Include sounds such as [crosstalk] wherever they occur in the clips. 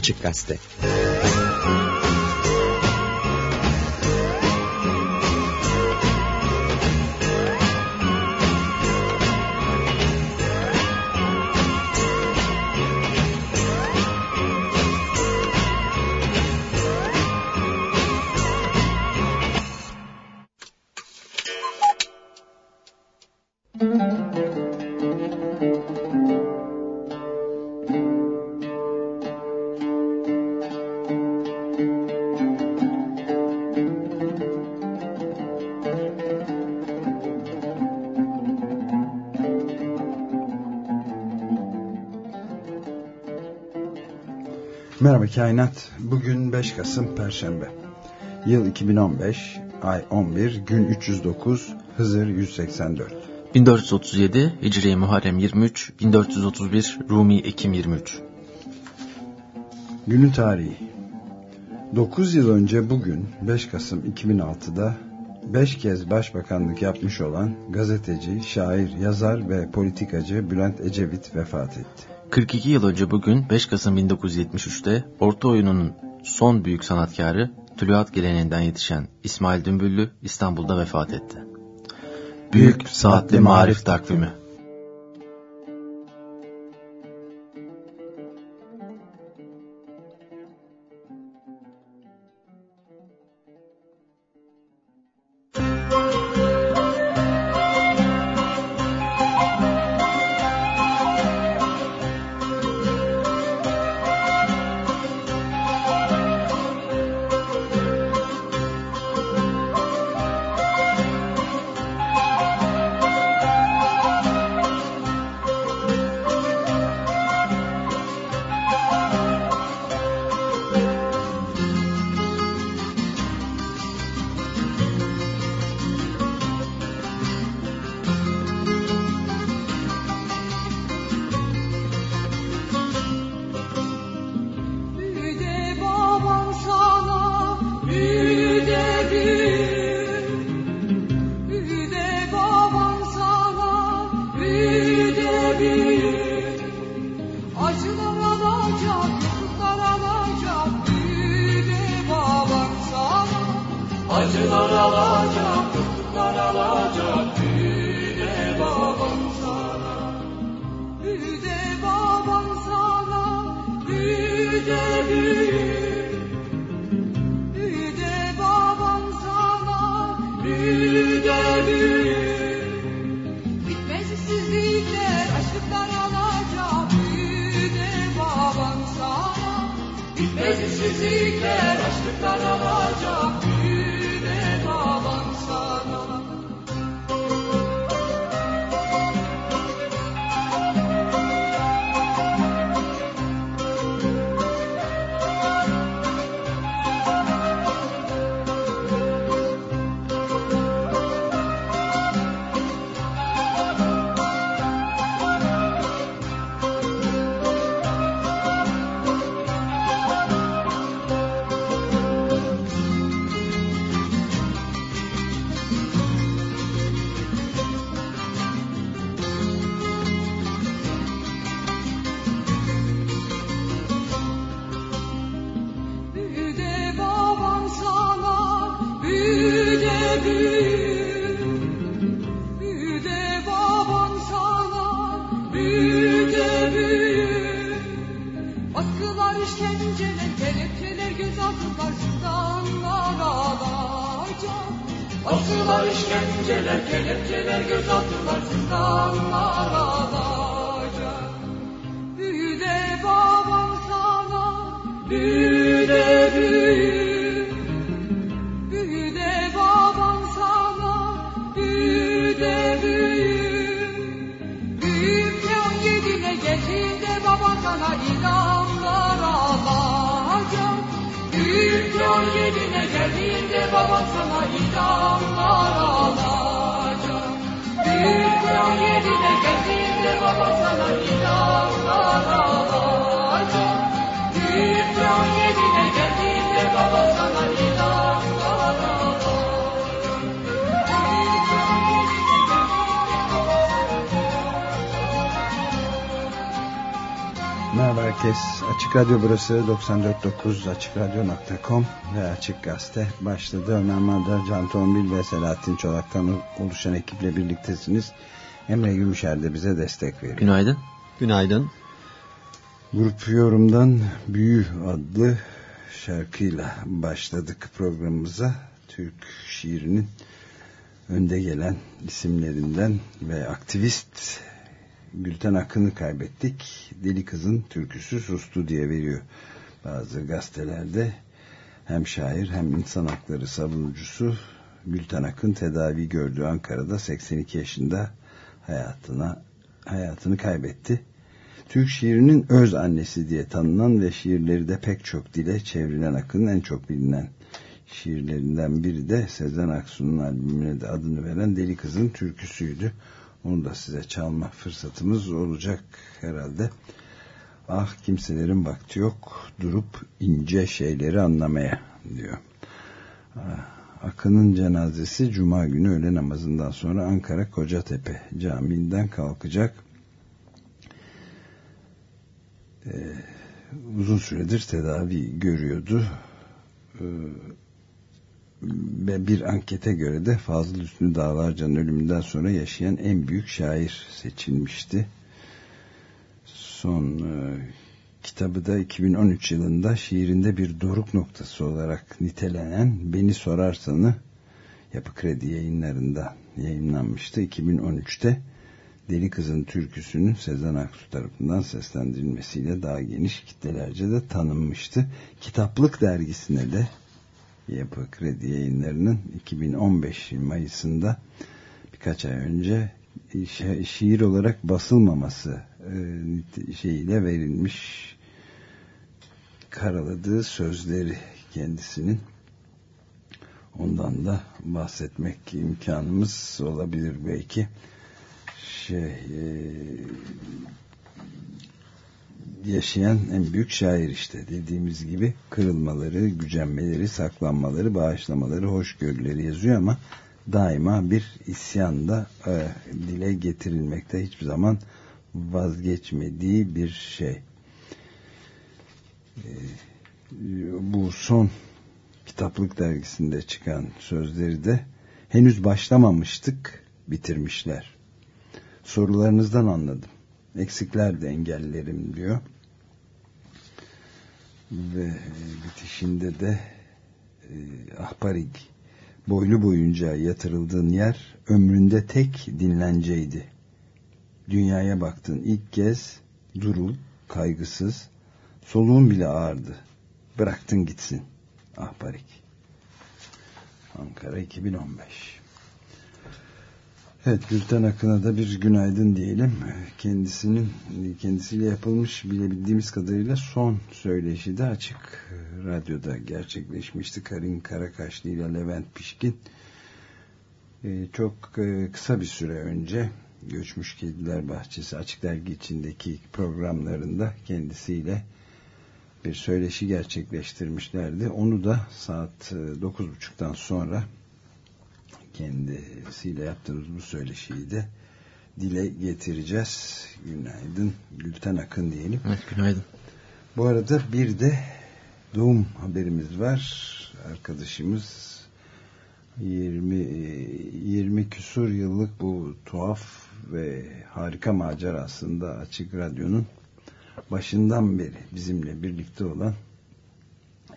Açık Gazete Kainat. Bugün 5 Kasım Perşembe. Yıl 2015, ay 11, gün 309, Hızır 184. 1437 Hicri Muharrem 23, 1431 Rumi Ekim 23. Günü tarihi. 9 yıl önce bugün 5 Kasım 2006'da 5 kez başbakanlık yapmış olan gazeteci, şair, yazar ve politikacı Bülent Ecevit vefat etti. 42 yıl önce bugün 5 Kasım 1973'te Orta Oyun'un son büyük sanatkarı Tülüat geleneğinden yetişen İsmail Dümbüllü İstanbul'da vefat etti. Büyük Saatli Marif Takvimi Radyo burası 94.9 AçıkRadyo.com ve Açık Gazete başladı. Ömer Madra, Can Tombil ve Selahattin Çolak'tan oluşan ekiple birliktesiniz. Emre Gümüşer de bize destek veriyor. Günaydın. Günaydın. Grup Yorum'dan Büyü adlı şarkıyla başladık programımıza. Türk şiirinin önde gelen isimlerinden ve aktivist Gülten Akın'ı kaybettik. Deli Kız'ın türküsü sustu diye veriyor bazı gazetelerde. Hem şair hem insan hakları savunucusu Gülten Akın tedavi gördüğü Ankara'da 82 yaşında hayatına hayatını kaybetti. Türk şiirinin öz annesi diye tanınan ve şiirleri de pek çok dile çevrilen Akın'ın en çok bilinen şiirlerinden biri de Sezen Aksu'nun albümüne de adını veren Deli Kız'ın türküsüydü. Onu da size çalma fırsatımız olacak herhalde. Ah kimselerin vakti yok durup ince şeyleri anlamaya diyor. Ah, Akın'ın cenazesi Cuma günü öğle namazından sonra Ankara Kocatepe Camii'nden kalkacak. Ee, uzun süredir tedavi görüyordu. Ee, ve bir ankete göre de Fazıl Hüsnü Dağlarca'nın ölümünden sonra yaşayan en büyük şair seçilmişti. Son e, kitabı da 2013 yılında şiirinde bir doruk noktası olarak nitelenen Beni Sorarsan'ı Yapı Kredi yayınlarında yayınlanmıştı. 2013'te Deli Kızın türküsünün Sezen Aksu tarafından seslendirilmesiyle daha geniş kitlelerce de tanınmıştı. Kitaplık dergisine de Yapı Kredi yayınlarının 2015 Mayıs'ında birkaç ay önce şiir olarak basılmaması e, şeyiyle verilmiş karaladığı sözleri kendisinin. Ondan da bahsetmek imkanımız olabilir belki. Şey e, yaşayan en büyük şair işte dediğimiz gibi kırılmaları, gücenmeleri, saklanmaları, bağışlamaları, hoşgörüleri yazıyor ama daima bir isyanda e, dile getirilmekte hiçbir zaman vazgeçmediği bir şey. E, bu son kitaplık dergisinde çıkan sözleri de henüz başlamamıştık bitirmişler. Sorularınızdan anladım eksikler de engellerim diyor. Ve bitişinde de e, Ahparik boylu boyunca yatırıldığın yer ömründe tek dinlenceydi. Dünyaya baktın ilk kez durul, kaygısız, soluğun bile ağırdı. Bıraktın gitsin. Ahparik. Ankara 2015 Evet Gülten Akın'a da bir günaydın diyelim. Kendisinin kendisiyle yapılmış bilebildiğimiz kadarıyla son söyleşi de açık radyoda gerçekleşmişti. Karin Karakaşlı ile Levent Pişkin ee, çok e, kısa bir süre önce Göçmüş Kediler Bahçesi açık dergi içindeki programlarında kendisiyle bir söyleşi gerçekleştirmişlerdi. Onu da saat 9.30'dan e, sonra kendisiyle yaptığımız bu söyleşiyi de dile getireceğiz. Günaydın Gülten Akın diyelim. Evet günaydın. Bu arada bir de doğum haberimiz var. Arkadaşımız 20 20 küsur yıllık bu tuhaf ve harika macerasında Açık Radyo'nun başından beri bizimle birlikte olan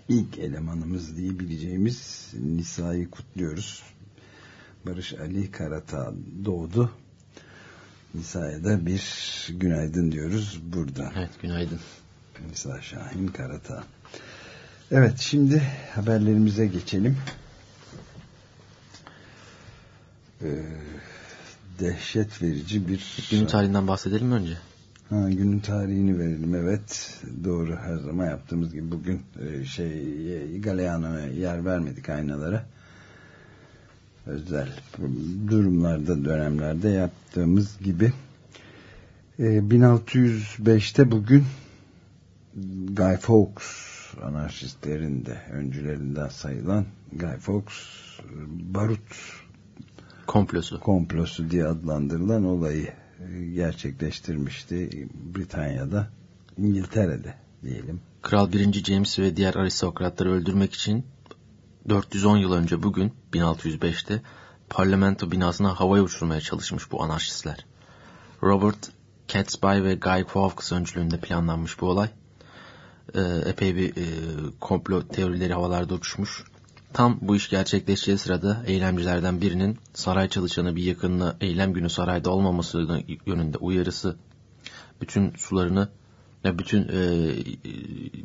ilk elemanımız diyebileceğimiz Nisa'yı kutluyoruz. Barış Ali Karata doğdu. Nisa'ya da bir günaydın diyoruz burada. Evet günaydın. Nisa Şahin Karata. Evet şimdi haberlerimize geçelim. Ee, dehşet verici bir... Günün tarihinden bahsedelim önce? Ha, günün tarihini verelim evet doğru her zaman yaptığımız gibi bugün e, şey Galeano'ya yer vermedik aynalara özel durumlarda dönemlerde yaptığımız gibi e, 1605'te bugün Guy Fawkes anarşistlerin de öncülerinden sayılan Guy Fawkes barut komplosu komplosu diye adlandırılan olayı gerçekleştirmişti Britanya'da İngiltere'de diyelim. Kral 1. James ve diğer aristokratları öldürmek için 410 yıl önce bugün 1605'te parlamento binasına havaya uçurmaya çalışmış bu anarşistler. Robert Catsby ve Guy Fawkes öncülüğünde planlanmış bu olay. Ee, epey bir e, komplo teorileri havalarda uçuşmuş. Tam bu iş gerçekleşeceği sırada eylemcilerden birinin saray çalışanı bir yakınına eylem günü sarayda olmaması yönünde uyarısı bütün sularını ve bütün e,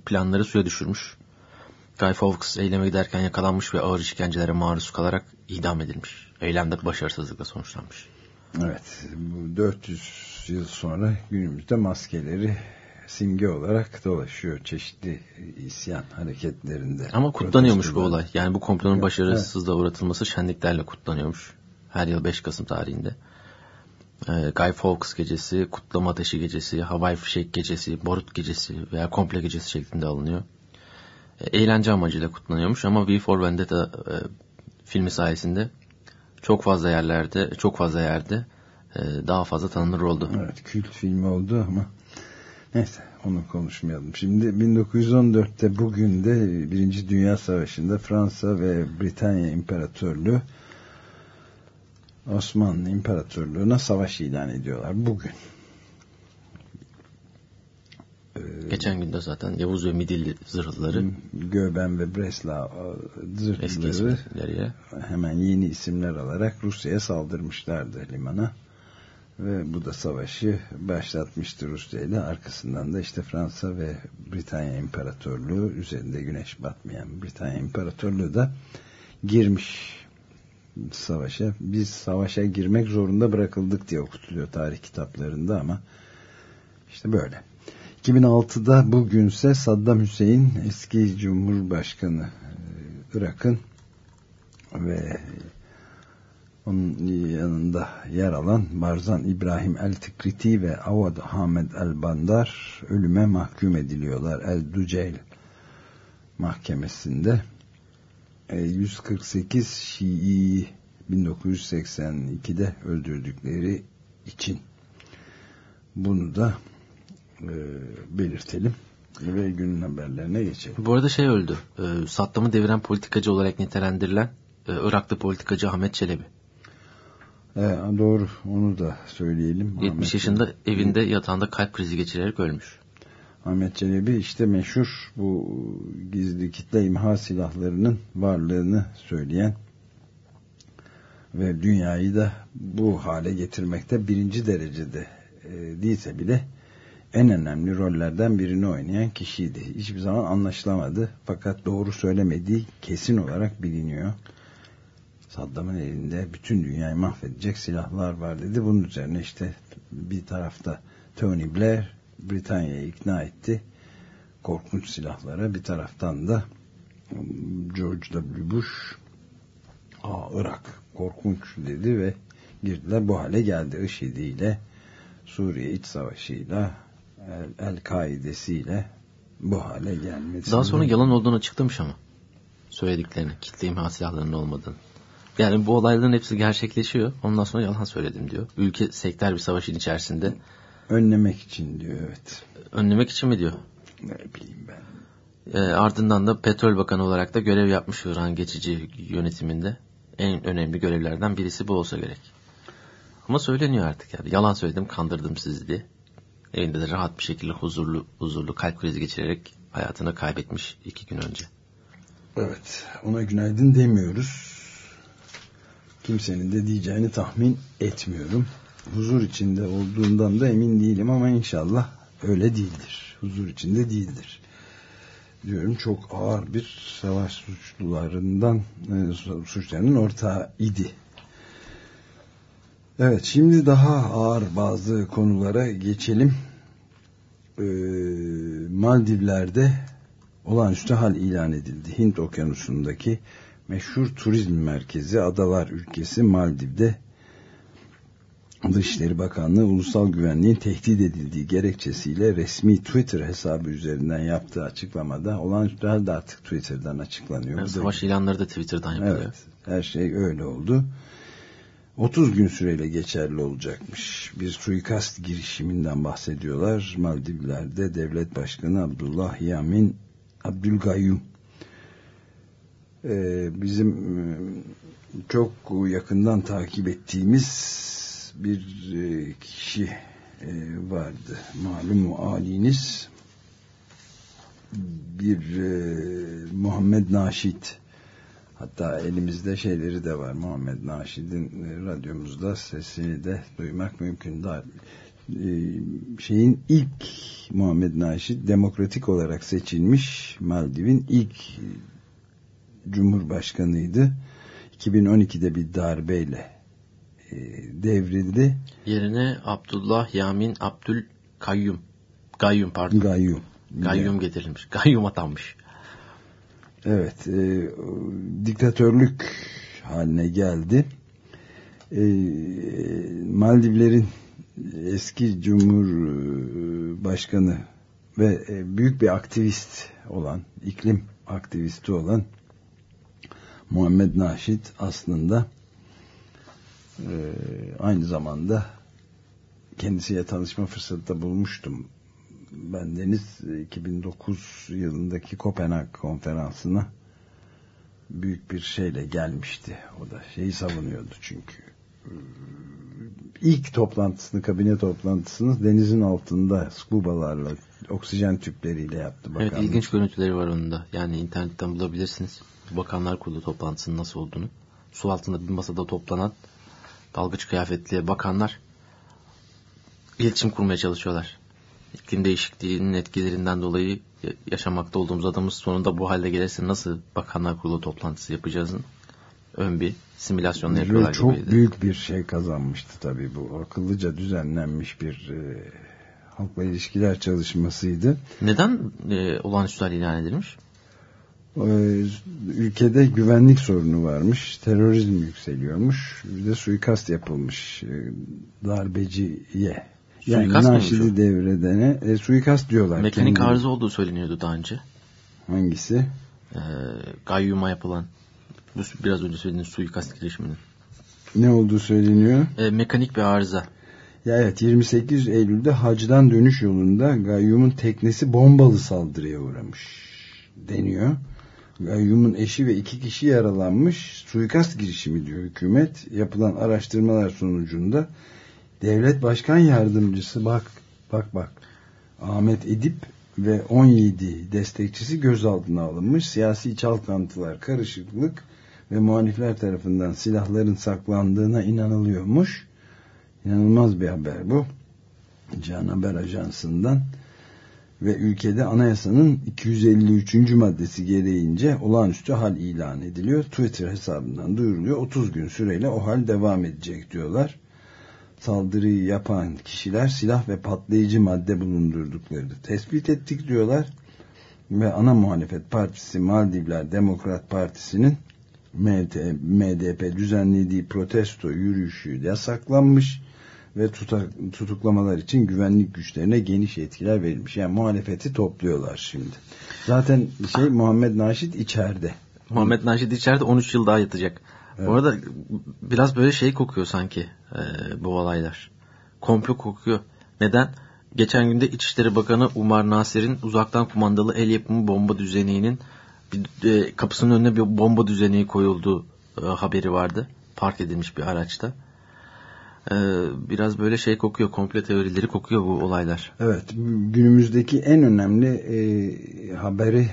planları suya düşürmüş. Guy Fawkes eyleme giderken yakalanmış ve ağır işkencelere maruz kalarak idam edilmiş. Eylemde başarısızlıkla sonuçlanmış. Evet, bu 400 yıl sonra günümüzde maskeleri simge olarak dolaşıyor çeşitli isyan hareketlerinde. Ama kutlanıyormuş bu olay. Yani bu komplonun başarısızlığa uğratılması şenliklerle kutlanıyormuş. Her yıl 5 Kasım tarihinde. Ee, Guy Fawkes gecesi, kutlama ateşi gecesi, havai fişek gecesi, borut gecesi veya komple gecesi şeklinde alınıyor. Eğlence amacıyla kutlanıyormuş ama V for Vendetta e, filmi sayesinde çok fazla yerlerde, çok fazla yerde e, daha fazla tanınır oldu. Evet, kült filmi oldu ama neyse onu konuşmayalım. Şimdi 1914'te bugün de Birinci Dünya Savaşı'nda Fransa ve Britanya İmparatorluğu Osmanlı İmparatorluğu'na savaş ilan ediyorlar bugün. Ee, Geçen günde zaten Yavuz ve Midilli zırhlıları Göben ve Breslau e, zırhlıları hemen yeni isimler alarak Rusya'ya saldırmışlardı limana. Ve bu da savaşı başlatmıştı Rusya ile. Arkasından da işte Fransa ve Britanya İmparatorluğu üzerinde güneş batmayan Britanya İmparatorluğu da girmiş savaşa. Biz savaşa girmek zorunda bırakıldık diye okutuluyor tarih kitaplarında ama işte böyle. 2006'da bugünse Saddam Hüseyin eski Cumhurbaşkanı e, Irak'ın ve onun yanında yer alan Barzan İbrahim El-Tikriti ve Avad Ahmet El-Bandar ölüme mahkum ediliyorlar. El-Duceyl mahkemesinde 148 e, Şii 1982'de öldürdükleri için bunu da e, belirtelim ve günün haberlerine geçelim. Bu arada şey öldü. E, Saddam'ı deviren politikacı olarak nitelendirilen e, Iraklı politikacı Ahmet Çelebi. E, doğru onu da söyleyelim. 70 Ahmet yaşında evinde yatağında kalp krizi geçirerek ölmüş. Ahmet Çelebi işte meşhur bu gizli kitle imha silahlarının varlığını söyleyen ve dünyayı da bu hale getirmekte birinci derecede e, değilse bile en önemli rollerden birini oynayan kişiydi. Hiçbir zaman anlaşılamadı fakat doğru söylemediği kesin olarak biliniyor. Saddam'ın elinde bütün dünyayı mahvedecek silahlar var dedi. Bunun üzerine işte bir tarafta Tony Blair Britanya'yı ikna etti. Korkunç silahlara bir taraftan da George W. Bush Aa, Irak korkunç dedi ve girdiler bu hale geldi. IŞİD ile Suriye iç savaşıyla El-Kaide'siyle bu hale gelmesi. Daha sonra yalan olduğunu çıktımış ama söylediklerini, kitle imha silahlarının olmadığını. Yani bu olayların hepsi gerçekleşiyor. Ondan sonra yalan söyledim diyor. Ülke sektör bir savaşın içerisinde. Önlemek için diyor evet. Önlemek için mi diyor? Ne bileyim ben. E, ardından da Petrol Bakanı olarak da görev yapmış İran geçici yönetiminde. En önemli görevlerden birisi bu olsa gerek. Ama söyleniyor artık yani. Yalan söyledim, kandırdım sizi diye. Evinde de rahat bir şekilde huzurlu huzurlu kalp krizi geçirerek hayatını kaybetmiş iki gün önce. Evet, ona günaydın demiyoruz. Kimsenin de diyeceğini tahmin etmiyorum. Huzur içinde olduğundan da emin değilim ama inşallah öyle değildir. Huzur içinde değildir. Diyorum çok ağır bir savaş suçlularından e, suçlarının ortağı idi Evet şimdi daha ağır bazı konulara geçelim. Ee, Maldivler'de olağanüstü hal ilan edildi. Hint okyanusundaki meşhur turizm merkezi Adalar ülkesi Maldiv'de Dışişleri Bakanlığı ulusal güvenliğin tehdit edildiği gerekçesiyle resmi Twitter hesabı üzerinden yaptığı açıklamada olağanüstü hal de artık Twitter'dan açıklanıyor. Yani savaş ilanları da Twitter'dan yapılıyor. Evet her şey öyle oldu. 30 gün süreyle geçerli olacakmış. Bir suikast girişiminden bahsediyorlar. Maldivler'de devlet başkanı Abdullah Yamin Abdülgayyum ee, bizim e, çok yakından takip ettiğimiz bir e, kişi e, vardı. Malum aliniz bir Muhammed Naşit Hatta elimizde şeyleri de var. Muhammed Naşid'in e, radyomuzda sesini de duymak mümkün. Daha, e, şeyin ilk Muhammed Naşid demokratik olarak seçilmiş Maldiv'in ilk Cumhurbaşkanıydı. 2012'de bir darbeyle e, devrildi. Yerine Abdullah Yamin Abdül Kayyum Gayyum pardon. Gayyum. Gayyum getirilmiş. Gayyum atanmış. Evet, e, diktatörlük haline geldi. E, Maldivlerin eski Cumhurbaşkanı ve e, büyük bir aktivist olan, iklim aktivisti olan Muhammed Naşit aslında e, aynı zamanda kendisiyle tanışma fırsatı da bulmuştum ben Deniz 2009 yılındaki Kopenhag konferansına büyük bir şeyle gelmişti. O da şeyi savunuyordu çünkü. ilk toplantısını, kabine toplantısını denizin altında skubalarla, oksijen tüpleriyle yaptı. Bakanlık. Evet ilginç görüntüleri var onun da. Yani internetten bulabilirsiniz. Bakanlar Kurulu toplantısının nasıl olduğunu. Su altında bir masada toplanan dalgıç kıyafetli bakanlar iletişim kurmaya çalışıyorlar iklim değişikliğinin etkilerinden dolayı yaşamakta olduğumuz adamız sonunda bu halde gelirse nasıl bakanlar kurulu toplantısı yapacağızın ön bir simülasyonunu yapıyorlar Çok gibiydi. büyük bir şey kazanmıştı tabii bu. Akıllıca düzenlenmiş bir e, halkla ilişkiler çalışmasıydı. Neden e, olağanüstü hal ilan edilmiş? E, ülkede güvenlik sorunu varmış. Terörizm yükseliyormuş. Bir de suikast yapılmış e, darbeciye yani suikast Naşid'i devredene e, suikast diyorlar. Mekanik kendine. arıza olduğu söyleniyordu daha önce. Hangisi? Ee, Gayyum'a yapılan bu biraz önce söylediğiniz suikast girişiminin. Ne olduğu söyleniyor? E, mekanik bir arıza. Ya evet 28 Eylül'de hacdan dönüş yolunda Gayyum'un teknesi bombalı saldırıya uğramış deniyor. Gayyum'un eşi ve iki kişi yaralanmış. Suikast girişimi diyor hükümet. Yapılan araştırmalar sonucunda devlet başkan yardımcısı bak bak bak Ahmet Edip ve 17 destekçisi gözaltına alınmış. Siyasi çalkantılar, karışıklık ve muhalifler tarafından silahların saklandığına inanılıyormuş. İnanılmaz bir haber bu. Can Haber Ajansı'ndan ve ülkede anayasanın 253. maddesi gereğince olağanüstü hal ilan ediliyor. Twitter hesabından duyuruluyor. 30 gün süreyle o hal devam edecek diyorlar saldırıyı yapan kişiler silah ve patlayıcı madde bulundurdukları tespit ettik diyorlar. Ve ana muhalefet partisi Maldivler Demokrat Partisi'nin MDP düzenlediği protesto yürüyüşü yasaklanmış ve tutuklamalar için güvenlik güçlerine geniş etkiler verilmiş. Yani muhalefeti topluyorlar şimdi. Zaten şey Muhammed Naşit içeride. Muhammed Naşit içeride 13 yıl daha yatacak. Evet. Bu arada biraz böyle şey kokuyor sanki e, bu olaylar. Komplo kokuyor. Neden? Geçen günde İçişleri Bakanı Umar Nasir'in uzaktan kumandalı el yapımı bomba düzeneğinin bir, e, kapısının önüne bir bomba düzeneği koyulduğu e, haberi vardı. Park edilmiş bir araçta. E, biraz böyle şey kokuyor, komple teorileri kokuyor bu olaylar. Evet, günümüzdeki en önemli e, haberi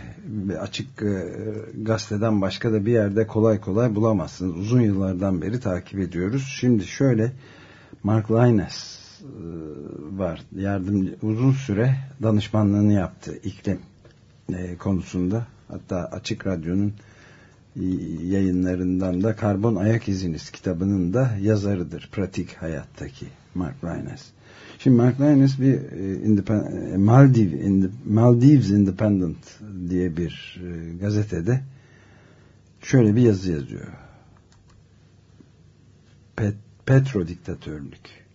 açık e, gazeteden başka da bir yerde kolay kolay bulamazsınız. Uzun yıllardan beri takip ediyoruz. Şimdi şöyle Mark Lynes e, var. Yardımcı uzun süre danışmanlığını yaptı iklim e, konusunda. Hatta Açık Radyo'nun yayınlarından da Karbon Ayak İziniz kitabının da yazarıdır. Pratik hayattaki Mark Lynes. Şimdi Mark Lyons bir e, e Maldiv, Maldives Independent diye bir e, gazetede şöyle bir yazı yazıyor. Pet, petro diktatörlük.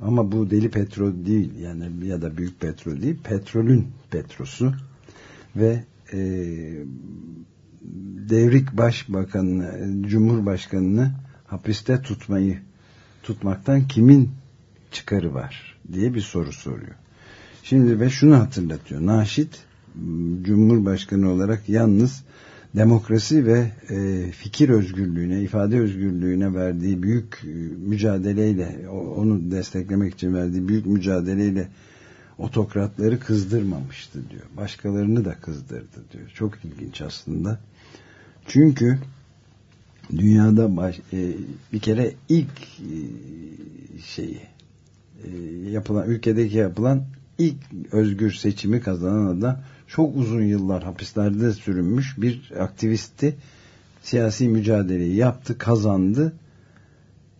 Ama bu deli petrol değil yani ya da büyük petrol değil. Petrolün petrosu ve e, devrik başbakanını, cumhurbaşkanını hapiste tutmayı tutmaktan kimin çıkarı var diye bir soru soruyor. Şimdi ve şunu hatırlatıyor. Naşit Cumhurbaşkanı olarak yalnız demokrasi ve e, fikir özgürlüğüne, ifade özgürlüğüne verdiği büyük e, mücadeleyle, onu desteklemek için verdiği büyük mücadeleyle otokratları kızdırmamıştı diyor. Başkalarını da kızdırdı diyor. Çok ilginç aslında. Çünkü dünyada baş, e, bir kere ilk e, şeyi e, yapılan ülkedeki yapılan ilk özgür seçimi kazanan adam çok uzun yıllar hapislerde sürünmüş bir aktivisti. Siyasi mücadeleyi yaptı, kazandı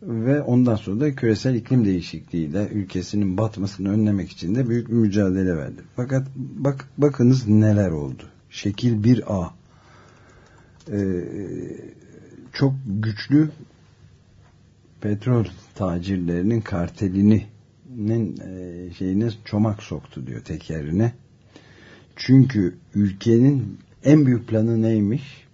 ve ondan sonra da küresel iklim değişikliğiyle ülkesinin batmasını önlemek için de büyük bir mücadele verdi. Fakat bak bakınız neler oldu. Şekil 1A ee, çok güçlü petrol tacirlerinin kartelini e, şeyine çomak soktu diyor tekerine. Çünkü ülkenin en büyük planı neymiş?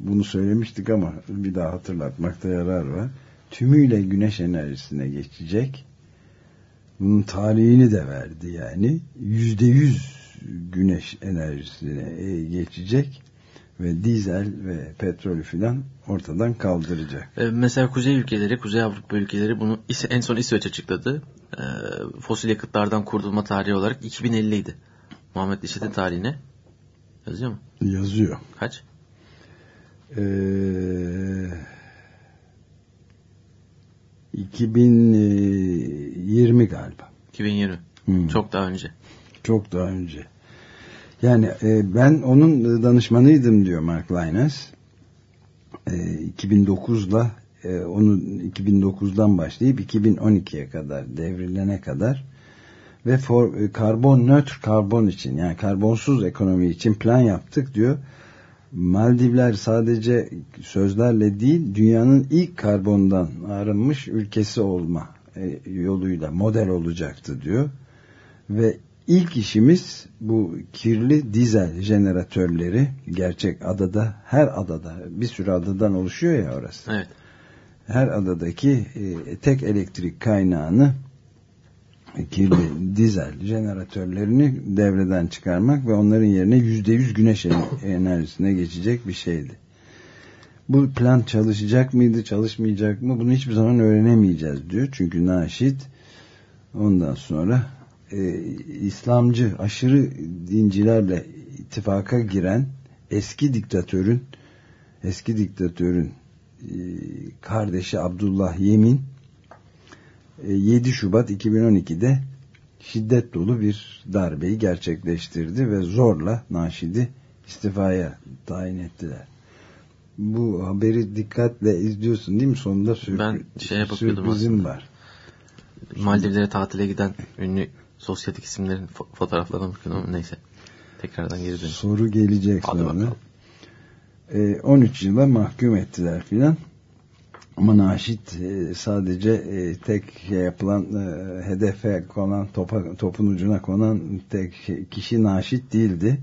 Bunu söylemiştik ama bir daha hatırlatmakta yarar var. Tümüyle güneş enerjisine geçecek. Bunun tarihini de verdi yani. Yüzde yüz güneş enerjisine e, geçecek ve dizel ve petrolü filan ortadan kaldıracak. E, mesela kuzey ülkeleri, kuzey Avrupa ülkeleri bunu en son İsveç açıkladı. E, fosil yakıtlardan kurtulma tarihi olarak 2050 idi. Muhammed Reşit'in tarihine yazıyor mu? Yazıyor. Kaç? Ee, 2020 galiba. 2020. Hmm. Çok daha önce. Çok daha önce. Yani e, ben onun danışmanıydım diyor Mark Lynas. E, 2009'la e, onu 2009'dan başlayıp 2012'ye kadar devrilene kadar ve for, e, karbon nötr karbon için yani karbonsuz ekonomi için plan yaptık diyor. Maldivler sadece sözlerle değil dünyanın ilk karbondan arınmış ülkesi olma e, yoluyla model olacaktı diyor. Ve ilk işimiz bu kirli dizel jeneratörleri gerçek adada her adada bir sürü adadan oluşuyor ya orası. Evet. Her adadaki e, tek elektrik kaynağını kirli dizel jeneratörlerini devreden çıkarmak ve onların yerine yüzde yüz güneş enerjisine geçecek bir şeydi. Bu plan çalışacak mıydı, çalışmayacak mı? Bunu hiçbir zaman öğrenemeyeceğiz diyor. Çünkü Naşit ondan sonra e, İslamcı aşırı dincilerle ittifaka giren eski diktatörün eski diktatörün e, kardeşi Abdullah Yemin 7 Şubat 2012'de şiddet dolu bir darbeyi gerçekleştirdi ve zorla Naşid'i istifaya tayin ettiler. Bu haberi dikkatle izliyorsun değil mi? Sonunda sürp ben şeye sürprizim var. Maldivlere tatile giden ünlü sosyetik isimlerin fo fotoğraflarına bakıyorum ama neyse. Tekrardan geri dönüyorum. Soru gelecek Hadi sonra. Ee, 13 yıla mahkum ettiler filan. Ama Naşit e, sadece e, tek şey yapılan e, hedefe konan topa, topun ucuna konan tek şey, kişi Naşit değildi.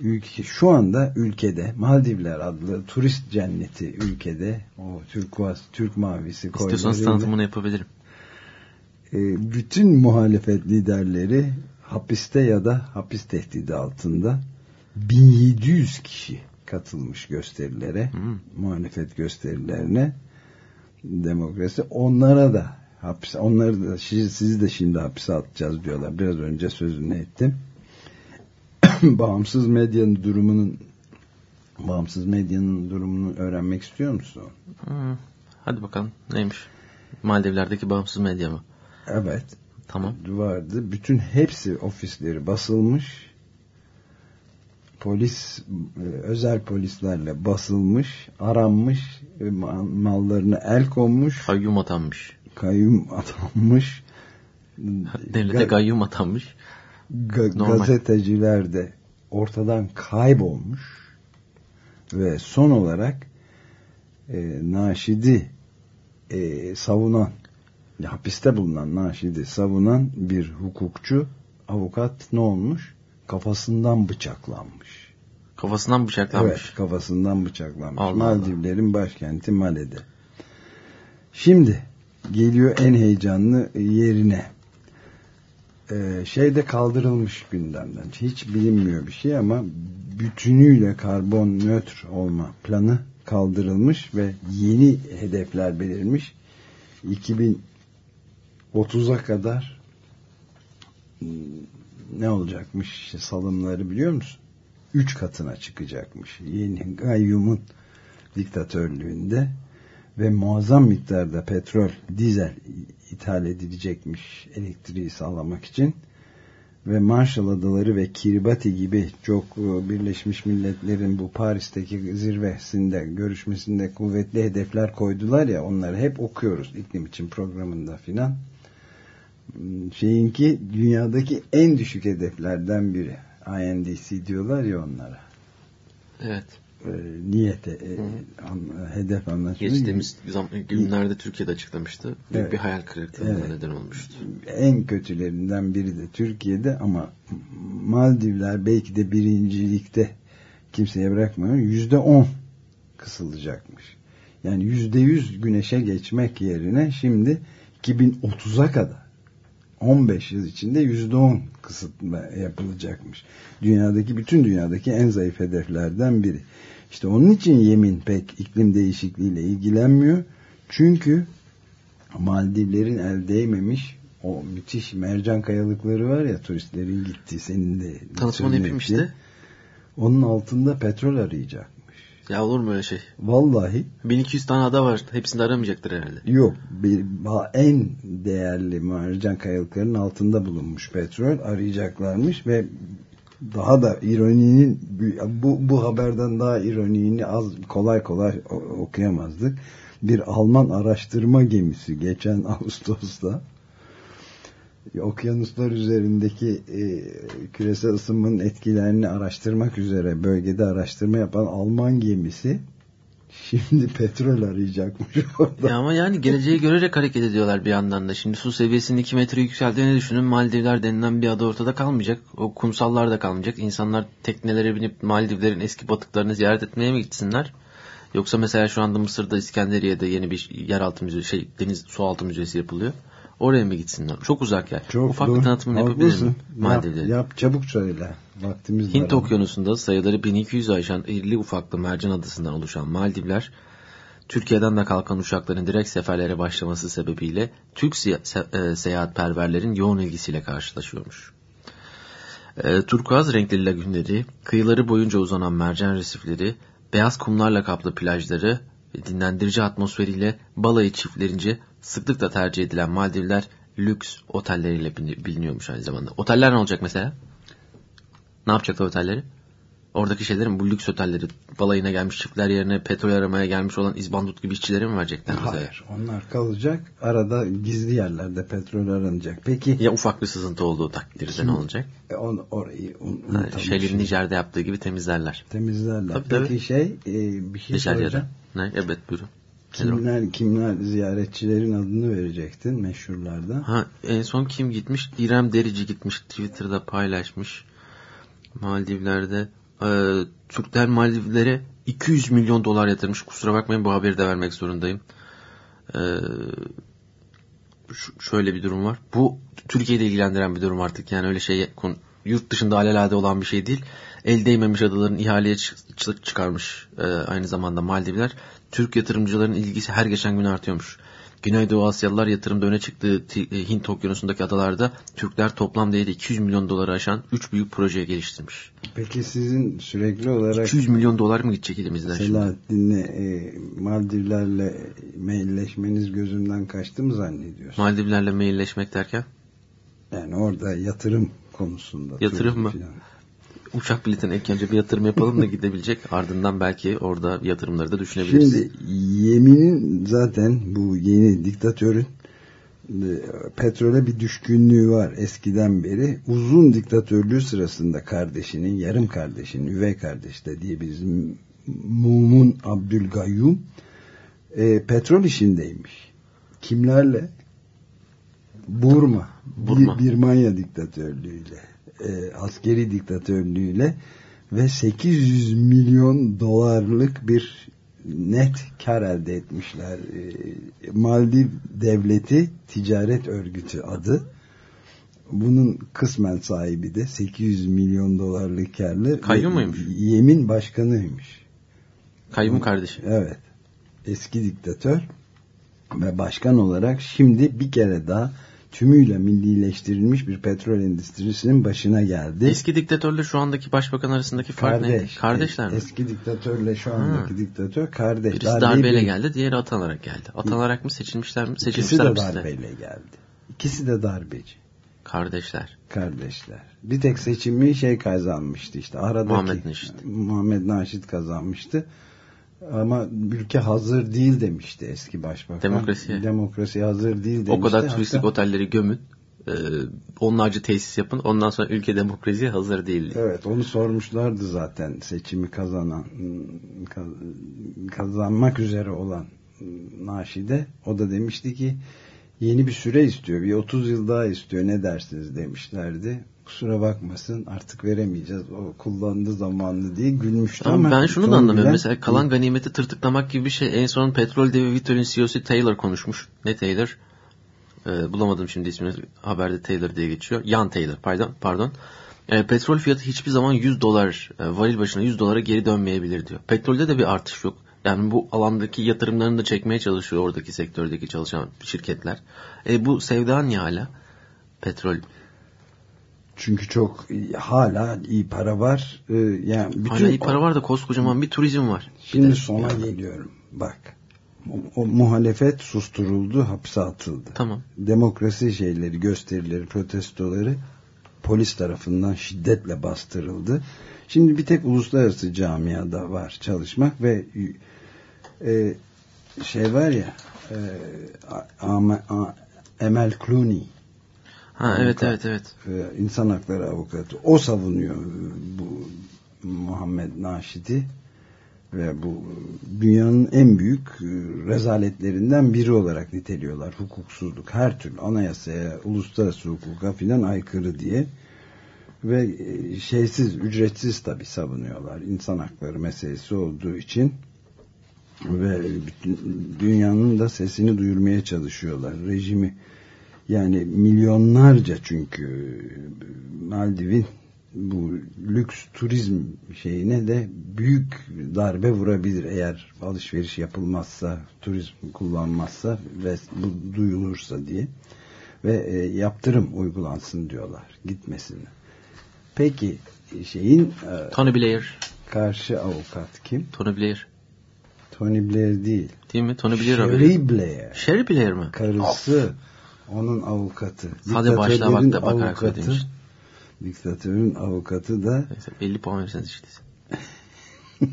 Ülke, şu anda ülkede Maldivler adlı turist cenneti ülkede o turkuaz, Türk mavisi İstiyorsanız tanıtımını yapabilirim. Bütün muhalefet liderleri hapiste ya da hapis tehdidi altında 1700 kişi katılmış gösterilere, hmm. muhalefet gösterilerine demokrasi onlara da hapis onları da sizi, sizi de şimdi hapise atacağız diyorlar. Biraz önce sözünü ettim. [clears throat] bağımsız medyanın durumunun bağımsız medyanın durumunu öğrenmek istiyor musun? Hmm. Hadi bakalım neymiş? Maldivler'deki bağımsız medya mı? Evet. Tamam. Vardı. Bütün hepsi ofisleri basılmış polis e, özel polislerle basılmış, aranmış, e, mallarını el konmuş. Kayyum atanmış. Kayyum [laughs] atanmış. Devlete Ga kayyum atanmış. Ga Normal. gazeteciler de ortadan kaybolmuş. Ve son olarak e, Naşid'i e, savunan hapiste bulunan Naşid'i savunan bir hukukçu avukat ne olmuş? Kafasından bıçaklanmış. Kafasından bıçaklanmış? Evet kafasından bıçaklanmış. Allah Maldivlerin Allah. başkenti Male'de. Şimdi geliyor en heyecanlı yerine. Ee, şey de kaldırılmış gündemden. Hiç bilinmiyor bir şey ama bütünüyle karbon nötr olma planı kaldırılmış ve yeni hedefler belirmiş. 2030'a kadar hmm, ne olacakmış işte salımları biliyor musun? Üç katına çıkacakmış. Yeni Gayyum'un diktatörlüğünde ve muazzam miktarda petrol, dizel ithal edilecekmiş elektriği sağlamak için ve Marshall Adaları ve Kiribati gibi çok e, Birleşmiş Milletler'in bu Paris'teki zirvesinde görüşmesinde kuvvetli hedefler koydular ya onları hep okuyoruz iklim için programında filan şeyinki dünyadaki en düşük hedeflerden biri INDC diyorlar ya onlara evet e, niyete e, an, hedef anlaşması geçtiğimiz günlerde Türkiye'de açıklamıştı. Büyük evet. bir hayal kırıklığına evet. neden olmuştu. En kötülerinden biri de Türkiye'de ama Maldivler belki de birincilikte kimseye bırakmıyor. Yüzde on kısılacakmış. Yani yüzde yüz güneşe geçmek yerine şimdi 2030'a kadar 15 yıl içinde yüzde on kısıtma yapılacakmış. Dünyadaki bütün dünyadaki en zayıf hedeflerden biri. İşte onun için yemin pek iklim değişikliğiyle ilgilenmiyor. Çünkü Maldivlerin el değmemiş o müthiş mercan kayalıkları var ya turistlerin gittiği senin de tanıtmanı yapayım işte. Onun altında petrol arayacakmış. Ya olur mu öyle şey? Vallahi. 1200 tane ada var. Hepsini aramayacaktır herhalde. Yok. Bir, en değerli mercan kayalıklarının altında bulunmuş petrol arayacaklarmış ve daha da ironinin bu, bu haberden daha ironini az kolay kolay okuyamazdık. Bir Alman araştırma gemisi geçen [laughs] Ağustos'ta okyanuslar üzerindeki e, küresel ısınmanın etkilerini araştırmak üzere bölgede araştırma yapan Alman gemisi Şimdi petrol arayacakmış orada. Ya ama yani geleceği görerek hareket ediyorlar bir yandan da. Şimdi su seviyesinin 2 metre yükseldiğini düşünün. Maldivler denilen bir ada ortada kalmayacak. O kumsallar da kalmayacak. İnsanlar teknelere binip Maldivlerin eski batıklarını ziyaret etmeye mi gitsinler? Yoksa mesela şu anda Mısır'da İskenderiye'de yeni bir yeraltı müzesi, şey deniz su altı müzesi yapılıyor. Oraya mı gitsinler? Çok uzak yer. Çok Ufak doğru. bir tanıtımını yapabilir miyim? Yap, yap çabuk söyle. Vaktimiz Hint var okyanusunda sayıları 1200 aşan irili ufaklı mercan adasından oluşan Maldivler, Türkiye'den de kalkan uçakların direkt seferlere başlaması sebebiyle Türk se e, seyahatperverlerin yoğun ilgisiyle karşılaşıyormuş. E, turkuaz renkli lagünleri, kıyıları boyunca uzanan mercan resifleri, beyaz kumlarla kaplı plajları dinlendirici atmosferiyle balayı çiftlerince sıklıkla tercih edilen Maldivler lüks otelleriyle biliniyormuş aynı zamanda. Oteller ne olacak mesela? Ne yapacaklar otelleri? Oradaki şeylerin bu lüks otelleri balayına gelmiş çiftler yerine petrol aramaya gelmiş olan izbandut gibi işçileri mi verecekler? Hayır bize? onlar kalacak. Arada gizli yerlerde petrol aranacak. Peki ya ufak bir sızıntı olduğu takdirde ne olacak? E on, orayı un, yani Şeylerin Nijer'de yaptığı gibi temizlerler. Temizlerler. Tabii, Peki tabii. şey e, bir şey Nijerya'da. Ne? Evet buyurun. Kimler kimler ziyaretçilerin adını verecektin meşhurlardan? Ha en son kim gitmiş? İrem Derici gitmiş Twitter'da paylaşmış. Maldivler'de e, Türkler Maldivlere 200 milyon dolar yatırmış. Kusura bakmayın bu haberi de vermek zorundayım. E, şöyle bir durum var. Bu Türkiye'de ilgilendiren bir durum artık. Yani öyle şey yurt dışında alelade olan bir şey değil. El değmemiş adaların ihaleye çıkarmış e, aynı zamanda Maldivler. Türk yatırımcıların ilgisi her geçen gün artıyormuş. Güneydoğu Asyalılar yatırımda öne çıktığı e, Hint okyanusundaki adalarda Türkler toplam değeri 200 milyon doları aşan 3 büyük projeye geliştirmiş. Peki sizin sürekli olarak 200 milyon dolar mı gidecek elimizden Selahattin'le e, Maldivlerle mailleşmeniz gözümden kaçtı mı zannediyorsun? Maldivlerle mailleşmek derken? Yani orada yatırım konusunda. Yatırım mı? Falan uçak biletine ilk önce bir yatırım yapalım da [laughs] gidebilecek. Ardından belki orada yatırımları da düşünebiliriz. Şimdi yeminin zaten bu yeni diktatörün e, petrole bir düşkünlüğü var eskiden beri. Uzun diktatörlüğü sırasında kardeşinin, yarım kardeşinin, üvey kardeş de diye bizim Mumun Abdülgayyum e, petrol işindeymiş. Kimlerle? Burma. Burma. Bir, Birmanya diktatörlüğüyle e, askeri diktatörlüğüyle ve 800 milyon dolarlık bir net kar elde etmişler. E, Maldiv Devleti Ticaret Örgütü adı. Bunun kısmen sahibi de 800 milyon dolarlık karlı. Kayyum muymuş? Yemin başkanıymış. Kayyum kardeşi. Evet. Eski diktatör ve başkan olarak şimdi bir kere daha tümüyle millileştirilmiş bir petrol endüstrisinin başına geldi. Eski diktatörle şu andaki başbakan arasındaki fark Kardeş. ne? Kardeşler mi? Eski diktatörle şu andaki Ha. diktatör kardeş. Birisi darbeyle bir- geldi, diğeri atanarak geldi. Atanarak mı seçilmişler mi? İkisi Seçilmişler de mi size? darbeyle geldi. İkisi de darbeci. Kardeşler. kardeşler. Bir tek seçimi şey kazanmıştı işte. Aradaki, Muhammed Naşit. Muhammed Naşit kazanmıştı. Ama ülke hazır değil demişti eski başbakan. Demokrasiye. Demokrasi hazır değil demişti. O kadar Hatta- turistik otelleri gömün. e, onlarca tesis yapın. Ondan sonra ülke demokrasiye hazır değil. Evet onu sormuşlardı zaten seçimi kazanan kaz- kazanmak üzere olan Naşide. O da demişti ki yeni bir süre istiyor. Bir 30 yıl daha istiyor. Ne dersiniz demişlerdi. Kusura bakmasın artık veremeyeceğiz. O kullandığı zamanlı diye gülmüştü Ama ama ben şunu da anlamıyorum. bilen- Mesela kalan ganimeti tırtıklamak gibi bir şey. En son petrol devi Vitol'ün CEO'su Taylor konuşmuş. Ne Taylor? Ee, bulamadım şimdi ismini. Haberde Taylor diye geçiyor. Yan Taylor pardon. pardon. Ee, petrol fiyatı hiçbir zaman 100 dolar, e, varil başına 100 dolara geri dönmeyebilir diyor. Petrolde de bir artış yok. Yani bu alandaki yatırımlarını da çekmeye çalışıyor oradaki sektördeki çalışan şirketler. E, bu sevda niye hala? Petrol. Çünkü çok hala iyi para var. Ee, yani bütün Hala iyi para var da koskocaman bir turizm var. Şimdi sona geliyorum. Bak. O, o muhalefet susturuldu, hapse atıldı. Tamam. Demokrasi şeyleri, gösterileri, protestoları polis tarafından şiddetle bastırıldı. Şimdi bir tek uluslararası camiada var çalışmak ve e, şey var ya e, A- A- Emel Clooney Ha evet evet evet. e, insan hakları avukatı o savunuyor e, bu Muhammed Naşit'i ve bu dünyanın en büyük e, rezaletlerinden biri olarak niteliyorlar. Hukuksuzluk her türlü anayasaya, uluslararası hukuka filan aykırı diye ve e, şeysiz, ücretsiz tabi savunuyorlar. İnsan hakları meselesi olduğu için ve bütün dünyanın da sesini duyurmaya çalışıyorlar. Rejimi yani milyonlarca çünkü Maldiv'in bu lüks turizm şeyine de büyük darbe vurabilir eğer alışveriş yapılmazsa, turizm kullanmazsa ve bu duyulursa diye ve e, yaptırım uygulansın diyorlar gitmesin. Peki şeyin e, Tony Blair. karşı avukat kim? Tony Blair. Tony Blair değil. Değil mi? Tony Blair. Sherry Blair. Sherry Blair mi? Karısı. Onun avukatı. Hadi başla bak da bakarak avukatı- ödemiş. Diktatörün avukatı da Neyse 50 puan verirseniz işte. [laughs]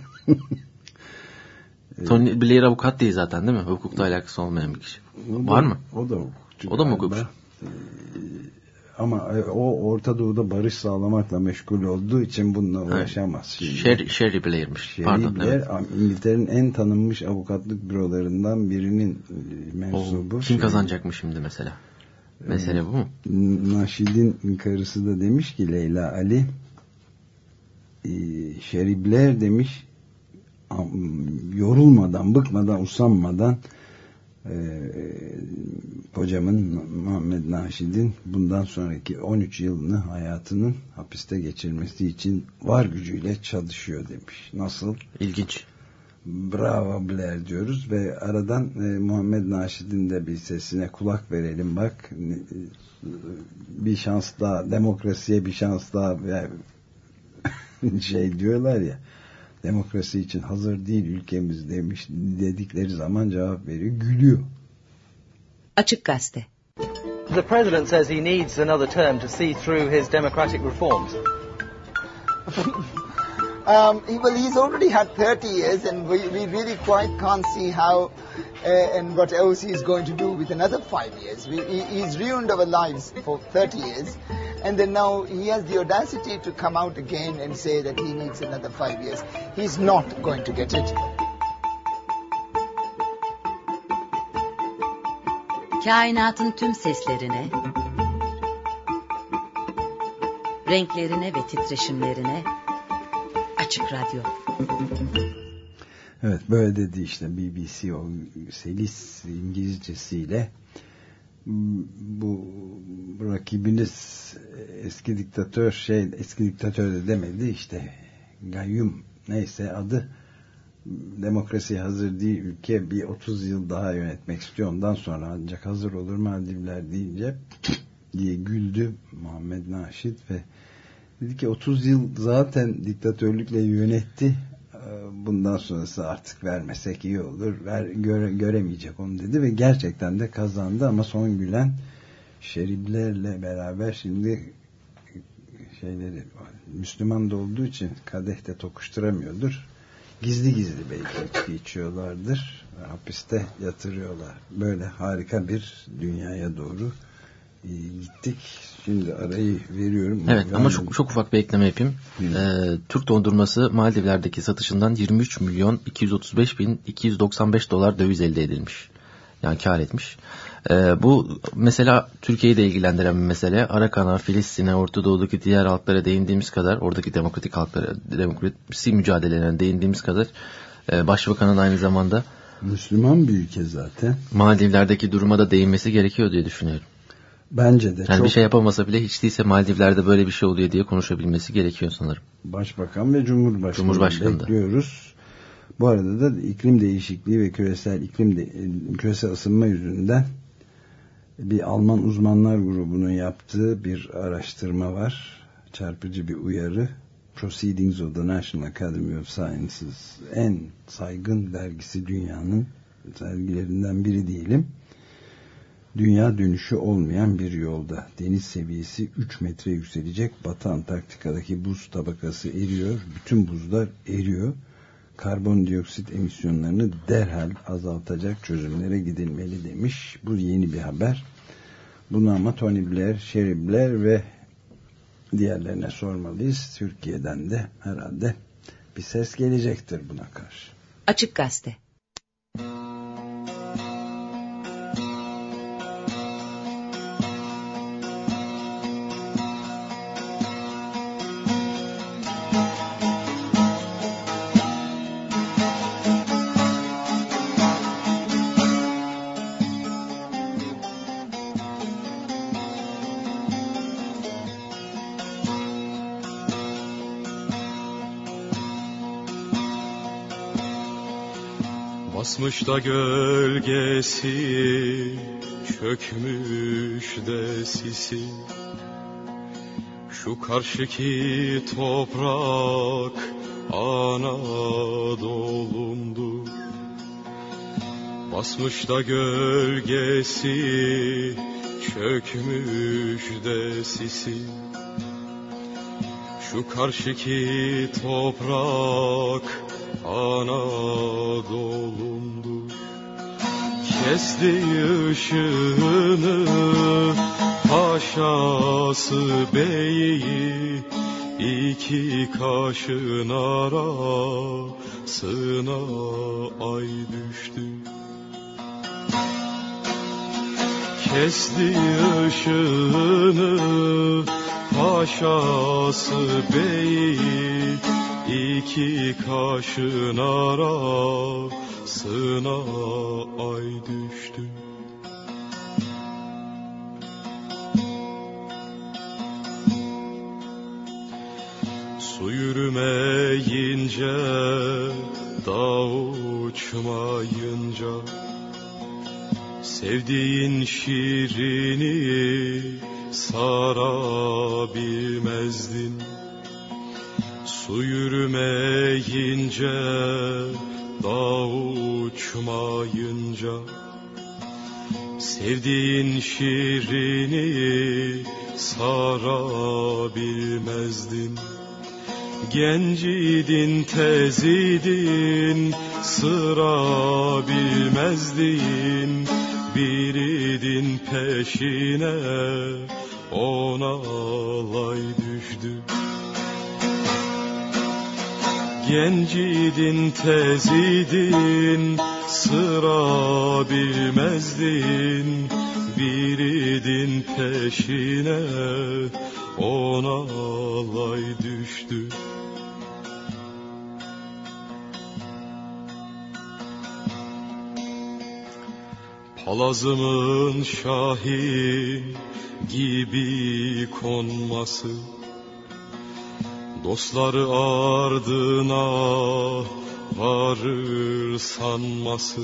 Tony Blair avukat değil zaten değil mi? Hukukla alakası olmayan bir kişi. O da- Var mı? O da hukukçu. O da mı hukukçu? Ama e, o Orta Doğu'da barış sağlamakla meşgul olduğu için bununla uğraşamaz. şimdi. Sherry, Sherry Blair'miş. Sherry Pardon. Blair, evet. İngiltere'nin en tanınmış avukatlık bürolarından birinin e, O, mensubu. kim kazanacak mı şimdi mesela? Mesele bu mu? Naşid'in karısı da demiş ki Leyla Ali e, Sherry Blair demiş yorulmadan, bıkmadan, usanmadan e, hocamın Muhammed Naşid'in bundan sonraki 13 yılını hayatının hapiste geçirmesi için var gücüyle çalışıyor demiş. Nasıl? İlginç. Bravo Blair diyoruz ve aradan e, Muhammed Naşid'in de bir sesine kulak verelim bak Ne- bir şans daha demokrasiye bir şans daha ve [laughs] şey diyorlar ya demokrasi için hazır değil ülkemiz demiş dedikleri zaman cevap veriyor gülüyor. Açık Gazete The president says he needs another term to see through his democratic reforms. [laughs] Um, he- well, he's already had 30 years, and we, we really quite can't see how uh, and what else he's going to do with another five years. We, he, he's ruined our lives for 30 years, and then now he has the audacity to come out again and say that he needs another five years. He's not going to get it. Kainatın tüm seslerine Renklerine ve titreşimlerine Açık Radyo. Evet böyle dedi işte BBC o selis İngilizcesiyle. Bu rakibiniz eski diktatör şey eski diktatör de demedi işte. Gayyum neyse adı. Demokrasi hazır değil ülke bir 30 yıl daha yönetmek istiyor. Ondan sonra ancak hazır olur Maldivler deyince diye güldü Muhammed Naşit ve dedi ki 30 yıl zaten diktatörlükle yönetti. Bundan sonrası artık vermesek iyi olur. Ver, göre, göremeyecek onu dedi ve gerçekten de kazandı. Ama son gülen şeriblerle beraber şimdi şeyleri Müslüman da olduğu için kadehte tokuşturamıyordur. Gizli gizli belki içiyorlardır hapiste yatırıyorlar. Böyle harika bir dünyaya doğru gittik. Şimdi arayı veriyorum. Evet ama çok, çok ufak bir ekleme yapayım. Ee, Türk dondurması Maldivler'deki satışından 23 milyon 235 bin 295 dolar döviz elde edilmiş. Yani kar etmiş. Ee, bu mesela Türkiye'yi de ilgilendiren bir mesele. Arakan'a, Filistin'e, Orta Doğu'daki diğer halklara değindiğimiz kadar, oradaki demokratik halklara, demokrasi mücadelelerine değindiğimiz kadar e, Başbakanın aynı zamanda Müslüman bir ülke zaten. Maldivler'deki duruma da değinmesi gerekiyor diye düşünüyorum. Bence de. Yani çok... bir şey yapamasa bile hiç değilse Maldivler'de böyle bir şey oluyor diye konuşabilmesi gerekiyor sanırım. Başbakan ve Cumhurbaşkanı, Cumhurbaşkanı bekliyoruz. Bu arada da iklim değişikliği ve küresel iklim de, küresel ısınma yüzünden bir Alman uzmanlar grubunun yaptığı bir araştırma var. Çarpıcı bir uyarı. Proceedings of the National Academy of Sciences en saygın dergisi dünyanın dergilerinden biri diyelim dünya dönüşü olmayan bir yolda. Deniz seviyesi 3 metre yükselecek. Batı Antarktika'daki buz tabakası eriyor. Bütün buzlar eriyor. Karbondioksit emisyonlarını derhal azaltacak çözümlere gidilmeli demiş. Bu yeni bir haber. Bunu ama Tony Blair, Sherry Blair ve diğerlerine sormalıyız. Türkiye'den de herhalde bir ses gelecektir buna karşı. Açık Gazete Da gölgesi çökmüş de sisi. Şu karşıki toprak Anadolu'mdur Basmış da gölgesi çökmüş de sisi. Şu karşıki toprak Anadolu'mdur Kesti ışığını paşası beyi iki kaşın arasına ay düştü. Kesti ışığını paşası beyi iki kaşın arasına ay düştü. Su yürümeyince, dağ uçmayınca, sevdiğin şirini sarabilmezdin. Su yürümeyince, dağ uçmayınca Sevdiğin şirini sarabilmezdin Gencidin tezidin sıra bilmezdin Biridin peşine ona alay düştü Gencidin tezidin sıra bilmezdin. Biridin peşine ona alay düştü. Palazımın şahi gibi konması. Dostları ardına varır sanması.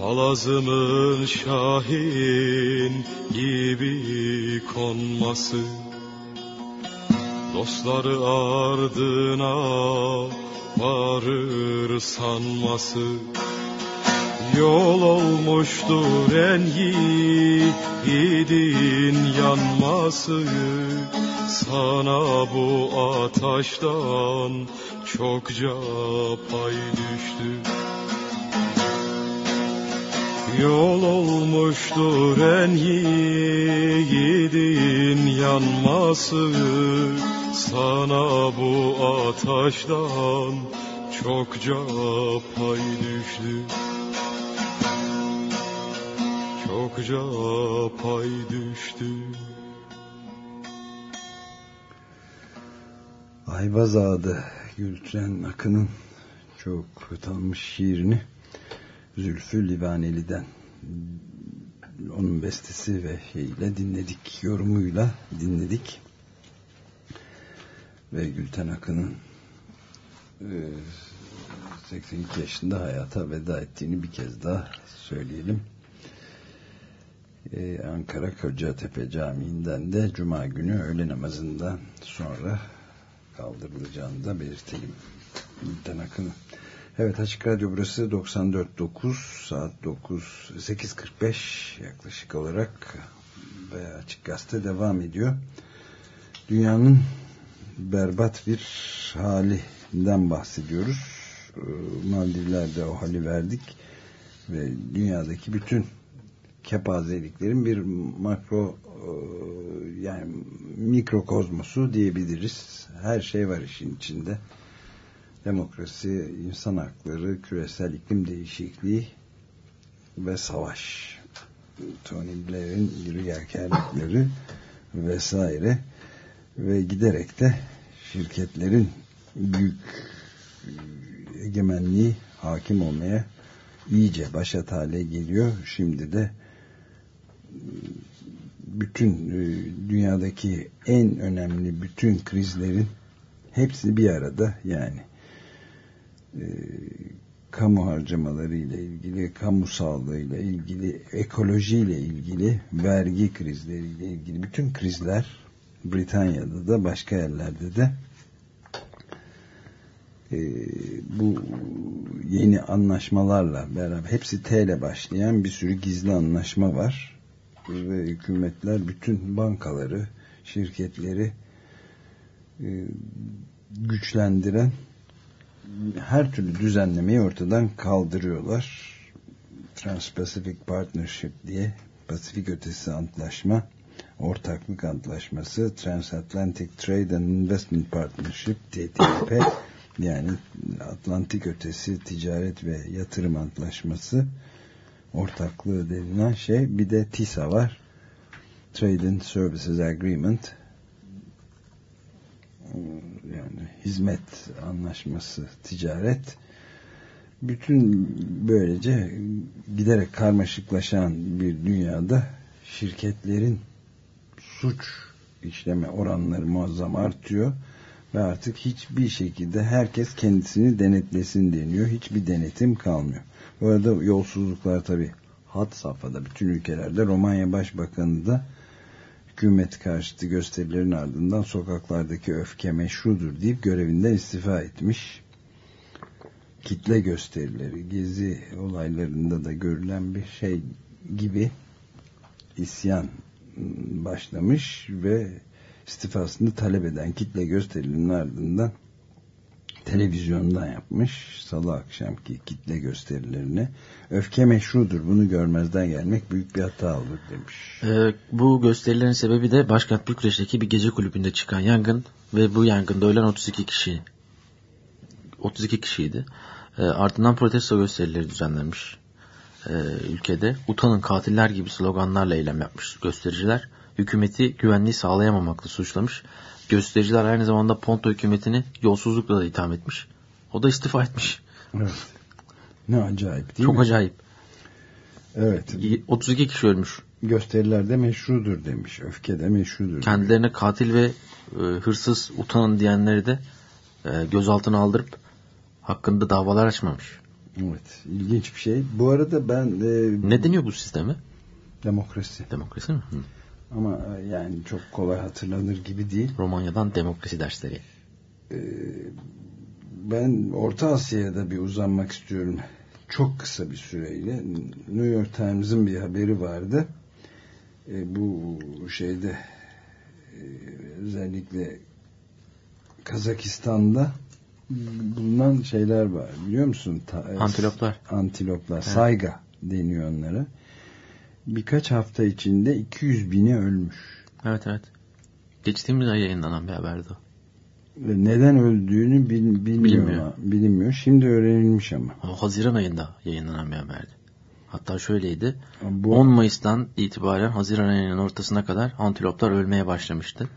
Palazımın şahin gibi konması. Dostları ardına varır sanması Yol olmuştur en yiğidin yanması Sana bu ataştan çokça pay düştü. Yol olmuştur en yiğidin yanması Sana bu ataştan çokça pay düştü Çokça pay düştü Ayvaz Ağa'da Gülten Akın'ın çok tanınmış şiirini Zülfü Livaneli'den onun bestesi ve şeyle dinledik, yorumuyla dinledik. Ve Gülten Akın'ın 82 yaşında hayata veda ettiğini bir kez daha söyleyelim. Ee, Ankara Kocatepe Camii'nden de Cuma günü öğle namazından sonra kaldırılacağını da belirtelim. Gülten Akın'ın. Evet Açık Radyo burası 94.9 saat 9 8.45 yaklaşık olarak ve Açık Gazete devam ediyor. Dünyanın berbat bir halinden bahsediyoruz. Maldivler'de o hali verdik ve dünyadaki bütün kepazeliklerin bir makro yani mikrokozmosu diyebiliriz. Her şey var işin içinde demokrasi, insan hakları, küresel iklim değişikliği ve savaş. Tony Blair'in yürüyerkenlikleri vesaire ve giderek de şirketlerin büyük egemenliği hakim olmaya iyice başat hale geliyor. Şimdi de bütün dünyadaki en önemli bütün krizlerin hepsi bir arada yani. E, kamu harcamaları ile ilgili, kamu sağlığı ile ilgili, ekoloji ile ilgili, vergi krizleri ile ilgili bütün krizler Britanya'da da başka yerlerde de e, bu yeni anlaşmalarla beraber hepsi T ile başlayan bir sürü gizli anlaşma var ve hükümetler bütün bankaları, şirketleri e, güçlendiren her türlü düzenlemeyi ortadan kaldırıyorlar. Trans-Pacific Partnership diye Pasifik ötesi antlaşma, ortaklık antlaşması, Transatlantic Trade and Investment Partnership TTIP yani Atlantik ötesi ticaret ve yatırım antlaşması ortaklığı denilen şey. Bir de TISA var. Trade and Services Agreement yani hizmet anlaşması, ticaret bütün böylece giderek karmaşıklaşan bir dünyada şirketlerin suç işleme oranları muazzam artıyor ve artık hiçbir şekilde herkes kendisini denetlesin deniyor. Hiçbir denetim kalmıyor. Bu arada yolsuzluklar tabi hat safhada bütün ülkelerde Romanya Başbakanı da hükümet karşıtı gösterilerin ardından sokaklardaki öfke meşrudur deyip görevinden istifa etmiş. Kitle gösterileri, gezi olaylarında da görülen bir şey gibi isyan başlamış ve istifasını talep eden kitle gösterilerinin ardından televizyondan yapmış salı akşamki kitle gösterilerini öfke meşrudur bunu görmezden gelmek büyük bir hata olur demiş. Ee, bu gösterilerin sebebi de başkent Bükreş'teki bir gece kulübünde çıkan yangın ve bu yangında ölen 32 kişi 32 kişiydi. Ee, ardından protesto gösterileri düzenlenmiş ee, ülkede. Utanın katiller gibi sloganlarla eylem yapmış göstericiler. Hükümeti güvenliği sağlayamamakla suçlamış. Göstericiler aynı zamanda Ponto hükümetini yolsuzlukla da itham etmiş. O da istifa etmiş. Evet. Ne acayip değil Çok mi? acayip. Evet. 32 kişi ölmüş. Gösterilerde meşrudur demiş. Öfke de meşrudur. Kendilerine katil ve e, hırsız utanın diyenleri de e, gözaltına aldırıp hakkında davalar açmamış. Evet. ilginç bir şey. Bu arada ben... E, Ne deniyor bu sisteme? Demokrasi. Demokrasi mi? Hı. Ama e, yani çok kolay hatırlanır gibi değil. Romanya'dan demokrasi dersleri. Ee, ben Orta Asya'da bir uzanmak istiyorum. Çok kısa bir süreyle. New York Times'ın bir haberi vardı. Ee, bu şeyde e, özellikle Kazakistan'da bulunan şeyler var. Biliyor musun? Ta- Antiloplar. Antiloplar. Evet. Sayga deniyor onlara. Birkaç hafta içinde 200 bini ölmüş. Evet evet. Geçtiğimiz ay yayınlanan bir haberdi o. Neden öldüğünü bil, bilmiyor. Bilinmiyor. Bilinmiyor. Şimdi öğrenilmiş ama. O Haziran ayında yayınlanan bir haberdi. Hatta şöyleydi. Bu- 10 Mayıs'tan itibaren Haziran ayının ortasına kadar antiloplar ölmeye başlamıştı.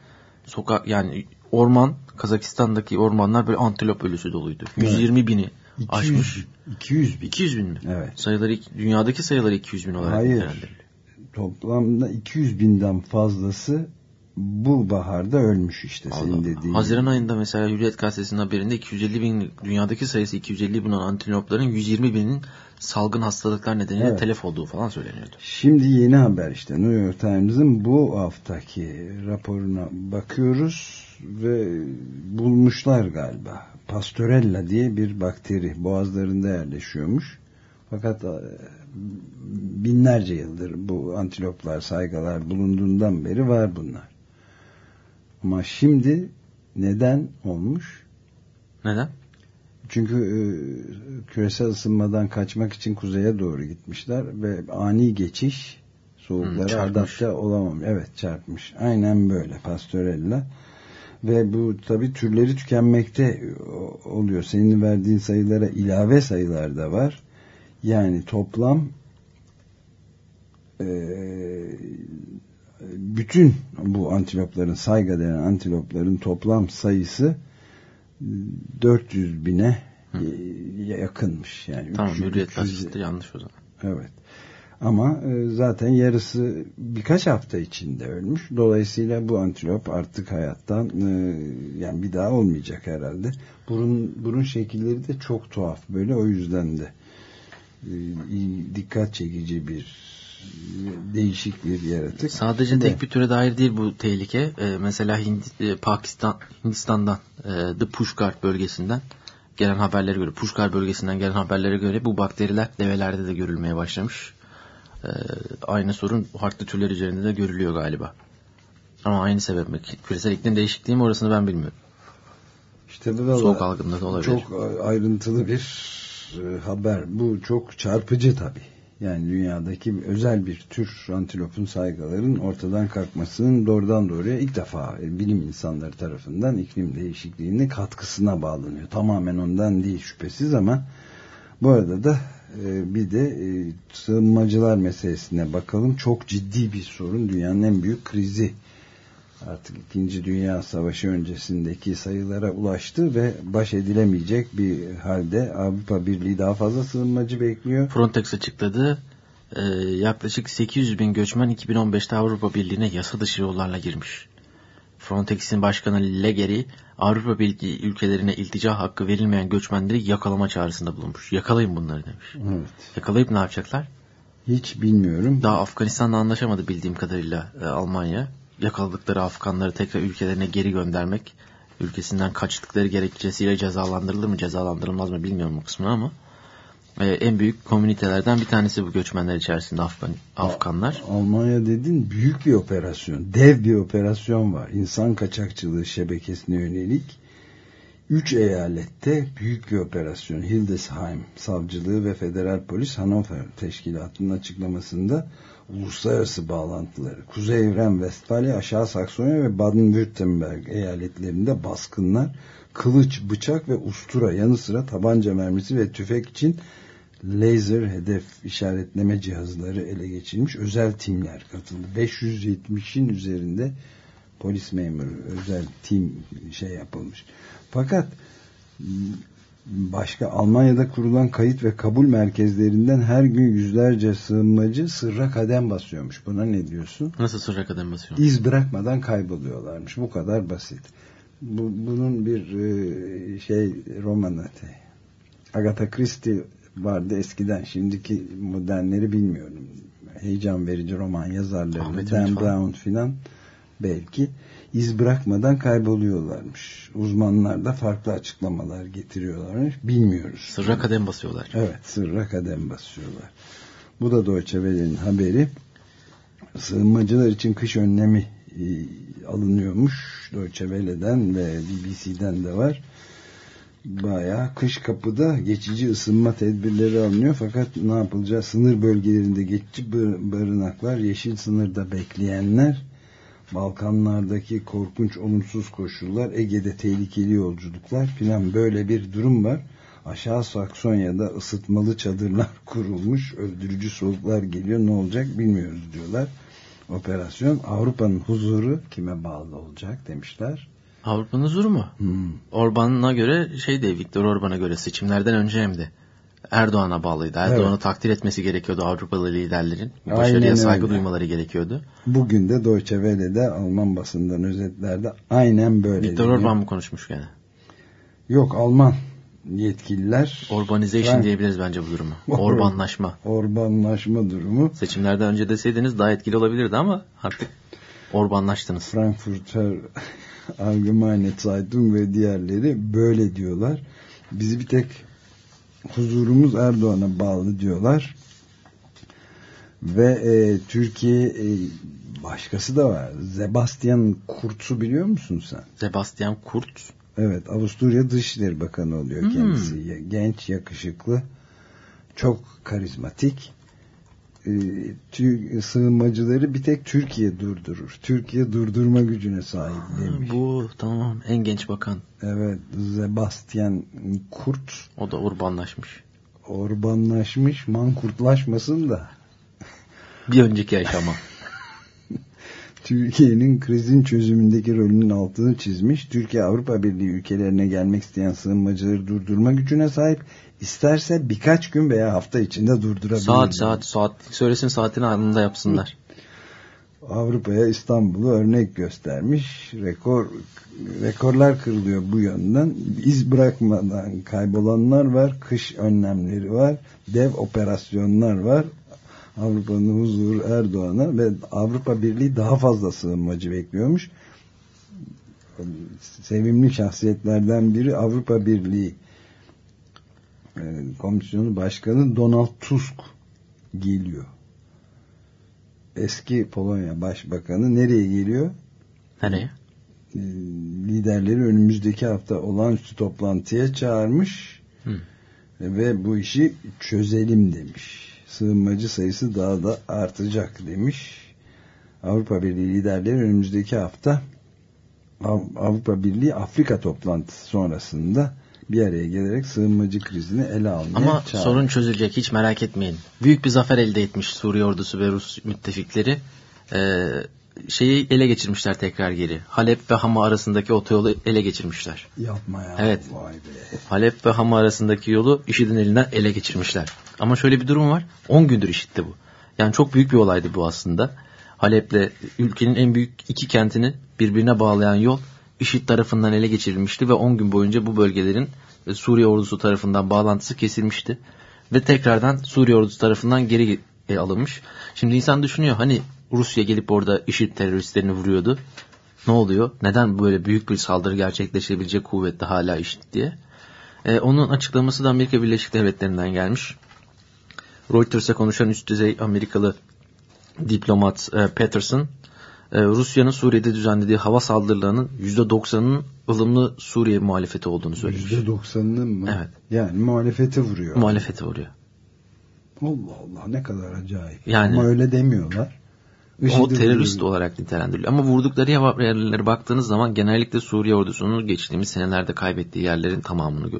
Sokak yani orman Kazakistan'daki ormanlar böyle antilop ölüsü doluydu. Evet. 120 bini 200, aşmış. 200 bin. 200 bin mi? Evet. Sayıları dünyadaki sayıları 200 bin olarak Hayır. Toplamda 200 binden fazlası bu baharda ölmüş işte Allah senin dediğin. Haziran ayında mesela Hürriyet Gazetesi'nin haberinde 250 bin dünyadaki sayısı 250 bin olan antilopların 120 binin salgın hastalıklar nedeniyle Evet. telef olduğu falan söyleniyordu. Şimdi yeni haber işte New York Times'ın bu haftaki raporuna bakıyoruz ve bulmuşlar galiba. Pastorella diye bir bakteri boğazlarında yerleşiyormuş. Fakat e, binlerce yıldır bu antiloplar, saygalar bulunduğundan beri var bunlar. Ama şimdi neden olmuş? Neden? Çünkü e, küresel ısınmadan kaçmak için kuzeye doğru gitmişler ve ani geçiş Hmm, soğuklara çarpmış. adapte olamamış. Evet çarpmış. Aynen böyle pastorella. Ve bu tabi türleri tükenmekte o- oluyor. Senin verdiğin sayılara ilave sayılar da var. Yani toplam e, bütün bu antilopların sayga denen antilopların toplam sayısı 400 bine e, yakınmış. Yani Tamam 300, Hürriyet 300 Gazetesi yanlış o zaman. Evet. Ama e, zaten yarısı birkaç hafta içinde ölmüş. Dolayısıyla bu antilop artık hayattan e, yani bir daha olmayacak herhalde. Burun burun şekilleri de çok tuhaf böyle o yüzden de e, dikkat çekici bir e, değişik bir yaratık. Sadece De- tek bir türe dair değil bu tehlike. Ee, mesela e, Pakistan, Hindistan'dan e, The Pushkar bölgesinden gelen haberlere göre, Pushkar bölgesinden gelen haberlere göre bu bakteriler develerde de görülmeye başlamış. Ee, aynı sorun farklı türler üzerinde de görülüyor galiba. Ama aynı sebep mi? Küresel iklim değişikliği mi orasını ben bilmiyorum. İşte bu da Soğuk algında da olabilir. Çok ayrıntılı bir e, haber. Bu çok çarpıcı tabii. Yani dünyadaki özel bir tür antilopun saygıların ortadan kalkmasının doğrudan doğruya ilk defa e, bilim insanları tarafından iklim değişikliğinin katkısına bağlanıyor. Tamamen ondan değil şüphesiz ama bu arada da e, bir de e, sığınmacılar meselesine bakalım. Çok ciddi bir sorun. Dünyanın en büyük krizi artık 2. Dünya Savaşı öncesindeki sayılara ulaştı ve baş edilemeyecek bir halde Avrupa Birliği daha fazla sığınmacı bekliyor. Frontex açıkladı. Ee, yaklaşık 800 bin göçmen 2015'te Avrupa Birliği'ne yasa dışı yollarla girmiş. Frontex'in başkanı Legeri Avrupa Birliği ülkelerine iltica hakkı verilmeyen göçmenleri yakalama çağrısında bulunmuş. Yakalayın bunları demiş. Evet. Yakalayıp ne yapacaklar? Hiç bilmiyorum. Daha Afganistan'la anlaşamadı bildiğim kadarıyla e, Almanya. Yakaladıkları Afganları tekrar ülkelerine geri göndermek, ülkesinden kaçtıkları gerekçesiyle cezalandırılır mı cezalandırılmaz mı bilmiyorum o kısmını ama e, en büyük komünitelerden bir tanesi bu göçmenler içerisinde Afgan, Afganlar. Almanya dedin büyük bir operasyon. Dev bir operasyon var. İnsan kaçakçılığı şebekesine yönelik. Üç eyalette büyük bir operasyon. Hildesheim Savcılığı ve Federal Polis Hannover Teşkilatı'nın açıklamasında uluslararası bağlantıları. Kuzey Evren, Westfalia, Aşağı Saksonya ve Baden-Württemberg eyaletlerinde baskınlar, kılıç, bıçak ve ustura yanı sıra tabanca mermisi ve tüfek için laser hedef işaretleme cihazları ele geçirilmiş özel timler katıldı. 570'in üzerinde polis memuru özel tim şey yapılmış. Fakat Başka Almanya'da kurulan kayıt ve kabul merkezlerinden her gün yüzlerce sığınmacı sırra kadem basıyormuş. Buna ne diyorsun? Nasıl sırra kadem basıyor? İz bırakmadan kayboluyorlarmış. Bu kadar basit. Bu, bunun bir e, şey romanı. Agatha Christie vardı eskiden. Şimdiki modernleri bilmiyorum. Heyecan verici roman yazarları. Ahmet Dan. Brown filan belki iz bırakmadan kayboluyorlarmış. Uzmanlar da farklı açıklamalar getiriyorlarmış. Bilmiyoruz. Sırra kadem basıyorlar. Evet sırra kadem basıyorlar. Bu da Deutsche Welle'nin haberi. Sığınmacılar için kış önlemi e, alınıyormuş. Deutsche Welle'den ve BBC'den de var. Bayağı kış kapıda geçici ısınma tedbirleri alınıyor. Fakat ne yapılacağı sınır bölgelerinde geçici bar- barınaklar, yeşil sınırda bekleyenler, Balkanlardaki korkunç olumsuz koşullar, Ege'de tehlikeli yolculuklar filan böyle bir durum var. Aşağı Saksonya'da ısıtmalı çadırlar [laughs] kurulmuş. Öldürücü soğuklar geliyor. Ne olacak bilmiyoruz diyorlar. Operasyon Avrupa'nın huzuru kime bağlı olacak demişler. Avrupa'nın huzuru mu? Hmm. Orban'a göre şey de Viktor Orban'a göre seçimlerden önce hem de Erdoğan'a bağlıydı. Erdoğan'ı Evet. takdir etmesi gerekiyordu Avrupalı liderlerin. Aynen Başarıya saygı öyle. duymaları gerekiyordu. Bugün de Deutsche Welle'de Alman basından özetlerde aynen böyle. Viktor. Orban mı konuşmuş gene? Yok Alman yetkililer Urbanization Frank- diyebiliriz bence bu durumu. [laughs] Or- Orbanlaşma. Orbanlaşma durumu Seçimlerden önce deseydiniz daha etkili olabilirdi ama artık Orbanlaştınız. Frankfurter [laughs] Allgemeine Zeitung ve diğerleri böyle diyorlar. Bizi bir tek huzurumuz Erdoğan'a bağlı diyorlar. Ve e, Türkiye e, başkası da var. Sebastian Kurtz'u biliyor musun sen? Sebastian Kurz. Evet Avusturya Dışişleri Bakanı oluyor Hmm. kendisi. Genç, yakışıklı, çok karizmatik. Tü- sığınmacıları bir tek Türkiye durdurur. Türkiye durdurma gücüne sahip demiş. Bu tamam en genç bakan. Evet Sebastian Kurz O da urbanlaşmış. Orbanlaşmış, mankurtlaşmasın da Bir önceki yaşama. [laughs] Türkiye'nin krizin çözümündeki rolünün altını çizmiş. Türkiye Avrupa Birliği ülkelerine gelmek isteyen sığınmacıları durdurma gücüne sahip. İsterse birkaç gün veya hafta içinde durdurabilir. saat saat saat söylesin saatini anında yapsınlar. Avrupa'ya İstanbul'u örnek göstermiş. Rekor rekorlar kırılıyor bu yönden. İz bırakmadan kaybolanlar var. Kış önlemleri var. Dev operasyonlar var. Avrupa'nın huzuru Erdoğan'a ve Avrupa Birliği daha fazla sığınmacı bekliyormuş. Sevimli şahsiyetlerden biri Avrupa Birliği Komisyonu Başkanı Donald Tusk geliyor. Eski Polonya Başbakanı nereye geliyor? Nereye? E, Liderleri önümüzdeki hafta olağanüstü toplantıya çağırmış Hı. ve bu işi çözelim demiş. Sığınmacı sayısı daha da artacak demiş. Avrupa Birliği liderleri önümüzdeki hafta Av- Avrupa Birliği Afrika toplantısı sonrasında bir araya gelerek sığınmacı krizini ele almaya Ama çağırmış. sorun çözülecek hiç merak etmeyin. Büyük bir zafer elde etmiş Suriye ordusu ve Rus müttefikleri. Ee, şeyi ele geçirmişler tekrar geri. Halep ve Hama arasındaki otoyolu ele geçirmişler. Yapma ya. Evet. Vay be. Halep ve Hama arasındaki yolu IŞİD'in elinden ele geçirmişler. Ama şöyle bir durum var. 10 gündür IŞİD'de bu. Yani çok büyük bir olaydı bu aslında. Halep'le ülkenin en büyük iki kentini birbirine bağlayan yol IŞİD tarafından ele geçirilmişti ve 10 gün boyunca bu bölgelerin e, Suriye ordusu tarafından bağlantısı kesilmişti. Ve tekrardan Suriye ordusu tarafından geri e, alınmış. Şimdi insan düşünüyor hani Rusya gelip orada IŞİD teröristlerini vuruyordu. Ne oluyor? Neden böyle büyük bir saldırı gerçekleşebilecek kuvvette hala IŞİD diye? E, onun açıklaması da Amerika Birleşik Devletleri'nden gelmiş. Reuters'e konuşan üst düzey Amerikalı diplomat e, Patterson, Rusya'nın Suriye'de düzenlediği hava saldırılarının %90'ının ılımlı Suriye muhalefeti olduğunu söylemiş. %90'ının mı? Evet. Yani muhalefeti vuruyor. Muhalefete vuruyor. Allah Allah ne kadar acayip. Yani- Ama öyle demiyorlar. O IŞİD'i terörist vuruyor. olarak nitelendiriliyor. Ama vurdukları yerlere baktığınız zaman genellikle Suriye ordusunun geçtiğimiz senelerde kaybettiği yerlerin tamamını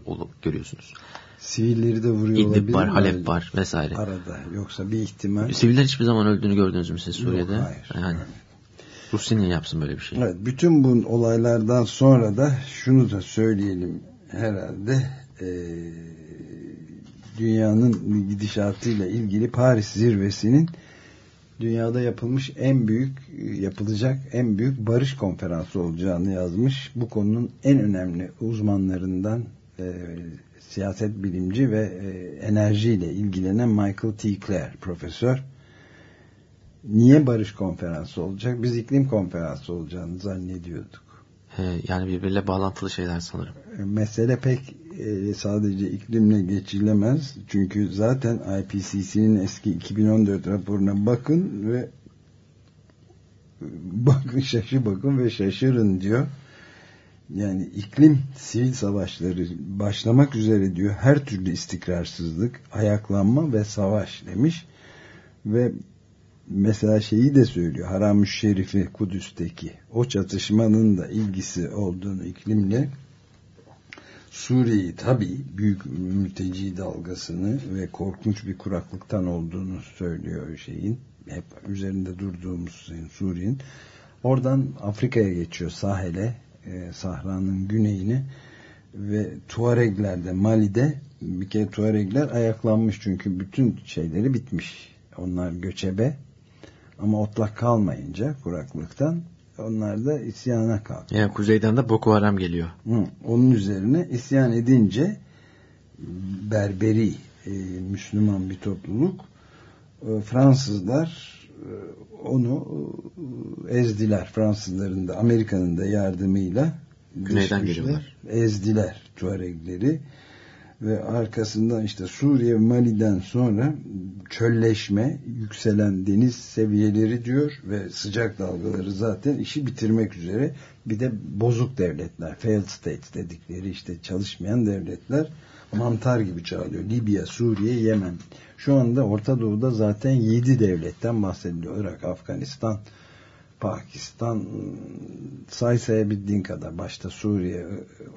görüyorsunuz. Sivilleri de vuruyor İdlib olabilir var, mi? Halep var vesaire. Arada yoksa bir ihtimal. Siviller hiçbir zaman öldüğünü gördünüz mü siz Suriye'de? Yok, hayır. Yani Rusya niye yapsın böyle bir şey? Evet, bütün bu olaylardan sonra da şunu da söyleyelim. herhalde e, dünyanın gidişatıyla ilgili Paris zirvesinin dünyada yapılmış en büyük yapılacak en büyük barış konferansı olacağını yazmış. Bu konunun en önemli uzmanlarından e, siyaset bilimci ve e, enerjiyle ilgilenen Michael T. Clare profesör. Niye barış konferansı olacak? Biz iklim konferansı olacağını zannediyorduk. yani birbiriyle bağlantılı şeyler sanırım. E, mesele pek e, sadece iklimle geçilemez. Çünkü zaten IPCC'nin eski 2014 raporuna bakın ve bakın şaşı bakın ve şaşırın diyor. Yani iklim sivil savaşları başlamak üzere diyor. Her türlü istikrarsızlık, ayaklanma ve savaş demiş. Ve mesela şeyi de söylüyor. Haram-ı Şerifi Kudüs'teki o çatışmanın da ilgisi olduğunu iklimle Suriye'yi tabi büyük mülteci dalgasını ve korkunç bir kuraklıktan olduğunu söylüyor şeyin. Hep üzerinde durduğumuz Suriye'nin. Oradan Afrika'ya geçiyor sahile, e, Sahra'nın güneyine ve Tuaregler'de, Mali'de bir kere Tuaregler ayaklanmış çünkü bütün şeyleri bitmiş. Onlar göçebe ama otlak kalmayınca kuraklıktan onlar da isyana kalktı. Yani kuzeyden de Boko Haram geliyor. Hı, onun üzerine isyan edince Berberi e, Müslüman bir topluluk e, Fransızlar e, onu e, ezdiler. Fransızların da Amerika'nın da yardımıyla güneyden geliyorlar. Ezdiler Tuaregleri ve arkasından işte Suriye Mali'den sonra çölleşme, yükselen deniz seviyeleri diyor ve sıcak dalgaları zaten işi bitirmek üzere. Bir de bozuk devletler, failed states dedikleri işte çalışmayan devletler mantar gibi çağırıyor. Libya, Suriye, Yemen. Şu anda Orta Doğu'da zaten 7 devletten bahsediliyor. Irak, Afganistan, Pakistan say sayabildiğin kadar başta Suriye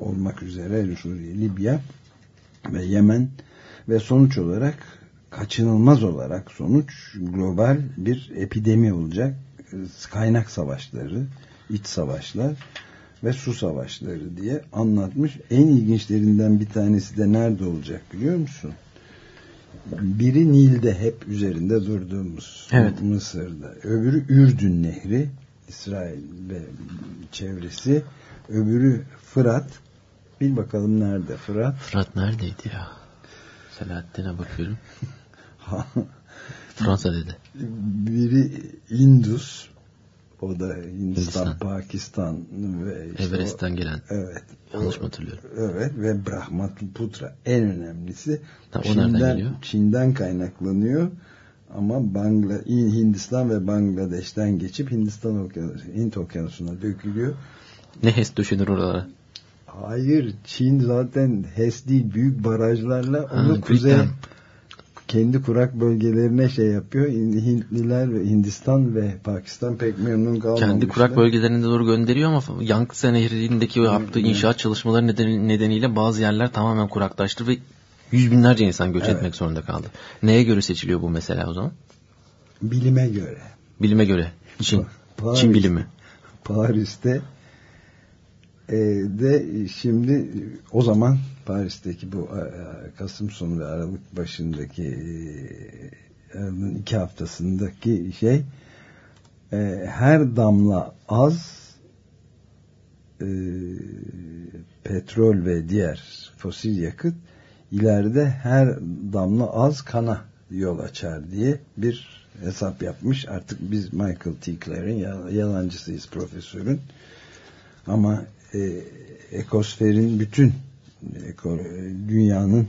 olmak üzere Suriye, Libya ve Yemen ve sonuç olarak kaçınılmaz olarak sonuç global bir epidemi olacak. Kaynak savaşları, iç savaşlar ve su savaşları diye anlatmış. En ilginçlerinden bir tanesi de nerede olacak biliyor musun? Biri Nil'de hep üzerinde durduğumuz evet. Mısır'da. Öbürü Ürdün Nehri, İsrail ve çevresi. Öbürü Fırat, Bil bakalım nerede Fırat? Fırat neredeydi ya? Selahattin'e bakıyorum. [laughs] Fransa dedi. Biri Indus. O da Hindistan, Hindistan. Pakistan ve işte Everest'ten o, gelen. Evet. Yanlış mı hatırlıyorum? Evet ve Brahmaputra en önemlisi. Tam Çin'den, Çin'den kaynaklanıyor. Ama Bangla, Hindistan ve Bangladeş'ten geçip Hindistan okyanusu, Hint okyanusuna dökülüyor. Ne HES döşenir oralara? Hayır Çin zaten HES değil büyük barajlarla onu ha, kuzey kendi kurak bölgelerine şey yapıyor. Hintliler ve Hindistan ve Pakistan pek memnun kalmamışlar. Kendi kurak bölgelerine doğru gönderiyor ama Yangtze Nehri'ndeki yaptığı inşaat çalışmaları nedeniyle bazı yerler tamamen kuraklaştı ve yüz binlerce insan göç evet. etmek zorunda kaldı. Neye göre seçiliyor bu mesela o zaman? Bilime göre. Bilime göre. Çin. Paris, Çin bilimi. Paris'te e, de şimdi o zaman Paris'teki bu e, Kasım sonu ve Aralık başındaki e, iki haftasındaki şey e, her damla az e, petrol ve diğer fosil yakıt ileride her damla az kana yol açar diye bir hesap yapmış. Artık biz Michael T. Clare'in yalancısıyız profesörün. Ama e, ekosferin bütün eko, dünyanın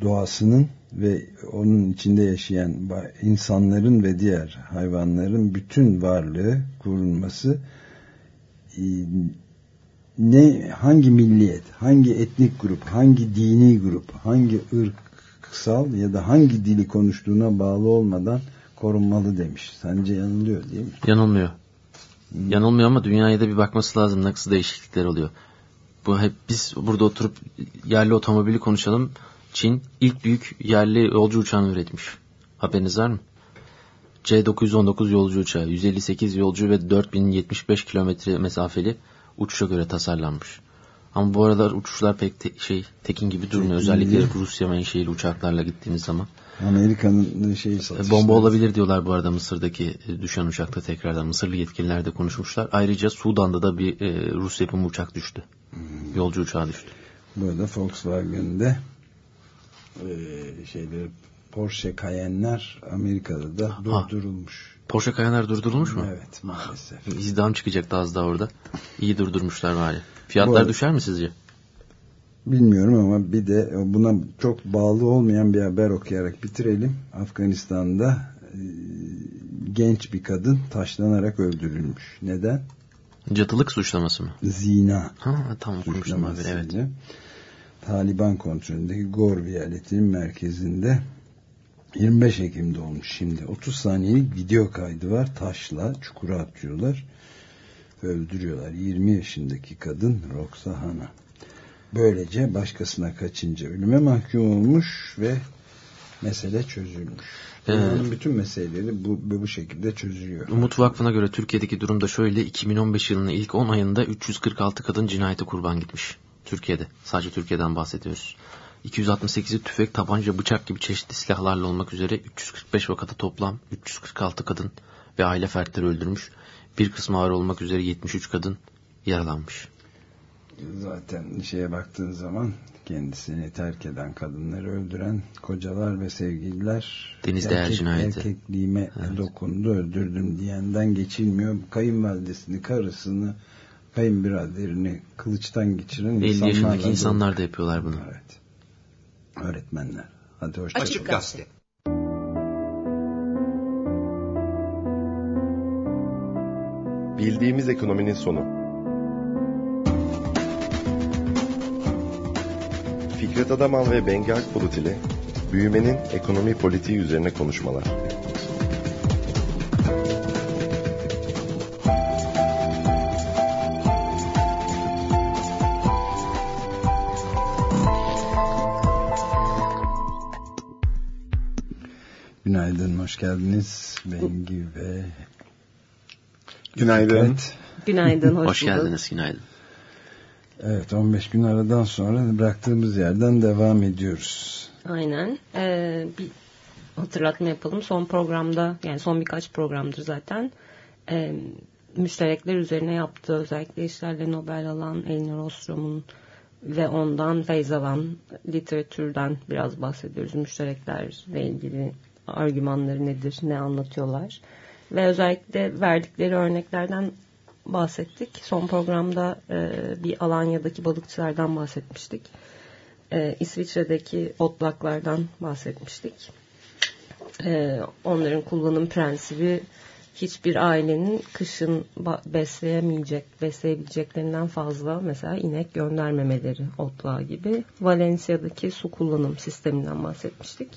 doğasının ve onun içinde yaşayan insanların ve diğer hayvanların bütün varlığı korunması e, ne hangi milliyet, hangi etnik grup, hangi dini grup, hangi ırksal ya da hangi dili konuştuğuna bağlı olmadan korunmalı demiş. Sence yanılıyor değil mi? Yanılmıyor. Yanılmıyor ama dünyaya da bir bakması lazım nasıl değişiklikler oluyor. Bu hep biz burada oturup yerli otomobili konuşalım. Çin ilk büyük yerli yolcu uçağını üretmiş. Haberiniz var mı? C919 yolcu uçağı 158 yolcu ve 4075 kilometre mesafeli uçuşa göre tasarlanmış. Ama bu aralar uçuşlar pek te- şey tekin gibi durmuyor. Özellikle. Rusya menşeili uçaklarla gittiğimiz zaman. Amerika'nın şeyi E, satışları. Bomba olabilir diyorlar bu arada Mısır'daki e, düşen uçakta tekrardan. Mısırlı yetkililer de konuşmuşlar. Ayrıca Sudan'da da bir e, Rus yapımı uçak düştü. Hmm. Yolcu uçağı düştü. Burada Volkswagen'de e, şeyleri Porsche Cayenne'ler Amerika'da da durdurulmuş. Porsche Cayenne durdurulmuş mu? Evet maalesef. İzdam çıkacaktı az daha orada. İyi durdurmuşlar bari. Fiyatlar Bu- düşer mi sizce? Bilmiyorum ama bir de buna çok bağlı olmayan bir haber okuyarak bitirelim. Afganistan'da e, genç bir kadın taşlanarak öldürülmüş. Neden? Catılık suçlaması mı? Zina Ha tamam okumuştum haberi evet. Taliban kontrolündeki Gor vilayetinin merkezinde 25 Ekim'de olmuş şimdi. 30 saniyelik video kaydı var. Taşla çukura atıyorlar. Öldürüyorlar. 20 yaşındaki kadın Roxahana. Böylece başkasına kaçınca ölüme mahkum olmuş ve mesele çözülmüş. Dünyanın bütün meseleleri bu, bu şekilde çözülüyor. Umut Vakfı'na göre Türkiye'deki durum da şöyle. 2015 yılının ilk 10 ayında 346 kadın cinayete kurban gitmiş. Türkiye'de. Sadece Türkiye'den bahsediyoruz. 268'i tüfek, tabanca, bıçak gibi çeşitli silahlarla olmak üzere 345 vakada toplam 346 kadın ve aile fertleri öldürmüş. Bir kısmı ağır olmak üzere 73 kadın yaralanmış. Zaten şeye baktığın zaman kendisini terk eden kadınları öldüren kocalar ve sevgililer Deniz değer cinayeti. erkekliğime dokundu öldürdüm diyenden geçilmiyor. Kayınvalidesini, karısını, kayınbiraderini kılıçtan geçiren 50 insanlarla yaşındaki insanlar da yapıyorlar bunu. Evet. Öğretmenler. Hadi hoşça Açık Gazete. Bildiğimiz ekonominin sonu. Fikret Adaman ve Bengi Akbulut ile büyümenin ekonomi politiği üzerine konuşmalar. Günaydın, hoş geldiniz. Bengi ve Günaydın. Fikret. Günaydın, hoş, Hoş bulduk. geldiniz, günaydın. Evet, 15 gün aradan sonra bıraktığımız yerden devam ediyoruz. Aynen. Ee, bir hatırlatma yapalım. Son programda, yani son birkaç programdır zaten e, müşterekler üzerine yaptığı özellikle işlerle Nobel alan Elinor Ostrom'un ve ondan feyz alan literatürden biraz bahsediyoruz. Müştereklerle ilgili argümanları nedir, ne anlatıyorlar. Ve özellikle verdikleri örneklerden bahsettik. Son programda e, bir Alanya'daki balıkçılardan bahsetmiştik. E, İsviçre'deki otlaklardan bahsetmiştik. E, onların kullanım prensibi hiçbir ailenin kışın besleyemeyecek, besleyebileceklerinden fazla mesela inek göndermemeleri otlağı gibi. Valencia'daki su kullanım sisteminden bahsetmiştik.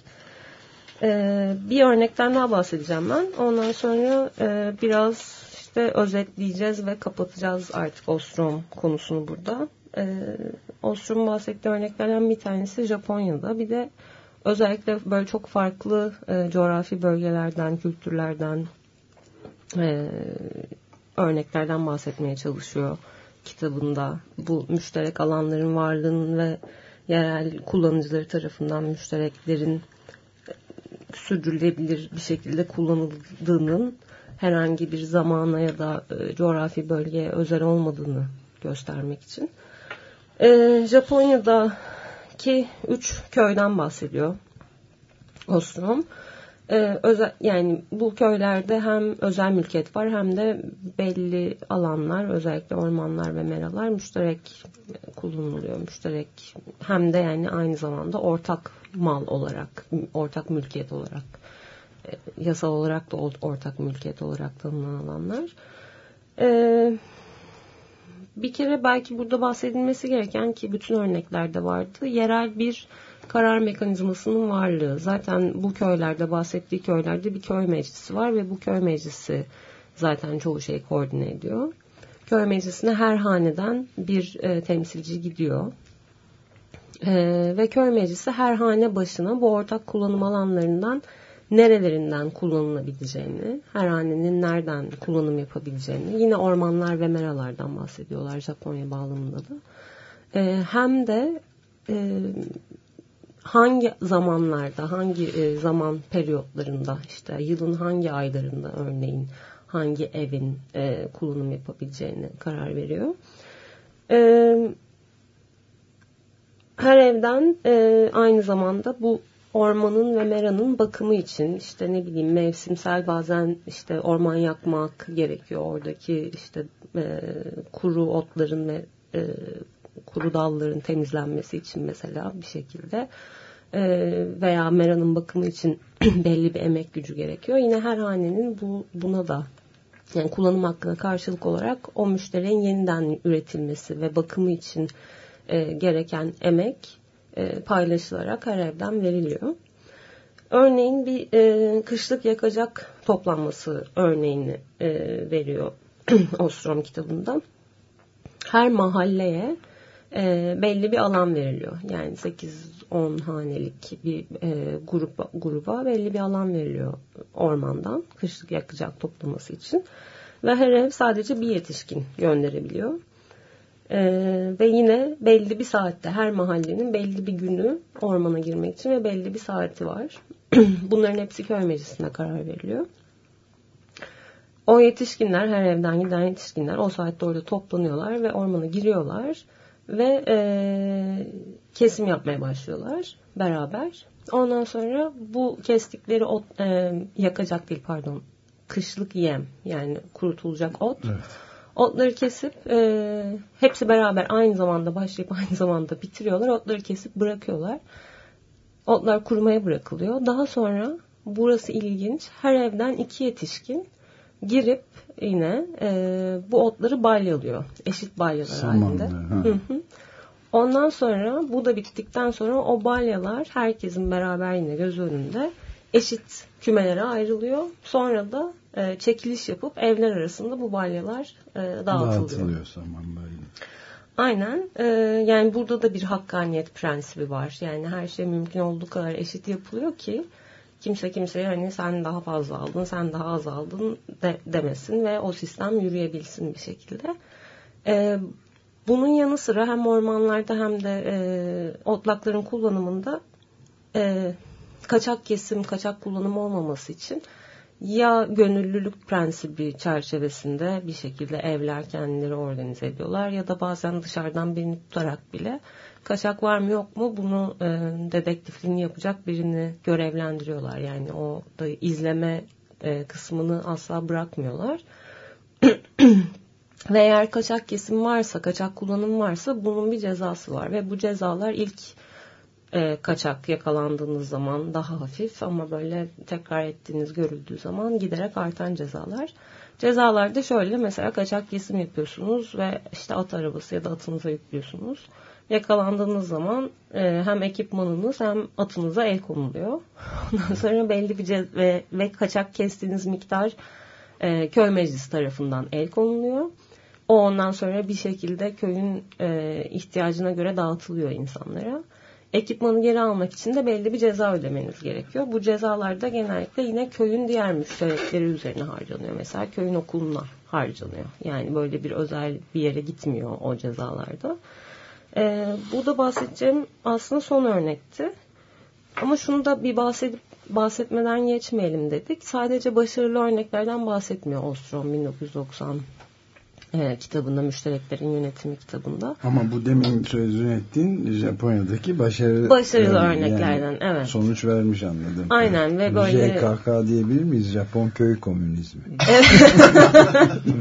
Ee, bir örnekten daha bahsedeceğim ben. Ondan sonra e, biraz işte özetleyeceğiz ve kapatacağız artık Ostrom konusunu burada. Ee, Ostrom'un bahsettiği örneklerden bir tanesi Japonya'da. Bir de özellikle böyle çok farklı e, coğrafi bölgelerden, kültürlerden e, örneklerden bahsetmeye çalışıyor kitabında. Bu müşterek alanların varlığının ve yerel kullanıcıları tarafından müştereklerin sürdürülebilir bir şekilde kullanıldığının herhangi bir zamana ya da e, coğrafi bölgeye özel olmadığını göstermek için. E, Japonya'daki üç köyden bahsediyor Ostrom. E, özel, yani bu köylerde hem özel mülkiyet var hem de belli alanlar özellikle ormanlar ve meralar müşterek kullanılıyor. Müşterek hem de yani aynı zamanda ortak mal olarak, ortak mülkiyet olarak yasal olarak da ortak mülkiyet olarak tanınan alanlar. E, bir kere belki burada bahsedilmesi gereken ki bütün örneklerde vardı. Yerel bir karar mekanizmasının varlığı. Zaten bu köylerde bahsettiği köylerde bir köy meclisi var ve bu köy meclisi zaten çoğu şeyi koordine ediyor. Köy meclisine her haneden bir e, temsilci gidiyor. E, ve köy meclisi her hane başına bu ortak kullanım alanlarından nerelerinden kullanılabileceğini, her hanenin nereden kullanım yapabileceğini, yine ormanlar ve meralardan bahsediyorlar Japonya bağlamında da. E, hem de e, hangi zamanlarda, hangi e, zaman periyotlarında, işte yılın hangi aylarında örneğin hangi evin e, kullanım yapabileceğini karar veriyor. E, her evden e, aynı zamanda bu ormanın ve meranın bakımı için işte ne bileyim mevsimsel bazen işte orman yakmak gerekiyor oradaki işte e, kuru otların ve e, kuru dalların temizlenmesi için mesela bir şekilde e, veya meranın bakımı için [clears throat] belli bir emek gücü gerekiyor. Yine her hanenin bu buna da yani kullanım hakkına karşılık olarak o müşterinin yeniden üretilmesi ve bakımı için e, gereken emek e, paylaşılarak her evden veriliyor. Örneğin bir e, kışlık yakacak toplanması örneğini e, veriyor [clears throat] Ostrom kitabında. Her mahalleye e, belli bir alan veriliyor. Yani 8-10 hanelik bir e, gruba, gruba belli bir alan veriliyor ormandan kışlık yakacak toplaması için. Ve her ev sadece bir yetişkin gönderebiliyor. Ee, ve yine belli bir saatte her mahallenin belli bir günü ormana girmek için ve belli bir saati var. [clears throat] Bunların hepsi köy meclisine karar veriliyor. O yetişkinler, her evden giden yetişkinler o saatte orada toplanıyorlar ve ormana giriyorlar ve e, kesim yapmaya başlıyorlar beraber. Ondan sonra bu kestikleri ot, e, yakacak değil pardon, kışlık yem yani kurutulacak ot. Evet. Otları kesip e, hepsi beraber aynı zamanda başlayıp aynı zamanda bitiriyorlar. Otları kesip bırakıyorlar. Otlar kurumaya bırakılıyor. Daha sonra burası ilginç. Her evden iki yetişkin girip yine e, bu otları balyalıyor. Eşit balyalar Samanlı, halinde. Hı hı. Ondan sonra bu da bittikten sonra o balyalar herkesin beraber yine göz önünde eşit kümelere ayrılıyor. Sonra da e, çekiliş yapıp evler arasında bu balyalar e, dağıtılıyor. Dağıtılıyor zaman böyle. Aynen. E, yani burada da bir hakkaniyet prensibi var. Yani her şey mümkün olduğu kadar eşit yapılıyor ki kimse kimseye hani sen daha fazla aldın, sen daha az aldın de, demesin ve o sistem yürüyebilsin bir şekilde. E, bunun yanı sıra hem ormanlarda hem de e, otlakların kullanımında e, kaçak kesim, kaçak kullanım olmaması için ya gönüllülük prensibi çerçevesinde bir şekilde evler kendileri organize ediyorlar ya da bazen dışarıdan birini tutarak bile kaçak var mı yok mu bunu e, dedektifliğini yapacak birini görevlendiriyorlar. Yani o da izleme e, kısmını asla bırakmıyorlar. [clears throat] ve eğer kaçak kesim varsa, kaçak kullanım varsa bunun bir cezası var ve bu cezalar ilk e, kaçak yakalandığınız zaman daha hafif ama böyle tekrar ettiğiniz görüldüğü zaman giderek artan cezalar. Cezalarda şöyle mesela kaçak kesim yapıyorsunuz ve işte at arabası ya da atınıza yüklüyorsunuz. Yakalandığınız zaman e, hem ekipmanınız hem atınıza el konuluyor. [laughs] Ondan sonra belli bir ve, ve kaçak kestiğiniz miktar e, köy meclisi tarafından el konuluyor. O ondan sonra bir şekilde köyün e, ihtiyacına göre dağıtılıyor insanlara ekipmanı geri almak için de belli bir ceza ödemeniz gerekiyor. Bu cezalar da genellikle yine köyün diğer müşterekleri üzerine harcanıyor. Mesela köyün okuluna harcanıyor. Yani böyle bir özel bir yere gitmiyor o cezalarda. Ee, bu da bahsedeceğim aslında son örnekti. Ama şunu da bir bahsedip bahsetmeden geçmeyelim dedik. Sadece başarılı örneklerden bahsetmiyor Ostrom 1990 e, kitabında, Müştereklerin Yönetimi kitabında. Ama bu demin sözünü ettiğin Japonya'daki başarılı, başarılı yani, örneklerden, yani evet. Sonuç vermiş anladım. Aynen ve böyle... JKK diyebilir miyiz? Japon köy komünizmi. [laughs]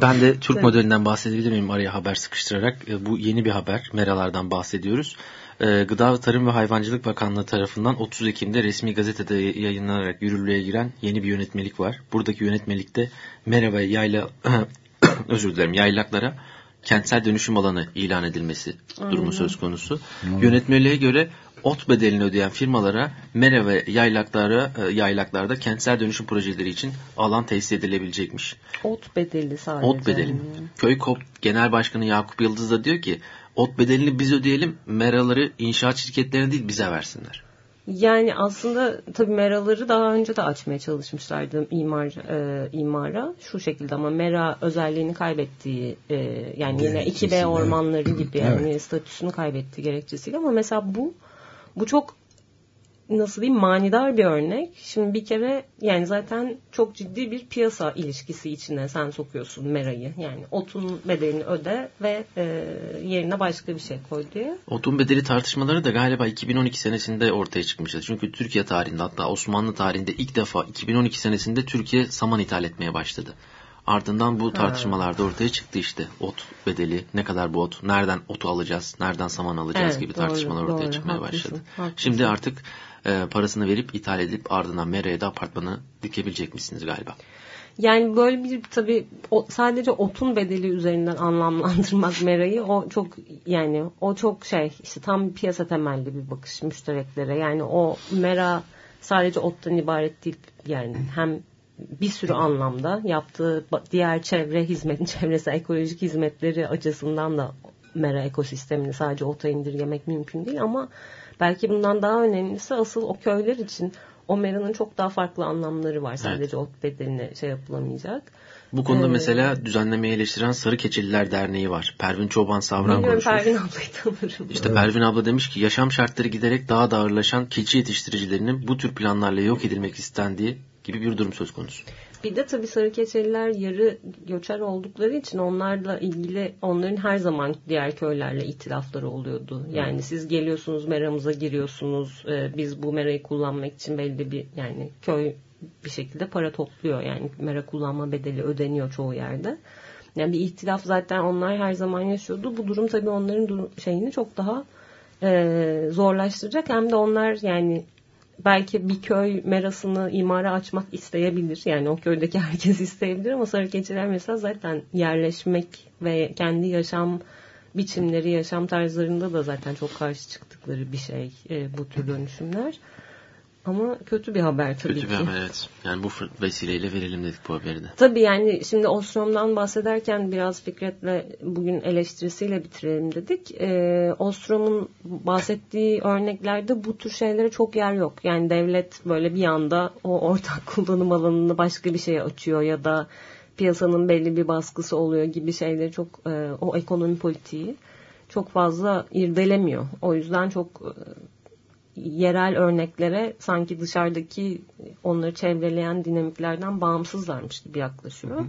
ben de Türk modelinden bahsedebilir miyim araya haber sıkıştırarak? E, bu yeni bir haber. Meralardan bahsediyoruz. E, Gıda, Tarım ve Hayvancılık Bakanlığı tarafından 30 Ekim'de resmi gazetede yayınlanarak yürürlüğe giren yeni bir yönetmelik var. Buradaki yönetmelikte mera ve yayla [laughs] özür dilerim yaylaklara kentsel dönüşüm alanı ilan edilmesi Aynen. durumu söz konusu. Hmm. Yönetmeliğe göre ot bedelini ödeyen firmalara mera ve yaylaklara, e, yaylaklarda kentsel dönüşüm projeleri için alan tesis edilebilecekmiş. Ot bedeli sadece. Ot bedeli. Yani. Köy Kop Genel Başkanı Yakup Yıldız da diyor ki ot bedelini biz ödeyelim meraları inşaat şirketlerine değil bize versinler. Yani aslında tabii meraları daha önce de açmaya çalışmışlardı imar e, imara. Şu şekilde ama mera özelliğini kaybettiği e, yani yine 2B ormanları gibi yani evet. statüsünü kaybettiği gerekçesiyle. Ama mesela bu bu çok nasıl diyeyim manidar bir örnek. Şimdi bir kere yani zaten çok ciddi bir piyasa ilişkisi içine sen sokuyorsun merayı. Yani otun bedelini öde ve e, yerine başka bir şey koy diye. Otun bedeli tartışmaları da galiba 2012 senesinde ortaya çıkmıştı. Çünkü Türkiye tarihinde hatta Osmanlı tarihinde ilk defa 2012 senesinde Türkiye saman ithal etmeye başladı. Ardından bu tartışmalarda ortaya çıktı işte. Ot bedeli, ne kadar bu ot, nereden otu alacağız, nereden saman alacağız Evet, gibi doğru, tartışmalar ortaya doğru. çıkmaya Haklısın, başladı. haklısın. Şimdi artık e, parasını verip ithal edip ardından meraya da apartmanı dikebilecek misiniz galiba? Yani böyle bir tabii o, sadece otun bedeli üzerinden anlamlandırmak merayı o çok yani o çok şey işte tam piyasa temelli bir bakış müştereklere. Yani o mera sadece ottan ibaret değil yani hem bir sürü anlamda yaptığı diğer çevre hizmet, [laughs] çevresel ekolojik hizmetleri açısından da mera ekosistemini sadece ota indirgemek mümkün değil ama belki bundan daha önemlisi asıl o köyler için o meranın çok daha farklı anlamları var. Sadece ot bedeline şey yapılamayacak. Bu konuda Ee, mesela düzenlemeyi eleştiren Sarı Keçililer Derneği var. Pervin Çoban Savran konuşmuş. Pervin ablayı tanırım. İşte Pervin abla demiş ki yaşam şartları giderek daha da ağırlaşan keçi yetiştiricilerinin bu tür planlarla yok edilmek istendiği gibi bir durum söz konusu. Bir de tabii sarı keçeliler yarı göçer oldukları için onlarla ilgili onların her zaman diğer köylerle itilafları oluyordu. Yani siz geliyorsunuz meramıza giriyorsunuz. e, biz bu merayı kullanmak için belli bir yani köy bir şekilde para topluyor. Yani mera kullanma bedeli ödeniyor çoğu yerde. Yani bir ihtilaf zaten onlar her zaman yaşıyordu. Bu durum tabii onların şeyini çok daha e, zorlaştıracak. Hem de onlar yani belki bir köy merasını imara açmak isteyebilir. Yani o köydeki [laughs] herkes isteyebilir ama sarı keçiler mesela zaten yerleşmek ve kendi yaşam biçimleri, yaşam tarzlarında da zaten çok karşı çıktıkları bir şey e, bu tür dönüşümler. Ama kötü bir haber tabii Kötü ki. bir haber evet. Yani bu vesileyle verelim dedik bu haberi de. Tabii yani şimdi Ostrom'dan bahsederken biraz Fikret'le bugün eleştirisiyle bitirelim dedik. Ee, Ostrom'un bahsettiği örneklerde bu tür şeylere çok yer yok. Yani devlet böyle bir anda o ortak [laughs] kullanım alanını başka bir şeye açıyor ya da piyasanın belli bir baskısı oluyor gibi şeyleri çok e, o ekonomi politiği çok fazla irdelemiyor. O yüzden çok e, yerel örneklere sanki dışarıdaki onları çevreleyen dinamiklerden bağımsızlarmış gibi yaklaşıyor.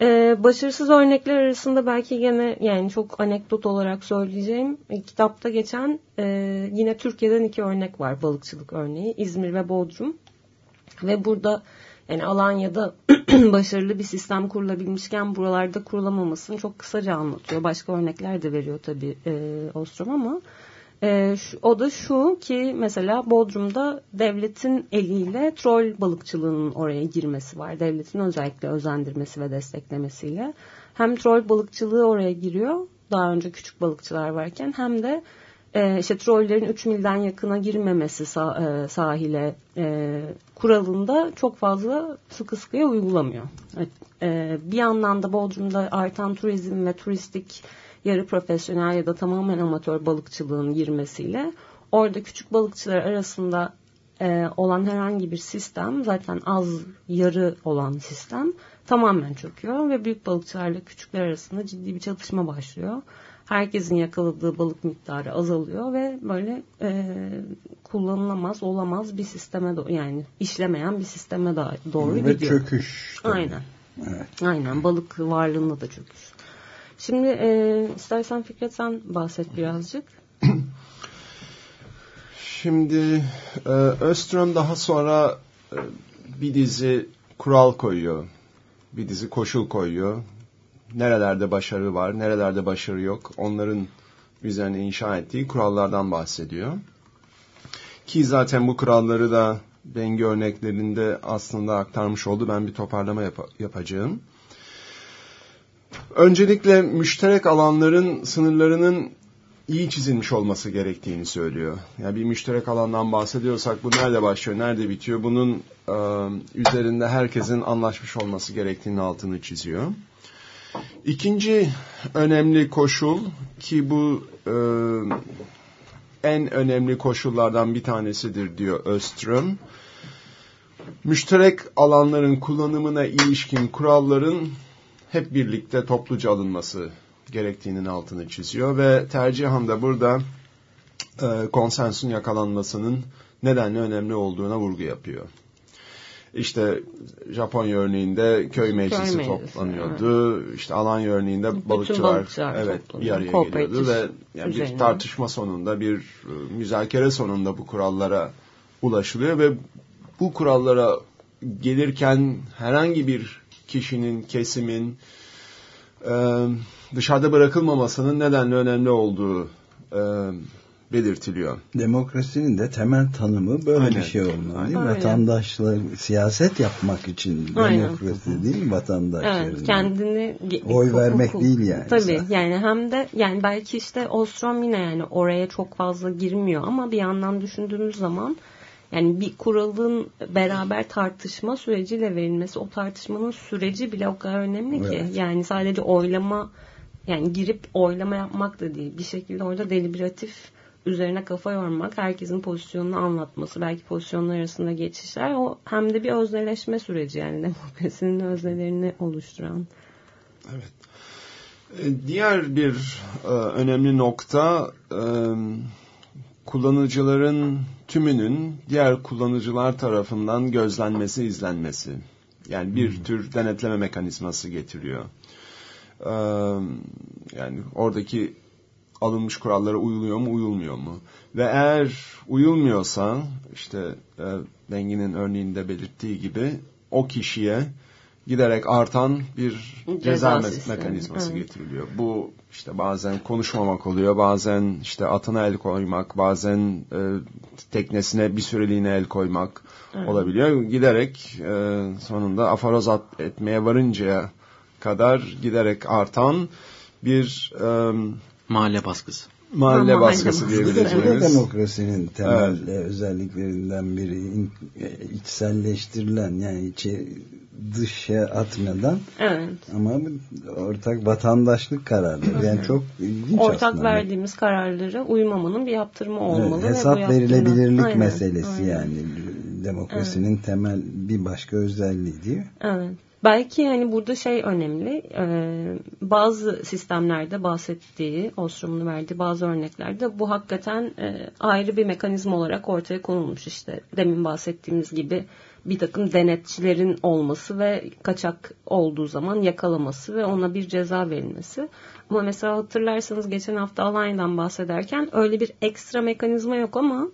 Ee, başarısız örnekler arasında belki gene yani çok anekdot olarak söyleyeceğim e, kitapta geçen e, yine Türkiye'den iki örnek var balıkçılık örneği İzmir ve Bodrum ve burada yani Alanya'da [clears throat] başarılı bir sistem kurulabilmişken buralarda kurulamamasını çok kısaca anlatıyor. Başka örnekler de veriyor tabii e, Ostrom ama e, şu- o da şu ki mesela Bodrum'da devletin eliyle troll balıkçılığının oraya girmesi var. Devletin özellikle özendirmesi ve desteklemesiyle. Hem troll balıkçılığı oraya giriyor daha önce küçük balıkçılar varken hem de e, işte trollerin 3 milden yakına girmemesi sa- e, sahile e, kuralında çok fazla sıkı sıkıya uygulamıyor. Evet, e, bir yandan da Bodrum'da artan turizm ve turistik yarı profesyonel ya da tamamen amatör balıkçılığın girmesiyle orada küçük balıkçılar arasında e, olan herhangi bir sistem zaten az yarı olan sistem tamamen çöküyor ve büyük balıkçılarla küçükler arasında ciddi bir çatışma başlıyor. Herkesin yakaladığı balık miktarı azalıyor ve böyle e, kullanılamaz, olamaz bir sisteme do- yani işlemeyen bir sisteme da- doğru Ve gidiyor. çöküş. tabii. Aynen. Evet. Aynen balık varlığında da çöküş. Şimdi e, istersen Fikret sen bahset birazcık. [clears throat] Şimdi e, Öström daha sonra e, bir dizi kural koyuyor. Bir dizi koşul koyuyor. Nerelerde başarı var, nerelerde başarı yok. Onların üzerine inşa ettiği kurallardan bahsediyor. Ki zaten bu kuralları da Bengi örneklerinde aslında aktarmış oldu. Ben bir toparlama yap- yapacağım. Öncelikle müşterek alanların sınırlarının iyi çizilmiş olması gerektiğini söylüyor. Yani bir müşterek alandan bahsediyorsak bu nerede başlıyor, nerede bitiyor? Bunun e, üzerinde herkesin anlaşmış olması gerektiğinin altını çiziyor. İkinci önemli koşul ki bu e, en önemli koşullardan bir tanesidir diyor Öström. Müşterek alanların kullanımına ilişkin kuralların hep birlikte topluca alınması gerektiğinin altını çiziyor ve tercihan da burada e, konsensusun yakalanmasının nedenle önemli olduğuna vurgu yapıyor. İşte Japonya örneğinde köy meclisi, köy meclisi toplanıyordu. Evet. İşte Alanya örneğinde Bütün balıkçılar, balıkçılar evet bir araya geliyordu ve yani bir tartışma sonunda bir e, müzakere sonunda bu kurallara ulaşılıyor ve bu kurallara gelirken herhangi bir kişinin, kesimin e, dışarıda bırakılmamasının nedenle önemli olduğu e, belirtiliyor. Demokrasinin de temel tanımı böyle Aynen. bir şey olmalı değil mi? Vatandaşlar siyaset yapmak için Aynen. demokrasi değil mi vatandaşların? Evet, kendini oy vermek değil yani. Tabii yani hem de yani belki işte Ostrom yine yani oraya çok fazla girmiyor ama bir yandan düşündüğümüz zaman yani bir kuralın beraber tartışma süreciyle verilmesi o tartışmanın süreci bile o kadar önemli ki. Evet. Yani sadece oylama yani girip oylama yapmak da değil. Bir şekilde orada deliberatif üzerine kafa yormak, herkesin pozisyonunu anlatması, belki pozisyonlar arasında geçişler o hem de bir özneleşme süreci yani demokrasinin öznelerini oluşturan. Evet. E, diğer bir e, önemli nokta e, kullanıcıların tümünün diğer kullanıcılar tarafından gözlenmesi, izlenmesi. Yani bir hmm. tür denetleme mekanizması getiriyor. Ee, yani oradaki alınmış kurallara uyuluyor mu, uyulmuyor mu? Ve eğer uyulmuyorsa, işte e, Bengi'nin örneğinde belirttiği gibi o kişiye giderek artan bir ceza, ceza mekanizması evet. getiriliyor. Bu işte bazen konuşmamak oluyor, bazen işte atına el koymak, bazen e, teknesine bir süreliğine el koymak evet. olabiliyor. Giderek e, sonunda afaroz etmeye varıncaya kadar giderek artan bir e, mahalle baskısı. Mahalle Ama baskısı diyebileceğimiz. Evet. Demokrasinin temel evet. özelliklerinden biri içselleştirilen yani içi dışa atmadan evet. ama ortak vatandaşlık kararları yani çok ilginç ortak aslında. verdiğimiz kararlara uymamanın bir yaptırımı olmalı evet, hesap ve verilebilirlik aynen, meselesi aynen. yani demokrasinin evet. temel bir başka özelliği değil mi? Evet. Belki yani burada şey önemli, bazı sistemlerde bahsettiği, Ostrom'un verdiği bazı örneklerde bu hakikaten ayrı bir mekanizma olarak ortaya konulmuş işte. Demin bahsettiğimiz gibi bir takım denetçilerin olması ve kaçak olduğu zaman yakalaması ve ona bir ceza verilmesi. Ama mesela hatırlarsanız geçen hafta Alanya'dan bahsederken öyle bir ekstra mekanizma yok ama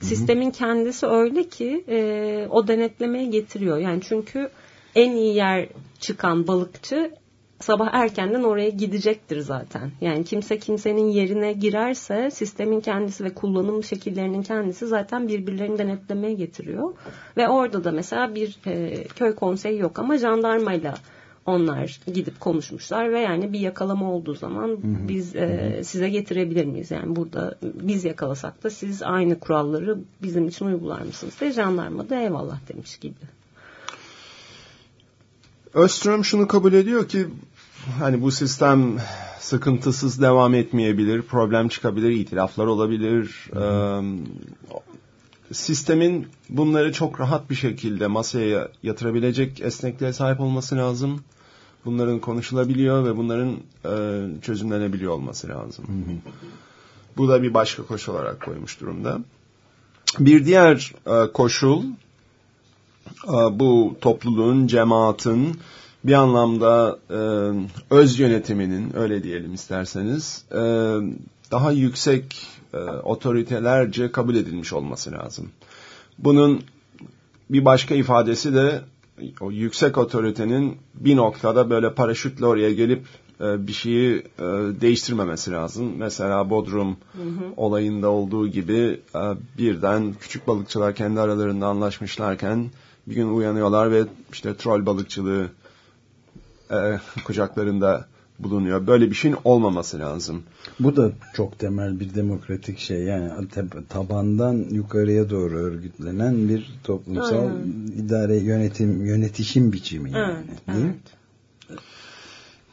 sistemin kendisi öyle ki e, o denetlemeyi getiriyor. Yani çünkü en iyi yer çıkan balıkçı sabah erkenden oraya gidecektir zaten. Yani kimse kimsenin yerine girerse sistemin kendisi ve kullanım şekillerinin kendisi zaten birbirlerini denetlemeye getiriyor. Ve orada da mesela bir e, köy konseyi yok ama jandarmayla onlar gidip konuşmuşlar ve yani bir yakalama olduğu zaman biz e, size getirebilir miyiz? Yani burada biz yakalasak da siz aynı kuralları bizim için uygular mısınız? Ve jandarma da eyvallah demiş gibi. Öström şunu kabul ediyor ki hani bu sistem sıkıntısız devam etmeyebilir, problem çıkabilir, itilaflar olabilir. Ee, sistemin bunları çok rahat bir şekilde masaya yatırabilecek esnekliğe sahip olması lazım. Bunların konuşulabiliyor ve bunların e, çözümlenebiliyor olması lazım. Bu da bir başka koşul olarak koymuş durumda. Bir diğer e, koşul bu topluluğun, cemaatin bir anlamda e, öz yönetiminin öyle diyelim isterseniz e, daha yüksek e, otoritelerce kabul edilmiş olması lazım. Bunun bir başka ifadesi de o yüksek otoritenin bir noktada böyle paraşütle oraya gelip e, bir şeyi e, değiştirmemesi lazım. Mesela Bodrum hı hı. olayında olduğu gibi e, birden küçük balıkçılar kendi aralarında anlaşmışlarken bir gün uyanıyorlar ve işte troll balıkçılığı e, kucaklarında bulunuyor. Böyle bir şeyin olmaması lazım. Bu da çok temel bir demokratik şey. Yani tabandan yukarıya doğru örgütlenen bir toplumsal Aynen. idare yönetim yönetişim biçimi yani. Evet, değil evet.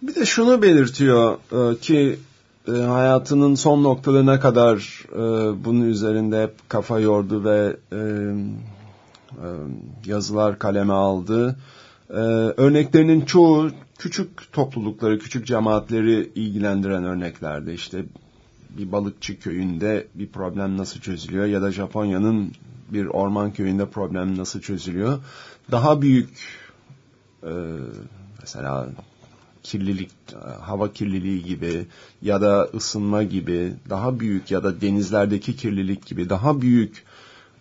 Bir de şunu belirtiyor e, ki e, hayatının son noktalarına kadar e, bunun üzerinde hep kafa yordu ve yazılar kaleme aldı. E, örneklerinin çoğu küçük toplulukları, küçük cemaatleri ilgilendiren örneklerdi. İşte bir balıkçı köyünde bir problem nasıl çözülüyor ya da Japonya'nın bir orman köyünde problem nasıl çözülüyor. Daha büyük e, mesela kirlilik, hava kirliliği gibi ya da ısınma gibi daha büyük ya da denizlerdeki kirlilik gibi daha büyük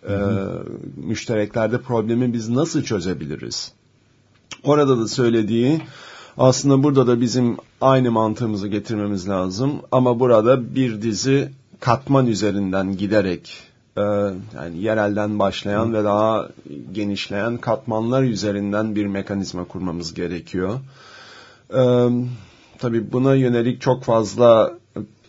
e, müştereklerde problemi biz nasıl çözebiliriz? Orada da söylediği aslında burada da bizim aynı mantığımızı getirmemiz lazım ama burada bir dizi katman üzerinden giderek e, yani yerelden başlayan ve daha genişleyen katmanlar üzerinden bir mekanizma kurmamız gerekiyor. E, tabii buna yönelik çok fazla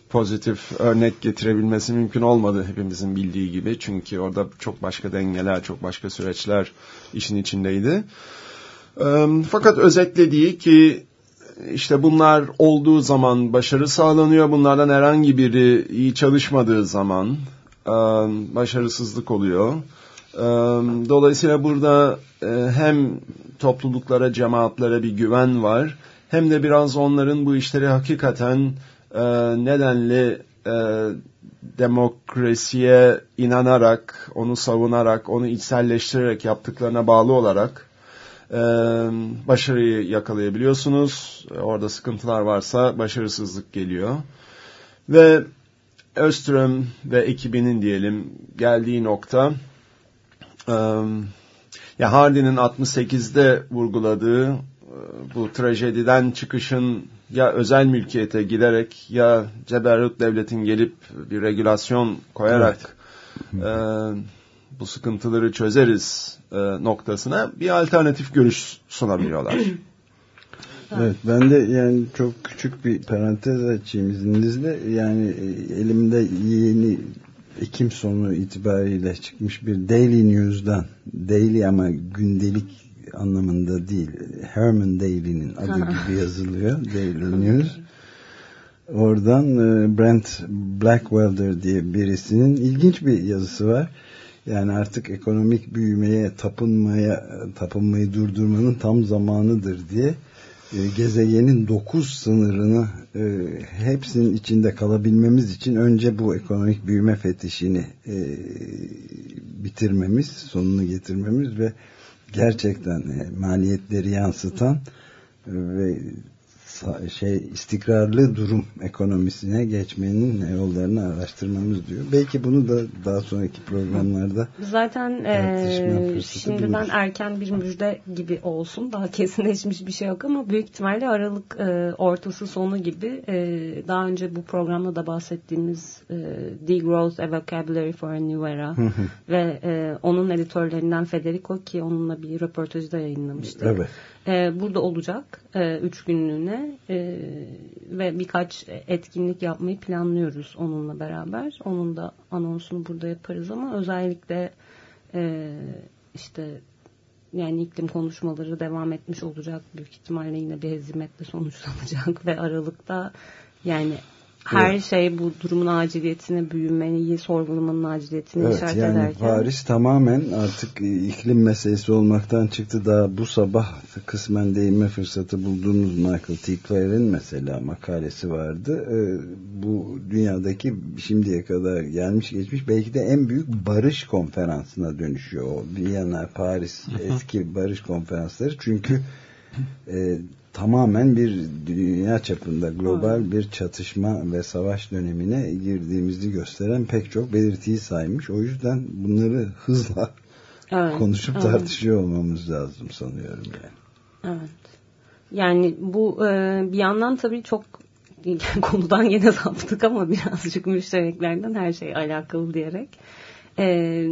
pozitif örnek getirebilmesi mümkün olmadı hepimizin bildiği gibi. Çünkü orada çok başka dengeler, çok başka süreçler işin içindeydi. Fakat özetlediği ki işte bunlar olduğu zaman başarı sağlanıyor. Bunlardan herhangi biri iyi çalışmadığı zaman başarısızlık oluyor. Dolayısıyla burada hem topluluklara, cemaatlere bir güven var. Hem de biraz onların bu işleri hakikaten nedenli demokrasiye inanarak, onu savunarak, onu içselleştirerek yaptıklarına bağlı olarak e, başarıyı yakalayabiliyorsunuz. Orada sıkıntılar varsa başarısızlık geliyor. Ve Öström ve ekibinin diyelim geldiği nokta e, ya Hardy'nin 68'de vurguladığı bu trajediden çıkışın ya özel mülkiyete giderek ya Ceberut devletin gelip bir regülasyon koyarak evet. e, bu sıkıntıları çözeriz e, noktasına bir alternatif görüş sunabiliyorlar. [clears throat] Evet ben de yani çok küçük bir parantez açayım izninizle. Yani e, elimde yeni Ekim sonu itibariyle çıkmış bir Daily News'dan Daily ama gündelik anlamında değil Herman Daily'nin adı gibi yazılıyor [laughs] Daily News. Oradan e, Brent Blackwelder diye birisinin ilginç bir yazısı var. Yani artık ekonomik büyümeye tapınmaya tapınmayı durdurmanın tam zamanıdır diye e, gezegenin dokuz sınırını e, hepsinin içinde kalabilmemiz için önce bu ekonomik büyüme fetişini bitirmemiz, sonunu getirmemiz ve gerçekten e, maliyetleri yansıtan e, ve şey istikrarlı durum ekonomisine geçmenin yollarını araştırmamız diyor. Belki bunu da daha sonraki programlarda zaten e, şimdiden bulur. erken bir müjde gibi olsun. Daha kesinleşmiş bir şey yok ama büyük ihtimalle Aralık e, ortası sonu gibi e, daha önce bu programda da bahsettiğimiz e, Degrowth A Vocabulary for a New Era ve e, onun editörlerinden Federico ki onunla bir röportajı da yayınlamıştı. Evet e, burada olacak e, üç günlüğüne e, ve birkaç etkinlik yapmayı planlıyoruz onunla beraber. Onun da anonsunu burada yaparız ama özellikle e, işte yani iklim konuşmaları devam etmiş olacak. Büyük ihtimalle yine bir hezimetle sonuçlanacak [laughs] ve Aralık'ta yani her evet. şey bu durumun aciliyetine, büyümeyi sorgulamanın aciliyetine evet, işaret yani ederken. Paris tamamen artık iklim meselesi olmaktan çıktı. Daha bu sabah kısmen değinme fırsatı bulduğumuz Michael T. Clare'in mesela makalesi vardı. Ee, bu dünyadaki şimdiye kadar gelmiş geçmiş belki de en büyük barış konferansına dönüşüyor. Viyana, Paris [laughs] eski barış konferansları. Çünkü e, tamamen bir dünya çapında global evet. bir çatışma ve savaş dönemine girdiğimizi gösteren pek çok belirtiyi saymış. O yüzden bunları hızla evet. konuşup evet. tartışıyor olmamız lazım sanıyorum yani. Evet. Yani bu e, bir yandan tabii çok [laughs] konudan yine saptık ama birazcık müştereklerden her şey alakalı diyerek. E,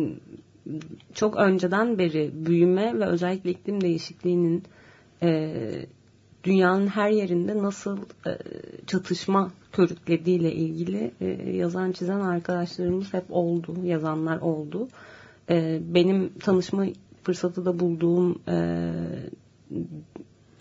çok önceden beri büyüme ve özellikle iklim değişikliğinin e, dünyanın her yerinde nasıl e, çatışma körüklediğiyle ilgili e, yazan çizen arkadaşlarımız hep oldu, yazanlar oldu. E, benim tanışma fırsatı da bulduğum e,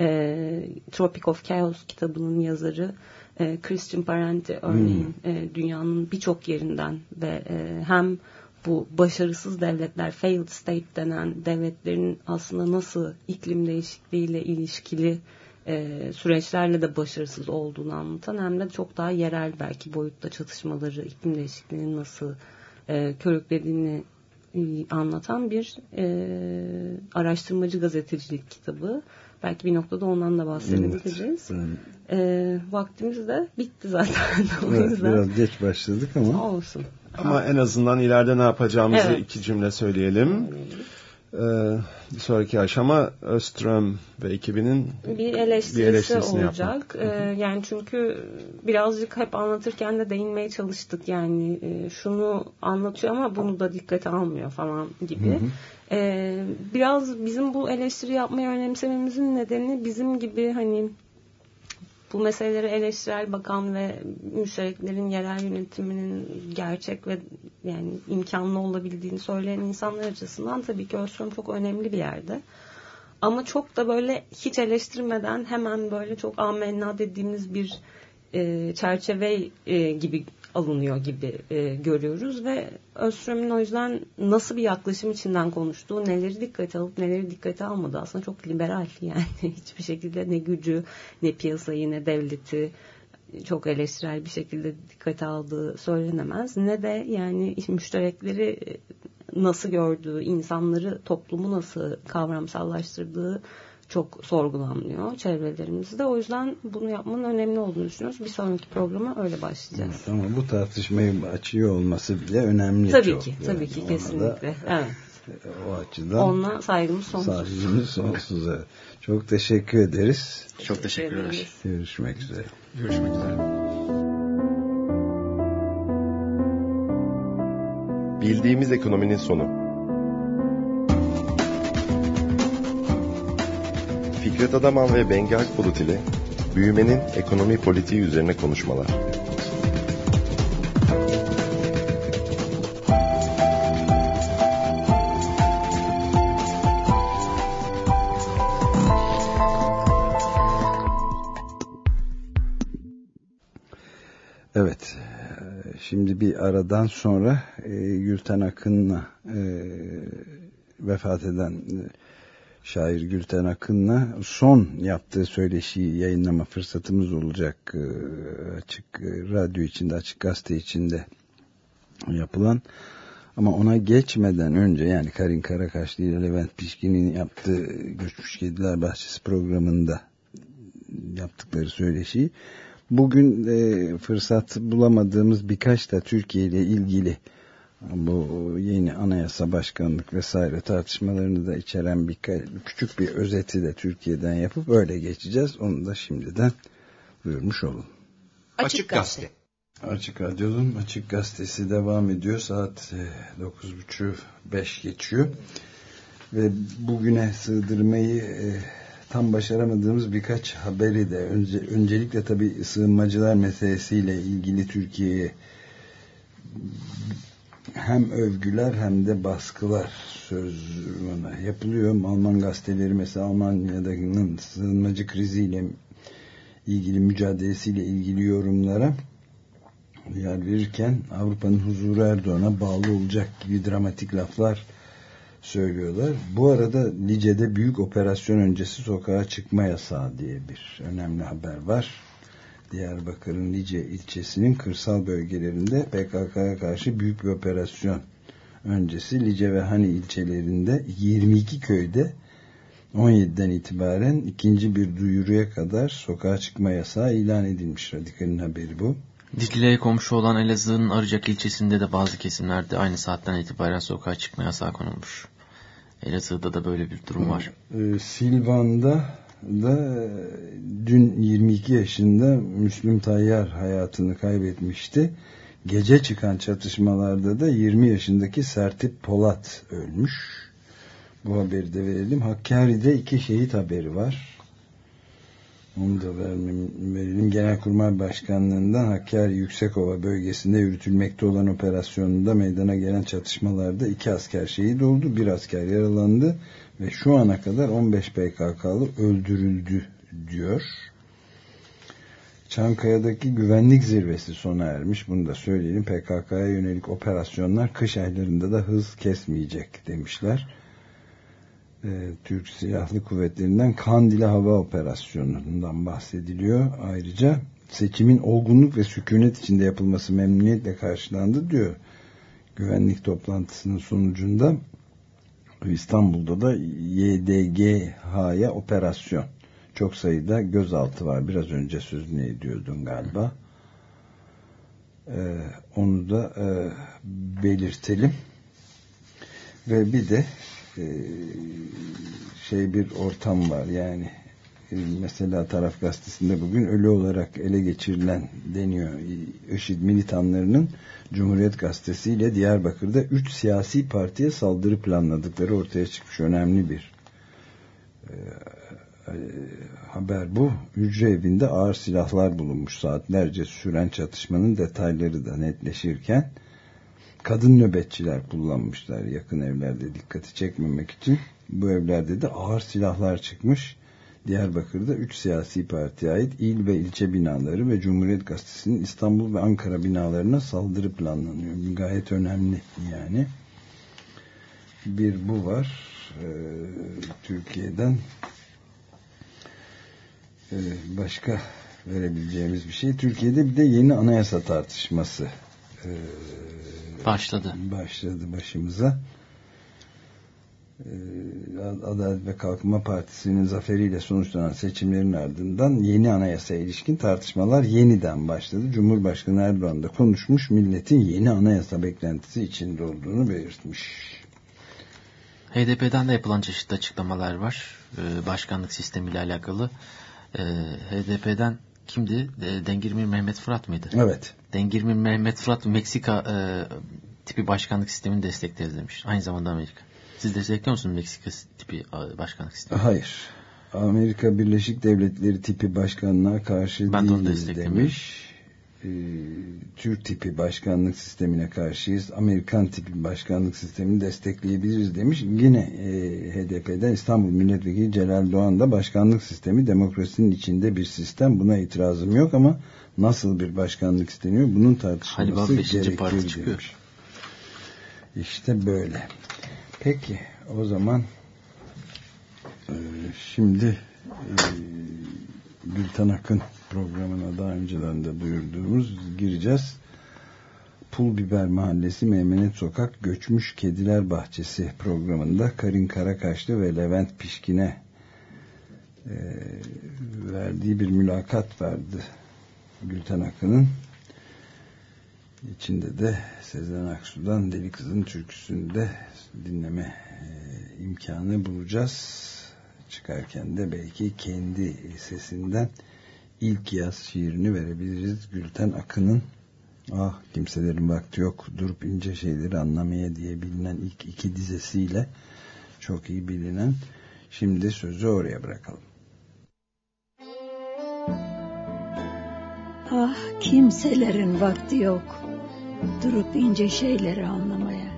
E, Tropic of Chaos kitabının yazarı e, Christian Parenti örneğin hmm. e, dünyanın birçok yerinden ve e, hem bu başarısız devletler, failed state denen devletlerin aslında nasıl iklim değişikliğiyle ilişkili e, süreçlerle de başarısız olduğunu anlatan hem de çok daha yerel belki boyutta çatışmaları, iklim değişikliğinin nasıl e, körüklediğini e, anlatan bir e, araştırmacı gazetecilik kitabı. Belki bir noktada ondan da bahsedebiliriz. Evet, e, vaktimiz de bitti zaten. [laughs] o evet, yüzden. Biraz geç başladık ama. Olsun. Ama en azından ileride ne yapacağımızı evet. iki cümle söyleyelim. Ee, bir sonraki aşama Öström ve ekibinin bir eleştirisi, bir eleştirisini olacak. Ee, yani çünkü birazcık hep anlatırken de değinmeye çalıştık. Yani e, şunu anlatıyor ama bunu da dikkate almıyor falan gibi. Hı hı. Ee, biraz bizim bu eleştiri yapmayı önemsememizin nedeni bizim gibi hani bu meseleleri eleştirel bakan ve müştereklerin yerel yönetiminin gerçek ve yani imkanlı olabildiğini söyleyen insanlar açısından tabii ki Öztürk çok önemli bir yerde. Ama çok da böyle hiç eleştirmeden hemen böyle çok amenna dediğimiz bir e, çerçeve e, gibi alınıyor gibi e, görüyoruz ve Özström'ün o yüzden nasıl bir yaklaşım içinden konuştuğu, neleri dikkate alıp neleri dikkate almadı aslında çok liberal [laughs] yani hiçbir şekilde ne gücü ne piyasayı ne devleti çok eleştirel bir şekilde dikkate aldığı söylenemez. Ne de yani müşterekleri nasıl gördüğü, insanları, toplumu nasıl kavramsallaştırdığı çok sorgulanmıyor çevrelerimizde. O yüzden bunu yapmanın önemli olduğunu düşünüyoruz. Bir sonraki programa öyle başlayacağız. Evet, ama bu tartışmayı açıyor olması bile önemli. Tabii çok. ki, yani tabii ki kesinlikle. Evet. O açıdan Onunla saygımız sonsuz. Saygımız sonsuz. Evet. Çok teşekkür ederiz. Çok teşekkürler. Görüşmek üzere. Görüşmek üzere. Bildiğimiz ekonominin sonu. Fikret Adaman ve Bengi Akbulut ile büyümenin ekonomi politiği üzerine konuşmalar. Evet, şimdi bir aradan sonra e, Gülten Akın'la e, vefat eden e, şair Gülten Akın'la son yaptığı söyleşiyi yayınlama fırsatımız olacak e, açık e, radyo içinde açık gazete içinde yapılan. Ama ona geçmeden önce yani Karin Karakaşlı ile Levent Pişkin'in yaptığı Göçmüş Kediler Bahçesi programında yaptıkları söyleşiyi bugün e, fırsat bulamadığımız birkaç da Türkiye ile ilgili bu yeni anayasa başkanlık vesaire tartışmalarını da içeren bir küçük bir özeti de Türkiye'den yapıp öyle geçeceğiz. Onu da şimdiden buyurmuş olun. Açık Gazete. Açık Radyo'nun Açık Gazetesi devam ediyor. Saat 9.30-5 e, geçiyor. Ve bugüne sığdırmayı e, tam başaramadığımız birkaç haberi de önce, öncelikle tabii sığınmacılar meselesiyle ilgili Türkiye'ye hem övgüler hem de baskılar söz yapılıyor. Alman gazeteleri mesela Almanya'daki sığınmacı kriziyle ilgili mücadelesiyle ilgili yorumlara yer verirken Avrupa'nın huzuru Erdoğan'a bağlı olacak gibi dramatik laflar söylüyorlar. Bu arada Lice'de büyük operasyon öncesi sokağa çıkma yasağı diye bir önemli haber var. Diyarbakır'ın Lice ilçesinin kırsal bölgelerinde PKK'ya karşı büyük bir operasyon öncesi Lice ve Hani ilçelerinde 22 köyde 17'den itibaren ikinci bir duyuruya kadar sokağa çıkma yasağı ilan edilmiş. Radikal'in haberi bu. Dicle'ye komşu olan Elazığ'ın Arıcak ilçesinde de bazı kesimlerde aynı saatten itibaren sokağa çıkma yasağı konulmuş. Elazığ'da da böyle bir durum var. Ee, Silvan'da da dün 22 yaşında Müslüm Tayyar hayatını kaybetmişti. Gece çıkan çatışmalarda da 20 yaşındaki Sertip Polat ölmüş. Bu haberi de verelim. Hakkari'de iki şehit haberi var. Onu da verelim. Genelkurmay Başkanlığından Hakkari Yüksekova bölgesinde yürütülmekte olan operasyonunda meydana gelen çatışmalarda iki asker şehit oldu. Bir asker yaralandı ve şu ana kadar 15 PKK'lı öldürüldü diyor. Çankaya'daki güvenlik zirvesi sona ermiş. Bunu da söyleyelim. PKK'ya yönelik operasyonlar kış aylarında da hız kesmeyecek demişler. Ee, Türk Silahlı Kuvvetleri'nden Kandil'e hava operasyonundan bahsediliyor. Ayrıca seçimin olgunluk ve sükunet içinde yapılması memnuniyetle karşılandı diyor. Güvenlik toplantısının sonucunda İstanbul'da da YDGH'ya operasyon çok sayıda gözaltı var. Biraz önce sözünü ediyordun galiba. Ee, onu da e, belirtelim. Ve bir de e, şey bir ortam var yani e, mesela taraf gazetesinde bugün ölü olarak ele geçirilen deniyor IŞİD militanlarının Cumhuriyet Gazetesi ile Diyarbakır'da 3 siyasi partiye saldırı planladıkları ortaya çıkmış önemli bir e, e, haber bu. Hücre evinde ağır silahlar bulunmuş. Saatlerce süren çatışmanın detayları da netleşirken kadın nöbetçiler kullanmışlar yakın evlerde dikkati çekmemek için. Bu evlerde de ağır silahlar çıkmış. Diyarbakır'da 3 siyasi partiye ait il ve ilçe binaları ve Cumhuriyet Gazetesi'nin İstanbul ve Ankara binalarına saldırı planlanıyor. Gayet önemli yani. Bir bu var. Ee, Türkiye'den ee, başka verebileceğimiz bir şey. Türkiye'de bir de yeni anayasa tartışması e, başladı. Başladı başımıza. Ee, Adalet ve Kalkınma Partisi'nin zaferiyle sonuçlanan seçimlerin ardından yeni anayasaya ilişkin tartışmalar yeniden başladı. Cumhurbaşkanı Erdoğan da konuşmuş, milletin yeni anayasa beklentisi içinde olduğunu belirtmiş. HDP'den de yapılan çeşitli açıklamalar var. Ee, başkanlık sistemiyle alakalı e, HDP'den kimdi? E, Dengirmir Mehmet Fırat mıydı? Evet. Dengirmir Mehmet Fırat Meksika e, tipi başkanlık sistemini destekleriz demiş. Aynı zamanda Amerika. Siz destekliyor musunuz Meksika tipi başkanlık sistemi? Hayır. Amerika Birleşik Devletleri tipi başkanlığa karşı ben değiliz demiş. E, Türk tipi başkanlık sistemine karşıyız. Amerikan tipi başkanlık sistemini destekleyebiliriz demiş. Yine e, HDP'den İstanbul Milletvekili Celal Doğan da başkanlık sistemi demokrasinin içinde bir sistem. Buna itirazım yok ama nasıl bir başkanlık isteniyor bunun tartışılması gerekir demiş. İşte böyle. Peki o zaman e, şimdi e, Gülten Akın programına daha önceden de duyurduğumuz gireceğiz. Pul Biber Mahallesi Meymenet Sokak Göçmüş Kediler Bahçesi programında Karin Karakaşlı ve Levent Pişkin'e e, verdiği bir mülakat vardı Gülten Akın'ın. İçinde de Sezen Aksu'dan Deli Kızın türküsünde dinleme e, imkanı bulacağız. Çıkarken de belki kendi sesinden ilk yaz şiirini verebiliriz. Gülten Akın'ın Ah kimselerin vakti yok durup ince şeyleri anlamaya diye bilinen ilk iki dizesiyle çok iyi bilinen şimdi sözü oraya bırakalım. Ah kimselerin vakti yok durup ince şeyleri anlamaya.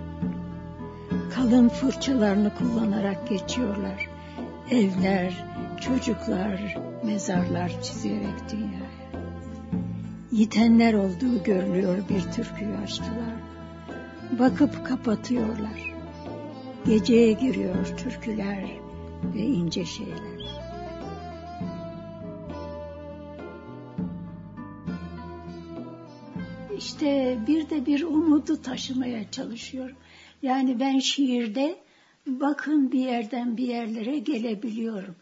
Kalın fırçalarını kullanarak geçiyorlar. Evler, çocuklar, mezarlar çizerek dünyaya. Yitenler olduğu görülüyor bir türküyü açtılar. Bakıp kapatıyorlar. Geceye giriyor türküler ve ince şeyler. İşte bir de bir umudu taşımaya çalışıyorum. Yani ben şiirde bakın bir yerden bir yerlere gelebiliyorum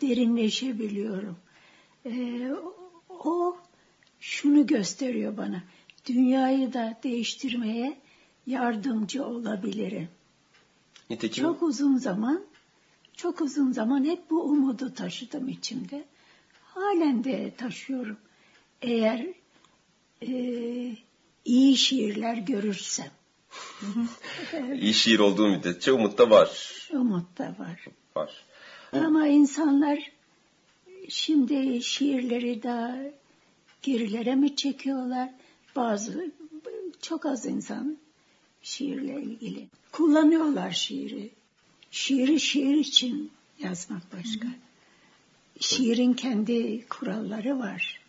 derinleşebiliyorum. Ee, o şunu gösteriyor bana. Dünyayı da değiştirmeye yardımcı olabilirim. Nitekim... Çok uzun zaman, çok uzun zaman hep bu umudu taşıdım içimde. Halen de taşıyorum. Eğer e, iyi şiirler görürsem. [laughs] İyi şiir olduğu müddetçe umut da var. Umut da var. Var. Ama insanlar şimdi şiirleri daha gerilere mi çekiyorlar? Bazı çok az insan şiirle ilgili. Kullanıyorlar şiiri. Şiiri şiir için yazmak başka. Şiirin kendi kuralları var.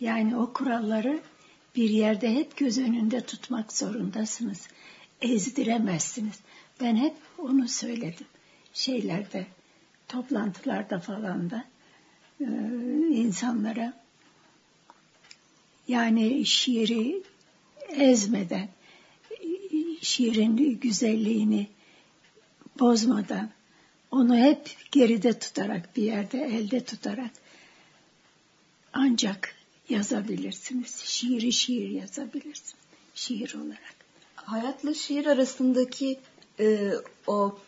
Yani o kuralları bir yerde hep göz önünde tutmak zorundasınız. Ezdiremezsiniz. Ben hep onu söyledim. Şeylerde, toplantılarda falan da e, insanlara yani şiiri ezmeden, şiirin güzelliğini bozmadan, onu hep geride tutarak, bir yerde elde tutarak ancak yazabilirsiniz. Şiiri şiir yazabilirsiniz. Şiir olarak. Hayatla şiir arasındaki e, o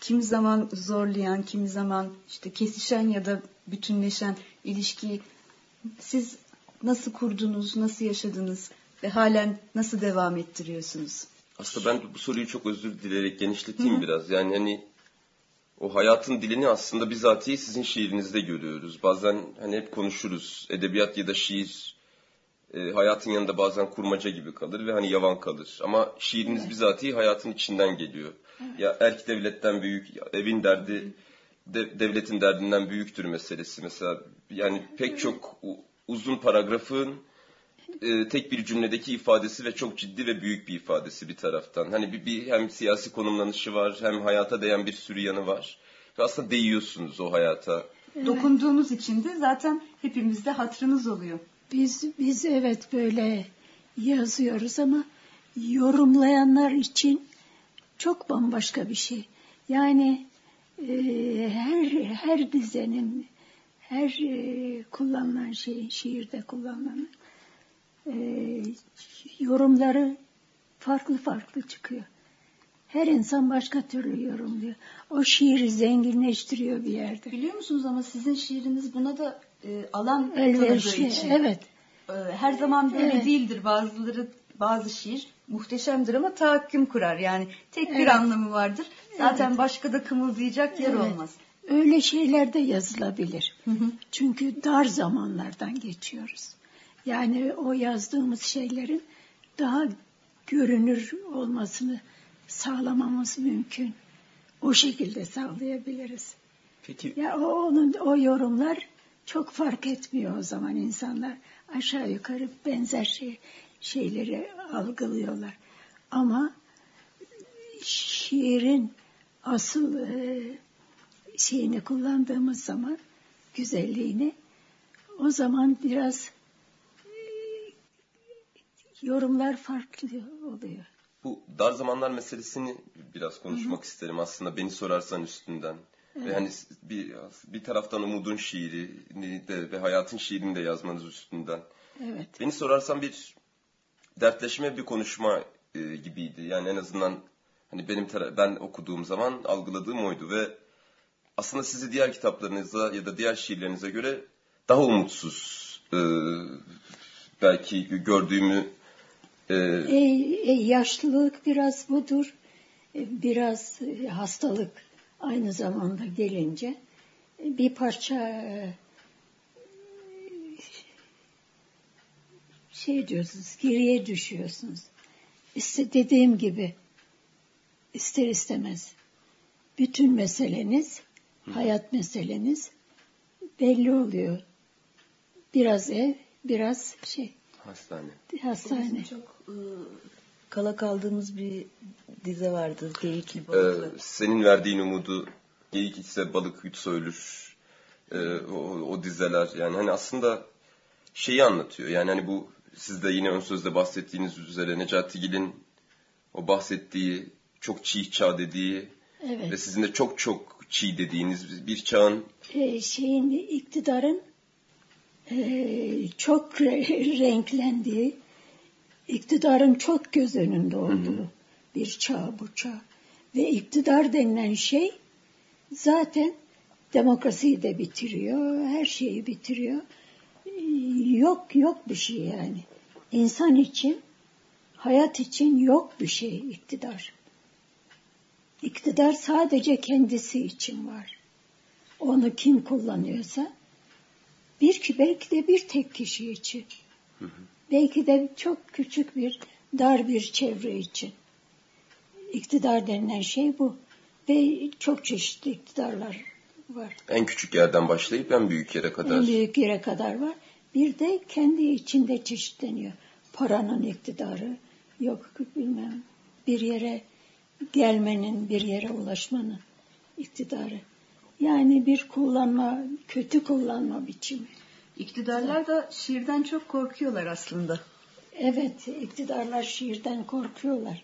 kimi zaman zorlayan, kimi zaman işte kesişen ya da bütünleşen ilişkiyi siz nasıl kurdunuz, nasıl yaşadınız ve halen nasıl devam ettiriyorsunuz? Aslında ben bu soruyu çok özür dileyerek genişleteyim Hı-hı. biraz. Yani hani o hayatın dilini aslında bizatihi sizin şiirinizde görüyoruz. Bazen hani hep konuşuruz. Edebiyat ya da şiir e, hayatın yanında bazen kurmaca gibi kalır ve hani yavan kalır. Ama şiiriniz evet. bizatihi hayatın içinden geliyor. Evet. Ya erk devletten büyük, evin derdi de, devletin derdinden büyüktür meselesi. Mesela yani pek çok uzun paragrafın e, tek bir cümledeki ifadesi ve çok ciddi ve büyük bir ifadesi bir taraftan. Hani bir, bir hem siyasi konumlanışı var hem hayata değen bir sürü yanı var. Ve aslında değiyorsunuz o hayata. Evet. Dokunduğumuz için de zaten hepimizde hatırımız oluyor. Biz biz evet böyle yazıyoruz ama yorumlayanlar için çok bambaşka bir şey. Yani e, her her dizenin her e, kullanılan şeyin şiirde kullanılan e, yorumları farklı farklı çıkıyor. Her insan başka türlü yorumluyor. O şiiri zenginleştiriyor bir yerde. Biliyor musunuz ama sizin şiiriniz buna da e, alan Elverişli, için. Evet. E, her zaman böyle evet. değildir. Bazıları bazı şiir muhteşemdir ama tahakküm kurar. Yani tek bir evet. anlamı vardır. Zaten evet. başka da kımıldayacak yer evet. olmaz. Öyle şeyler de yazılabilir. Hı hı. Çünkü dar zamanlardan geçiyoruz. Yani o yazdığımız şeylerin daha görünür olmasını sağlamamız mümkün. O şekilde sağlayabiliriz. Peki. Ya o, onun o yorumlar çok fark etmiyor o zaman insanlar. Aşağı yukarı benzer şey, şeyleri algılıyorlar. Ama şiirin asıl e, şeyini kullandığımız zaman güzelliğini o zaman biraz yorumlar farklı oluyor. Bu dar zamanlar meselesini biraz konuşmak Hı-hı. isterim aslında beni sorarsan üstünden. Evet. Ve hani bir, bir taraftan umudun şiirini de ve hayatın şiirini de yazmanız üstünden. Evet. Beni sorarsan bir dertleşme bir konuşma e, gibiydi. Yani en azından hani benim ben okuduğum zaman algıladığım oydu ve aslında sizi diğer kitaplarınıza ya da diğer şiirlerinize göre daha umutsuz e, belki gördüğümü e... E, yaşlılık biraz budur. E, biraz e, hastalık aynı zamanda gelince e, bir parça e, şey diyorsunuz, geriye düşüyorsunuz. İşte dediğim gibi ister istemez bütün meseleniz hayat meseleniz belli oluyor. Biraz ev, biraz şey. Hastane. Hastane. Bizim çok e, kala kaldığımız bir dize vardı. Geyikli balıklı. Ee, senin verdiğin umudu geyik içse balık yutsa ölür. Ee, o, o dizeler yani hani aslında şeyi anlatıyor. Yani hani bu siz de yine ön sözde bahsettiğiniz üzere Necati Gil'in o bahsettiği çok çiğ çağ dediği evet. ve sizin de çok çok çiğ dediğiniz bir çağın? E, şeyin iktidarın çok re- renklendiği, iktidarın çok göz önünde olduğu bir çağ bu çağ. Ve iktidar denilen şey zaten demokrasiyi de bitiriyor, her şeyi bitiriyor. Yok yok bir şey yani. İnsan için, hayat için yok bir şey iktidar. İktidar sadece kendisi için var. Onu kim kullanıyorsa Bir ki belki de bir tek kişi için. Belki de çok küçük bir dar bir çevre için. İktidar denilen şey bu. Ve çok çeşitli iktidarlar var. En küçük yerden başlayıp en büyük yere kadar. En büyük yere kadar var. Bir de kendi içinde çeşitleniyor. Paranın iktidarı, yok bilmem bir yere gelmenin, bir yere ulaşmanın iktidarı. Yani bir kullanma, kötü kullanma biçimi. İktidarlar da şiirden çok korkuyorlar aslında. Evet, iktidarlar şiirden korkuyorlar.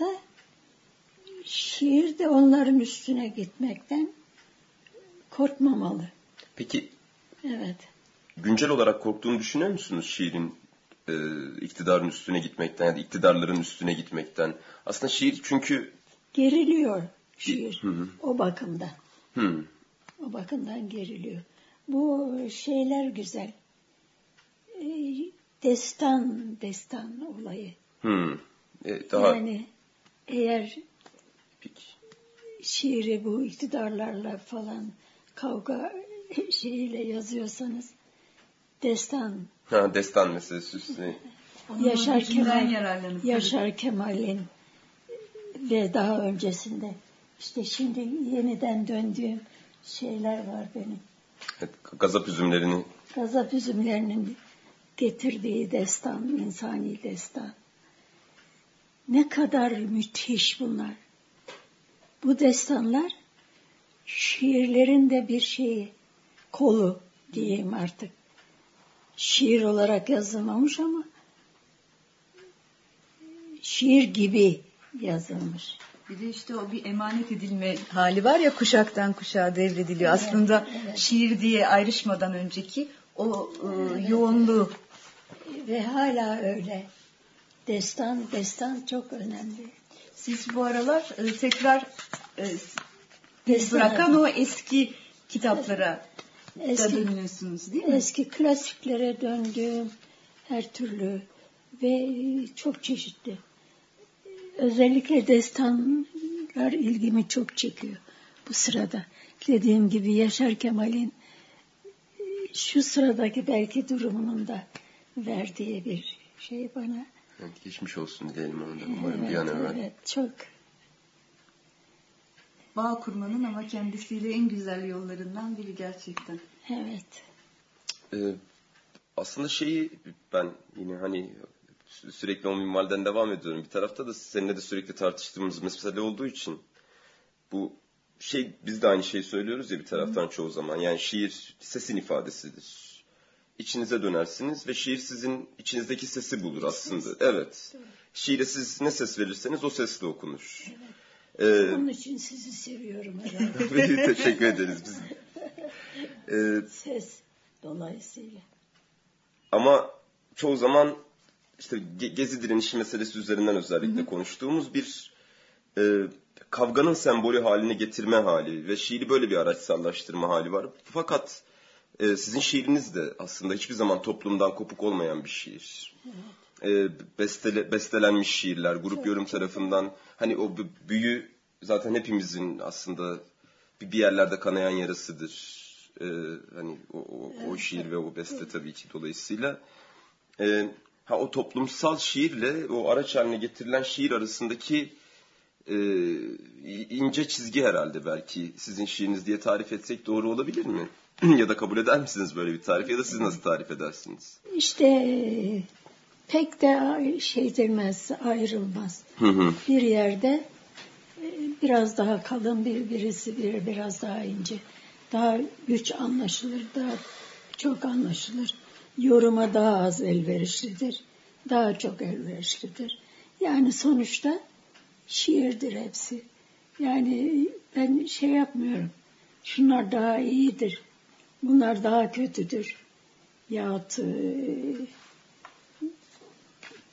Da şiir de onların üstüne gitmekten korkmamalı. Peki Evet. güncel olarak korktuğunu düşünüyor musunuz şiirin e, iktidarın üstüne gitmekten ya da iktidarların üstüne gitmekten? Aslında şiir çünkü Geriliyor şiir Hı hı. o bakımdan. Hı, O bakımdan geriliyor. Bu şeyler güzel. Ee, Destan, destan olayı. hı, e, daha Yani eğer şiiri bu iktidarlarla falan kavga [laughs] şeyiyle yazıyorsanız destan ha, destan meselesi üstüne. Yaşar Kemal Yaşar Kemal'in ve daha öncesinde işte şimdi yeniden döndüğüm şeyler var benim. Evet, gazap üzümlerini Gazap üzümlerinin getirdiği destan, insani destan. Ne kadar müthiş bunlar. Bu destanlar şiirlerin de bir şeyi, kolu diyeyim artık. Şiir olarak yazılmamış ama şiir gibi yazılmış. Bir de işte o bir emanet edilme hali var ya kuşaktan kuşağa devrediliyor. Evet, Aslında evet. şiir diye ayrışmadan önceki o e, yoğunluğu. Ve hala öyle. Destan, destan çok önemli. Siz bu aralar e, tekrar e, Destan- bırakan o eski kitaplara da Eski- dönüyorsunuz değil mi? Eski klasiklere döndüğüm her türlü ve çok çeşitli. Özellikle destanlar ilgimi çok çekiyor bu sırada. Dediğim gibi Yaşar Kemal'in şu sıradaki belki durumunun da verdiği bir şey bana. Evet, geçmiş olsun diyelim ona da. Umarım bir an Evet, evvel. evet, çok Bağ kurmanın ama kendisiyle en güzel yollarından biri gerçekten. evet. Ee, aslında şeyi ben yine hani sürekli o minvalden devam ediyorum. Bir tarafta da seninle de sürekli tartıştığımız mesele olduğu için bu şey biz de aynı şeyi söylüyoruz ya bir taraftan çoğu zaman. Yani şiir sesin ifadesidir. İçinize dönersiniz ve şiir sizin içinizdeki sesi bulur aslında. Evet. Şiire siz ne ses verirseniz o sesle okunur. Ee, Onun için sizi seviyorum herhalde. [laughs] teşekkür ederiz biz. [laughs] Ee, Ses dolayısıyla. Ama çoğu zaman işte ge- gezi direnişi meselesi üzerinden özellikle konuştuğumuz bir e, kavganın sembolü haline getirme hali ve şiiri böyle bir araçsallaştırma hali var. Fakat e, sizin şiiriniz de aslında hiçbir zaman toplumdan kopuk olmayan bir şiir. E, bestele, bestelenmiş şiirler, grup yorum tarafından hani o büyü zaten hepimizin aslında bir bir yerlerde kanayan yarasıdır. E, hani o, o, o şiir ve o beste tabii ki dolayısıyla. E, ha o toplumsal şiirle o araç haline getirilen şiir arasındaki e, ince çizgi herhalde belki sizin şiiriniz diye tarif etsek doğru olabilir mi? [clears throat] ya da kabul eder misiniz böyle bir tarif ya da siz nasıl tarif edersiniz? İşte e, pek de şey edilmez, ayrılmaz. Hı hı. Bir yerde e, biraz daha kalın bir birisi bir biraz daha ince. Daha güç anlaşılır, daha çok anlaşılır. Yoruma daha az elverişlidir. Daha çok elverişlidir. Yani sonuçta şiirdir hepsi. Yani ben şey yapmıyorum. Şunlar daha iyidir. Bunlar daha kötüdür. Yahut e,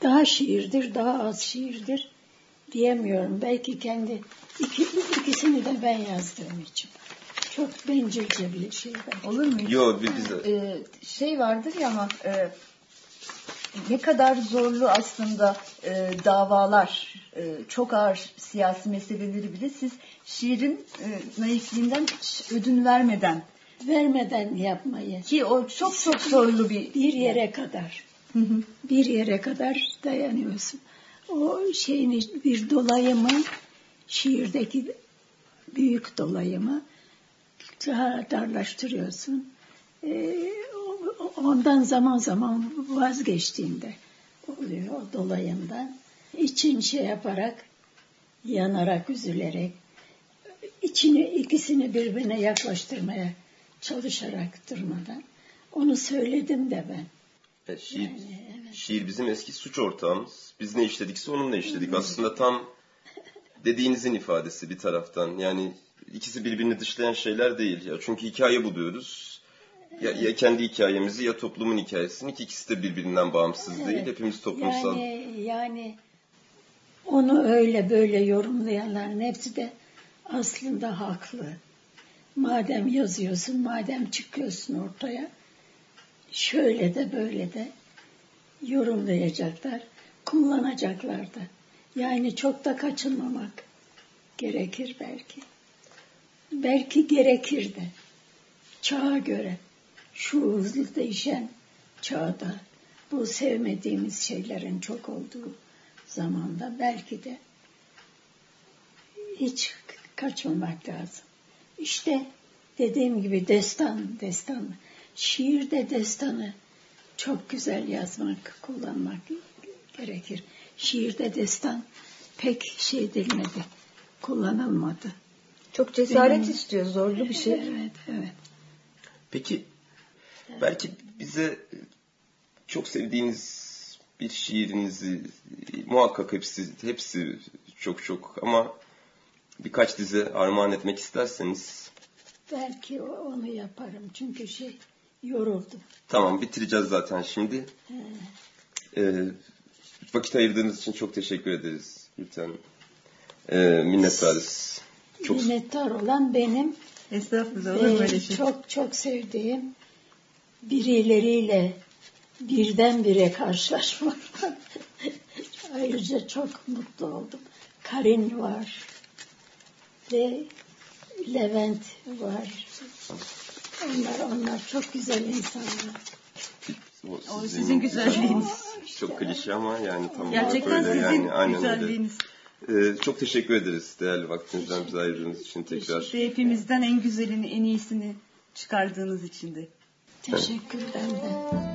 daha şiirdir, daha az şiirdir diyemiyorum. Belki kendi iki, ikisini de ben yazdığım için. Çok bencilce bir şey. Olur mu? Yo biz, Ee, şey vardır ya ama e, ne kadar zorlu aslında e, davalar, e, çok ağır siyasi meseleleri bile siz şiirin e, naifliğinden hiç ödün vermeden vermeden yapmayı. Ki o çok çok zorlu bir bir yere kadar. Bir yere kadar dayanıyorsun. O şeyini bir dolayımı şiirdeki büyük dolayımı darlaştırıyorsun. Ee, ondan zaman zaman vazgeçtiğinde oluyor o dolayından. İçin şey yaparak, yanarak, üzülerek, içini ikisini birbirine yaklaştırmaya çalışarak durmadan. Onu söyledim de ben. Evet, şiir, yani, evet. şiir bizim eski suç ortağımız. Biz ne işledikse onunla işledik. Aslında tam [laughs] dediğinizin ifadesi bir taraftan. Yani ikisi birbirini dışlayan şeyler değil. Ya çünkü hikaye buluyoruz. Ya, ya kendi hikayemizi ya toplumun hikayesini ki ikisi de birbirinden bağımsız evet. değil. Hepimiz toplumsal. Yani, yani onu öyle böyle yorumlayanların hepsi de aslında haklı. Madem yazıyorsun, madem çıkıyorsun ortaya, şöyle de böyle de yorumlayacaklar, kullanacaklar da. Yani çok da kaçınmamak gerekir belki. Belki gerekir de. Çağa göre, şu hızlı değişen çağda, bu sevmediğimiz şeylerin çok olduğu zamanda belki de hiç kaçmamak lazım. İşte dediğim gibi destan, destan. Şiirde destanı çok güzel yazmak, kullanmak gerekir. Şiirde destan pek şey edilmedi, kullanılmadı. Çok cesaret Benim, istiyor, zorlu bir şey. Evet, evet. Peki, belki bize çok sevdiğiniz bir şiirinizi, muhakkak hepsi, hepsi çok çok ama birkaç dize armağan etmek isterseniz. Belki onu yaparım çünkü şey yoruldum. Tamam bitireceğiz zaten şimdi. Ee, vakit ayırdığınız için çok teşekkür ederiz Gülten. Ee, minnettarız. Çok... Minnettar olan benim. Estağfurullah olur böyle şey. Çok çok sevdiğim birileriyle birdenbire karşılaşmaktan [laughs] ayrıca çok mutlu oldum. Karin var ve Levent var. Onlar onlar çok güzel insanlar. O sizin, sizin güzelliğiniz. Çok klişe ama yani tam Gerçekten olarak öyle. sizin yani, aynen güzelliğiniz. Öyle. Ee, çok teşekkür ederiz değerli vaktinizden bize ayırdığınız için tekrar. İşte hepimizden en güzelini, en iyisini çıkardığınız için de. Teşekkür ederim. Evet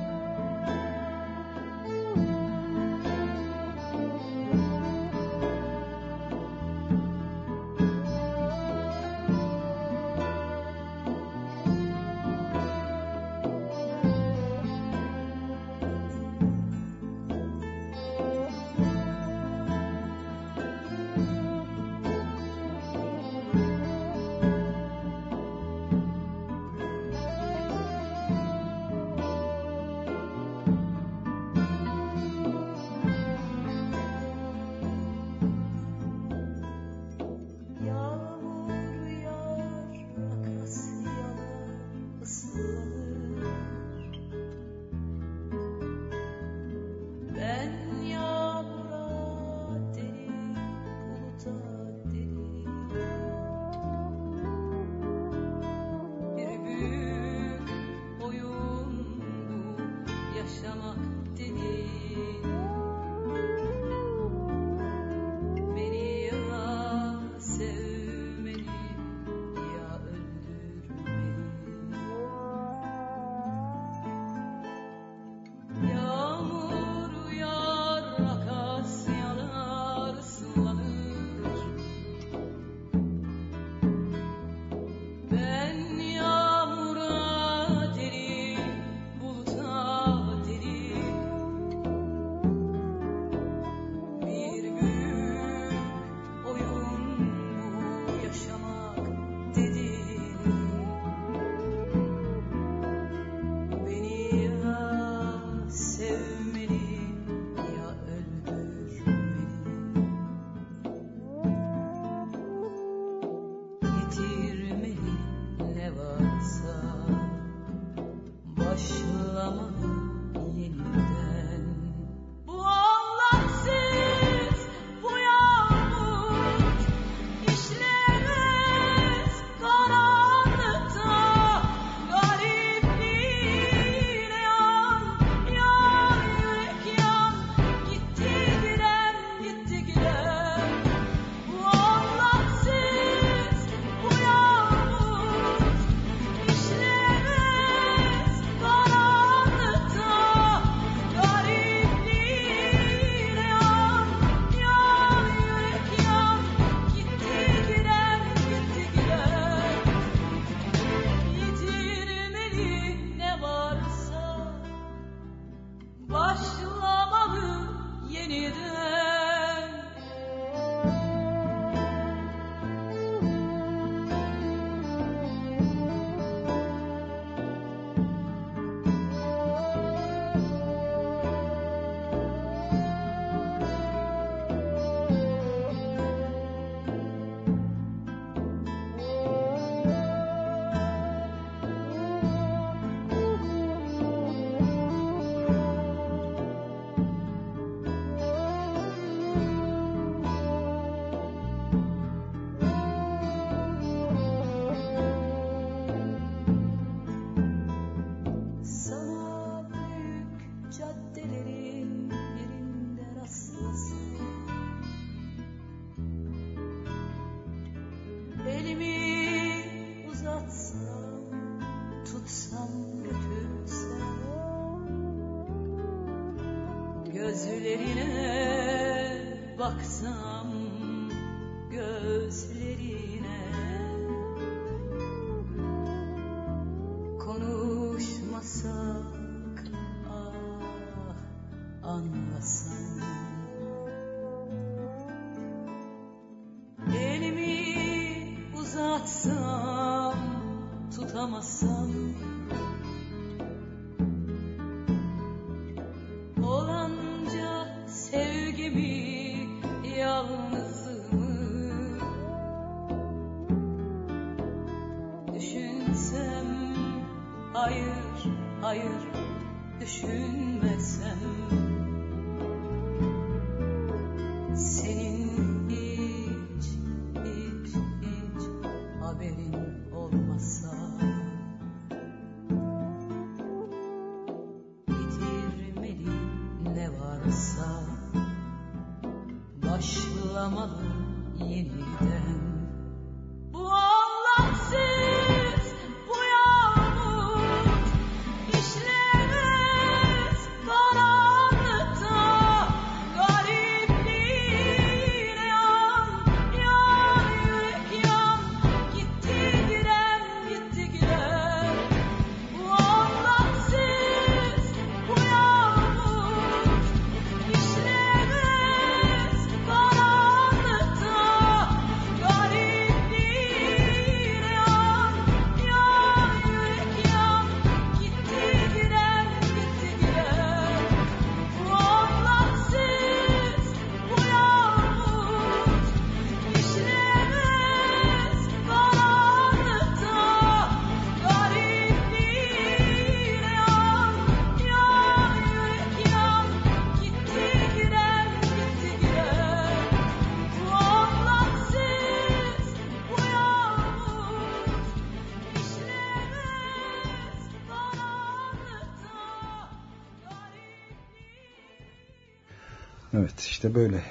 böyle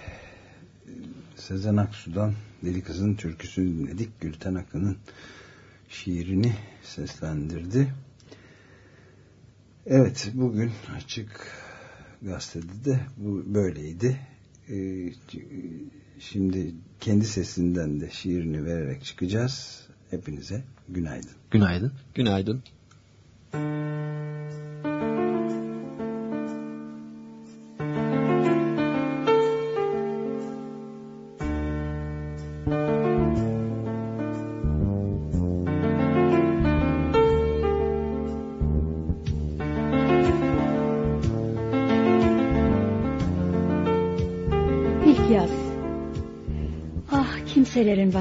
Sezen Aksu'dan Deli Kız'ın türküsünü dinledik. Gülten Akın'ın şiirini seslendirdi. Evet bugün açık gazetede de bu böyleydi. Ee, şimdi kendi sesinden de şiirini vererek çıkacağız. Hepinize günaydın. Günaydın. Günaydın. kimselerin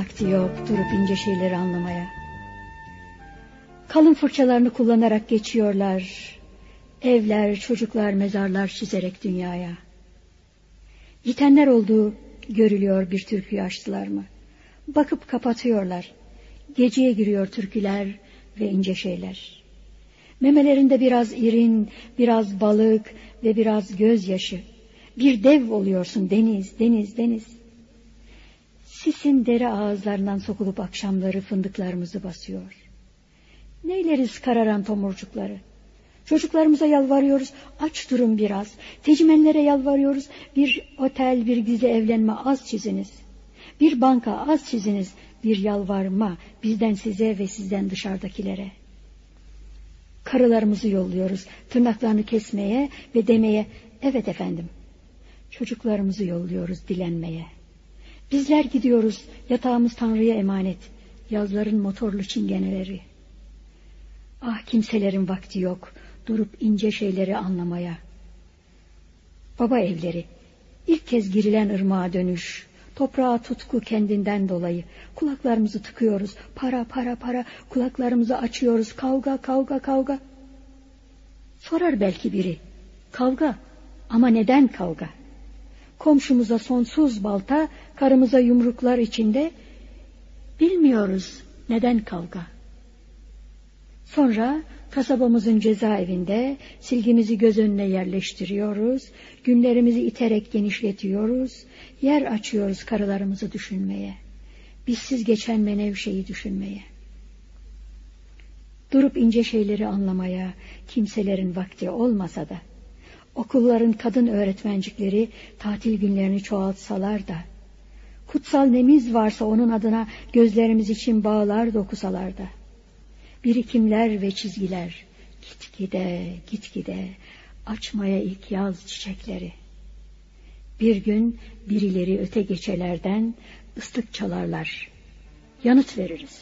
vakti yok durup ince şeyleri anlamaya. Kalın fırçalarını kullanarak geçiyorlar. Evler, çocuklar, mezarlar çizerek dünyaya. Yitenler olduğu görülüyor bir türküyü açtılar mı? Bakıp kapatıyorlar. Geceye giriyor türküler ve ince şeyler. Memelerinde biraz irin, biraz balık ve biraz gözyaşı. Bir dev oluyorsun deniz, deniz, deniz. Sisin deri ağızlarından sokulup akşamları fındıklarımızı basıyor. Neyleriz kararan tomurcukları? Çocuklarımıza yalvarıyoruz, aç durun biraz. Tecmenlere yalvarıyoruz, bir otel, bir gizli evlenme az çiziniz. Bir banka az çiziniz, bir yalvarma bizden size ve sizden dışarıdakilere. Karılarımızı yolluyoruz, tırnaklarını kesmeye ve demeye, evet efendim. Çocuklarımızı yolluyoruz dilenmeye.'' Bizler gidiyoruz, yatağımız Tanrı'ya emanet. Yazların motorlu çingeneleri. Ah kimselerin vakti yok, durup ince şeyleri anlamaya. Baba evleri, ilk kez girilen ırmağa dönüş, toprağa tutku kendinden dolayı. Kulaklarımızı tıkıyoruz, para para para, kulaklarımızı açıyoruz, kavga kavga kavga. Sorar belki biri, kavga ama neden kavga? Komşumuza sonsuz balta, karımıza yumruklar içinde bilmiyoruz neden kavga. Sonra kasabamızın cezaevinde silgimizi göz önüne yerleştiriyoruz, günlerimizi iterek genişletiyoruz, yer açıyoruz karılarımızı düşünmeye, bizsiz geçen menevşeyi düşünmeye. Durup ince şeyleri anlamaya kimselerin vakti olmasa da, okulların kadın öğretmencikleri tatil günlerini çoğaltsalar da, kutsal nemiz varsa onun adına gözlerimiz için bağlar dokusalar da, birikimler ve çizgiler gitgide gitgide açmaya ilk yaz çiçekleri. Bir gün birileri öte geçelerden ıslık çalarlar. Yanıt veririz.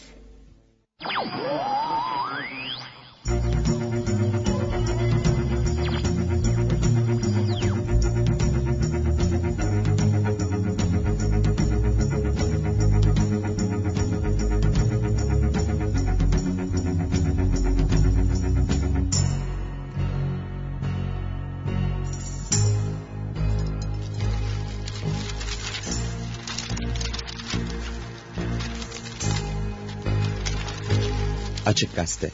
Açık Gazete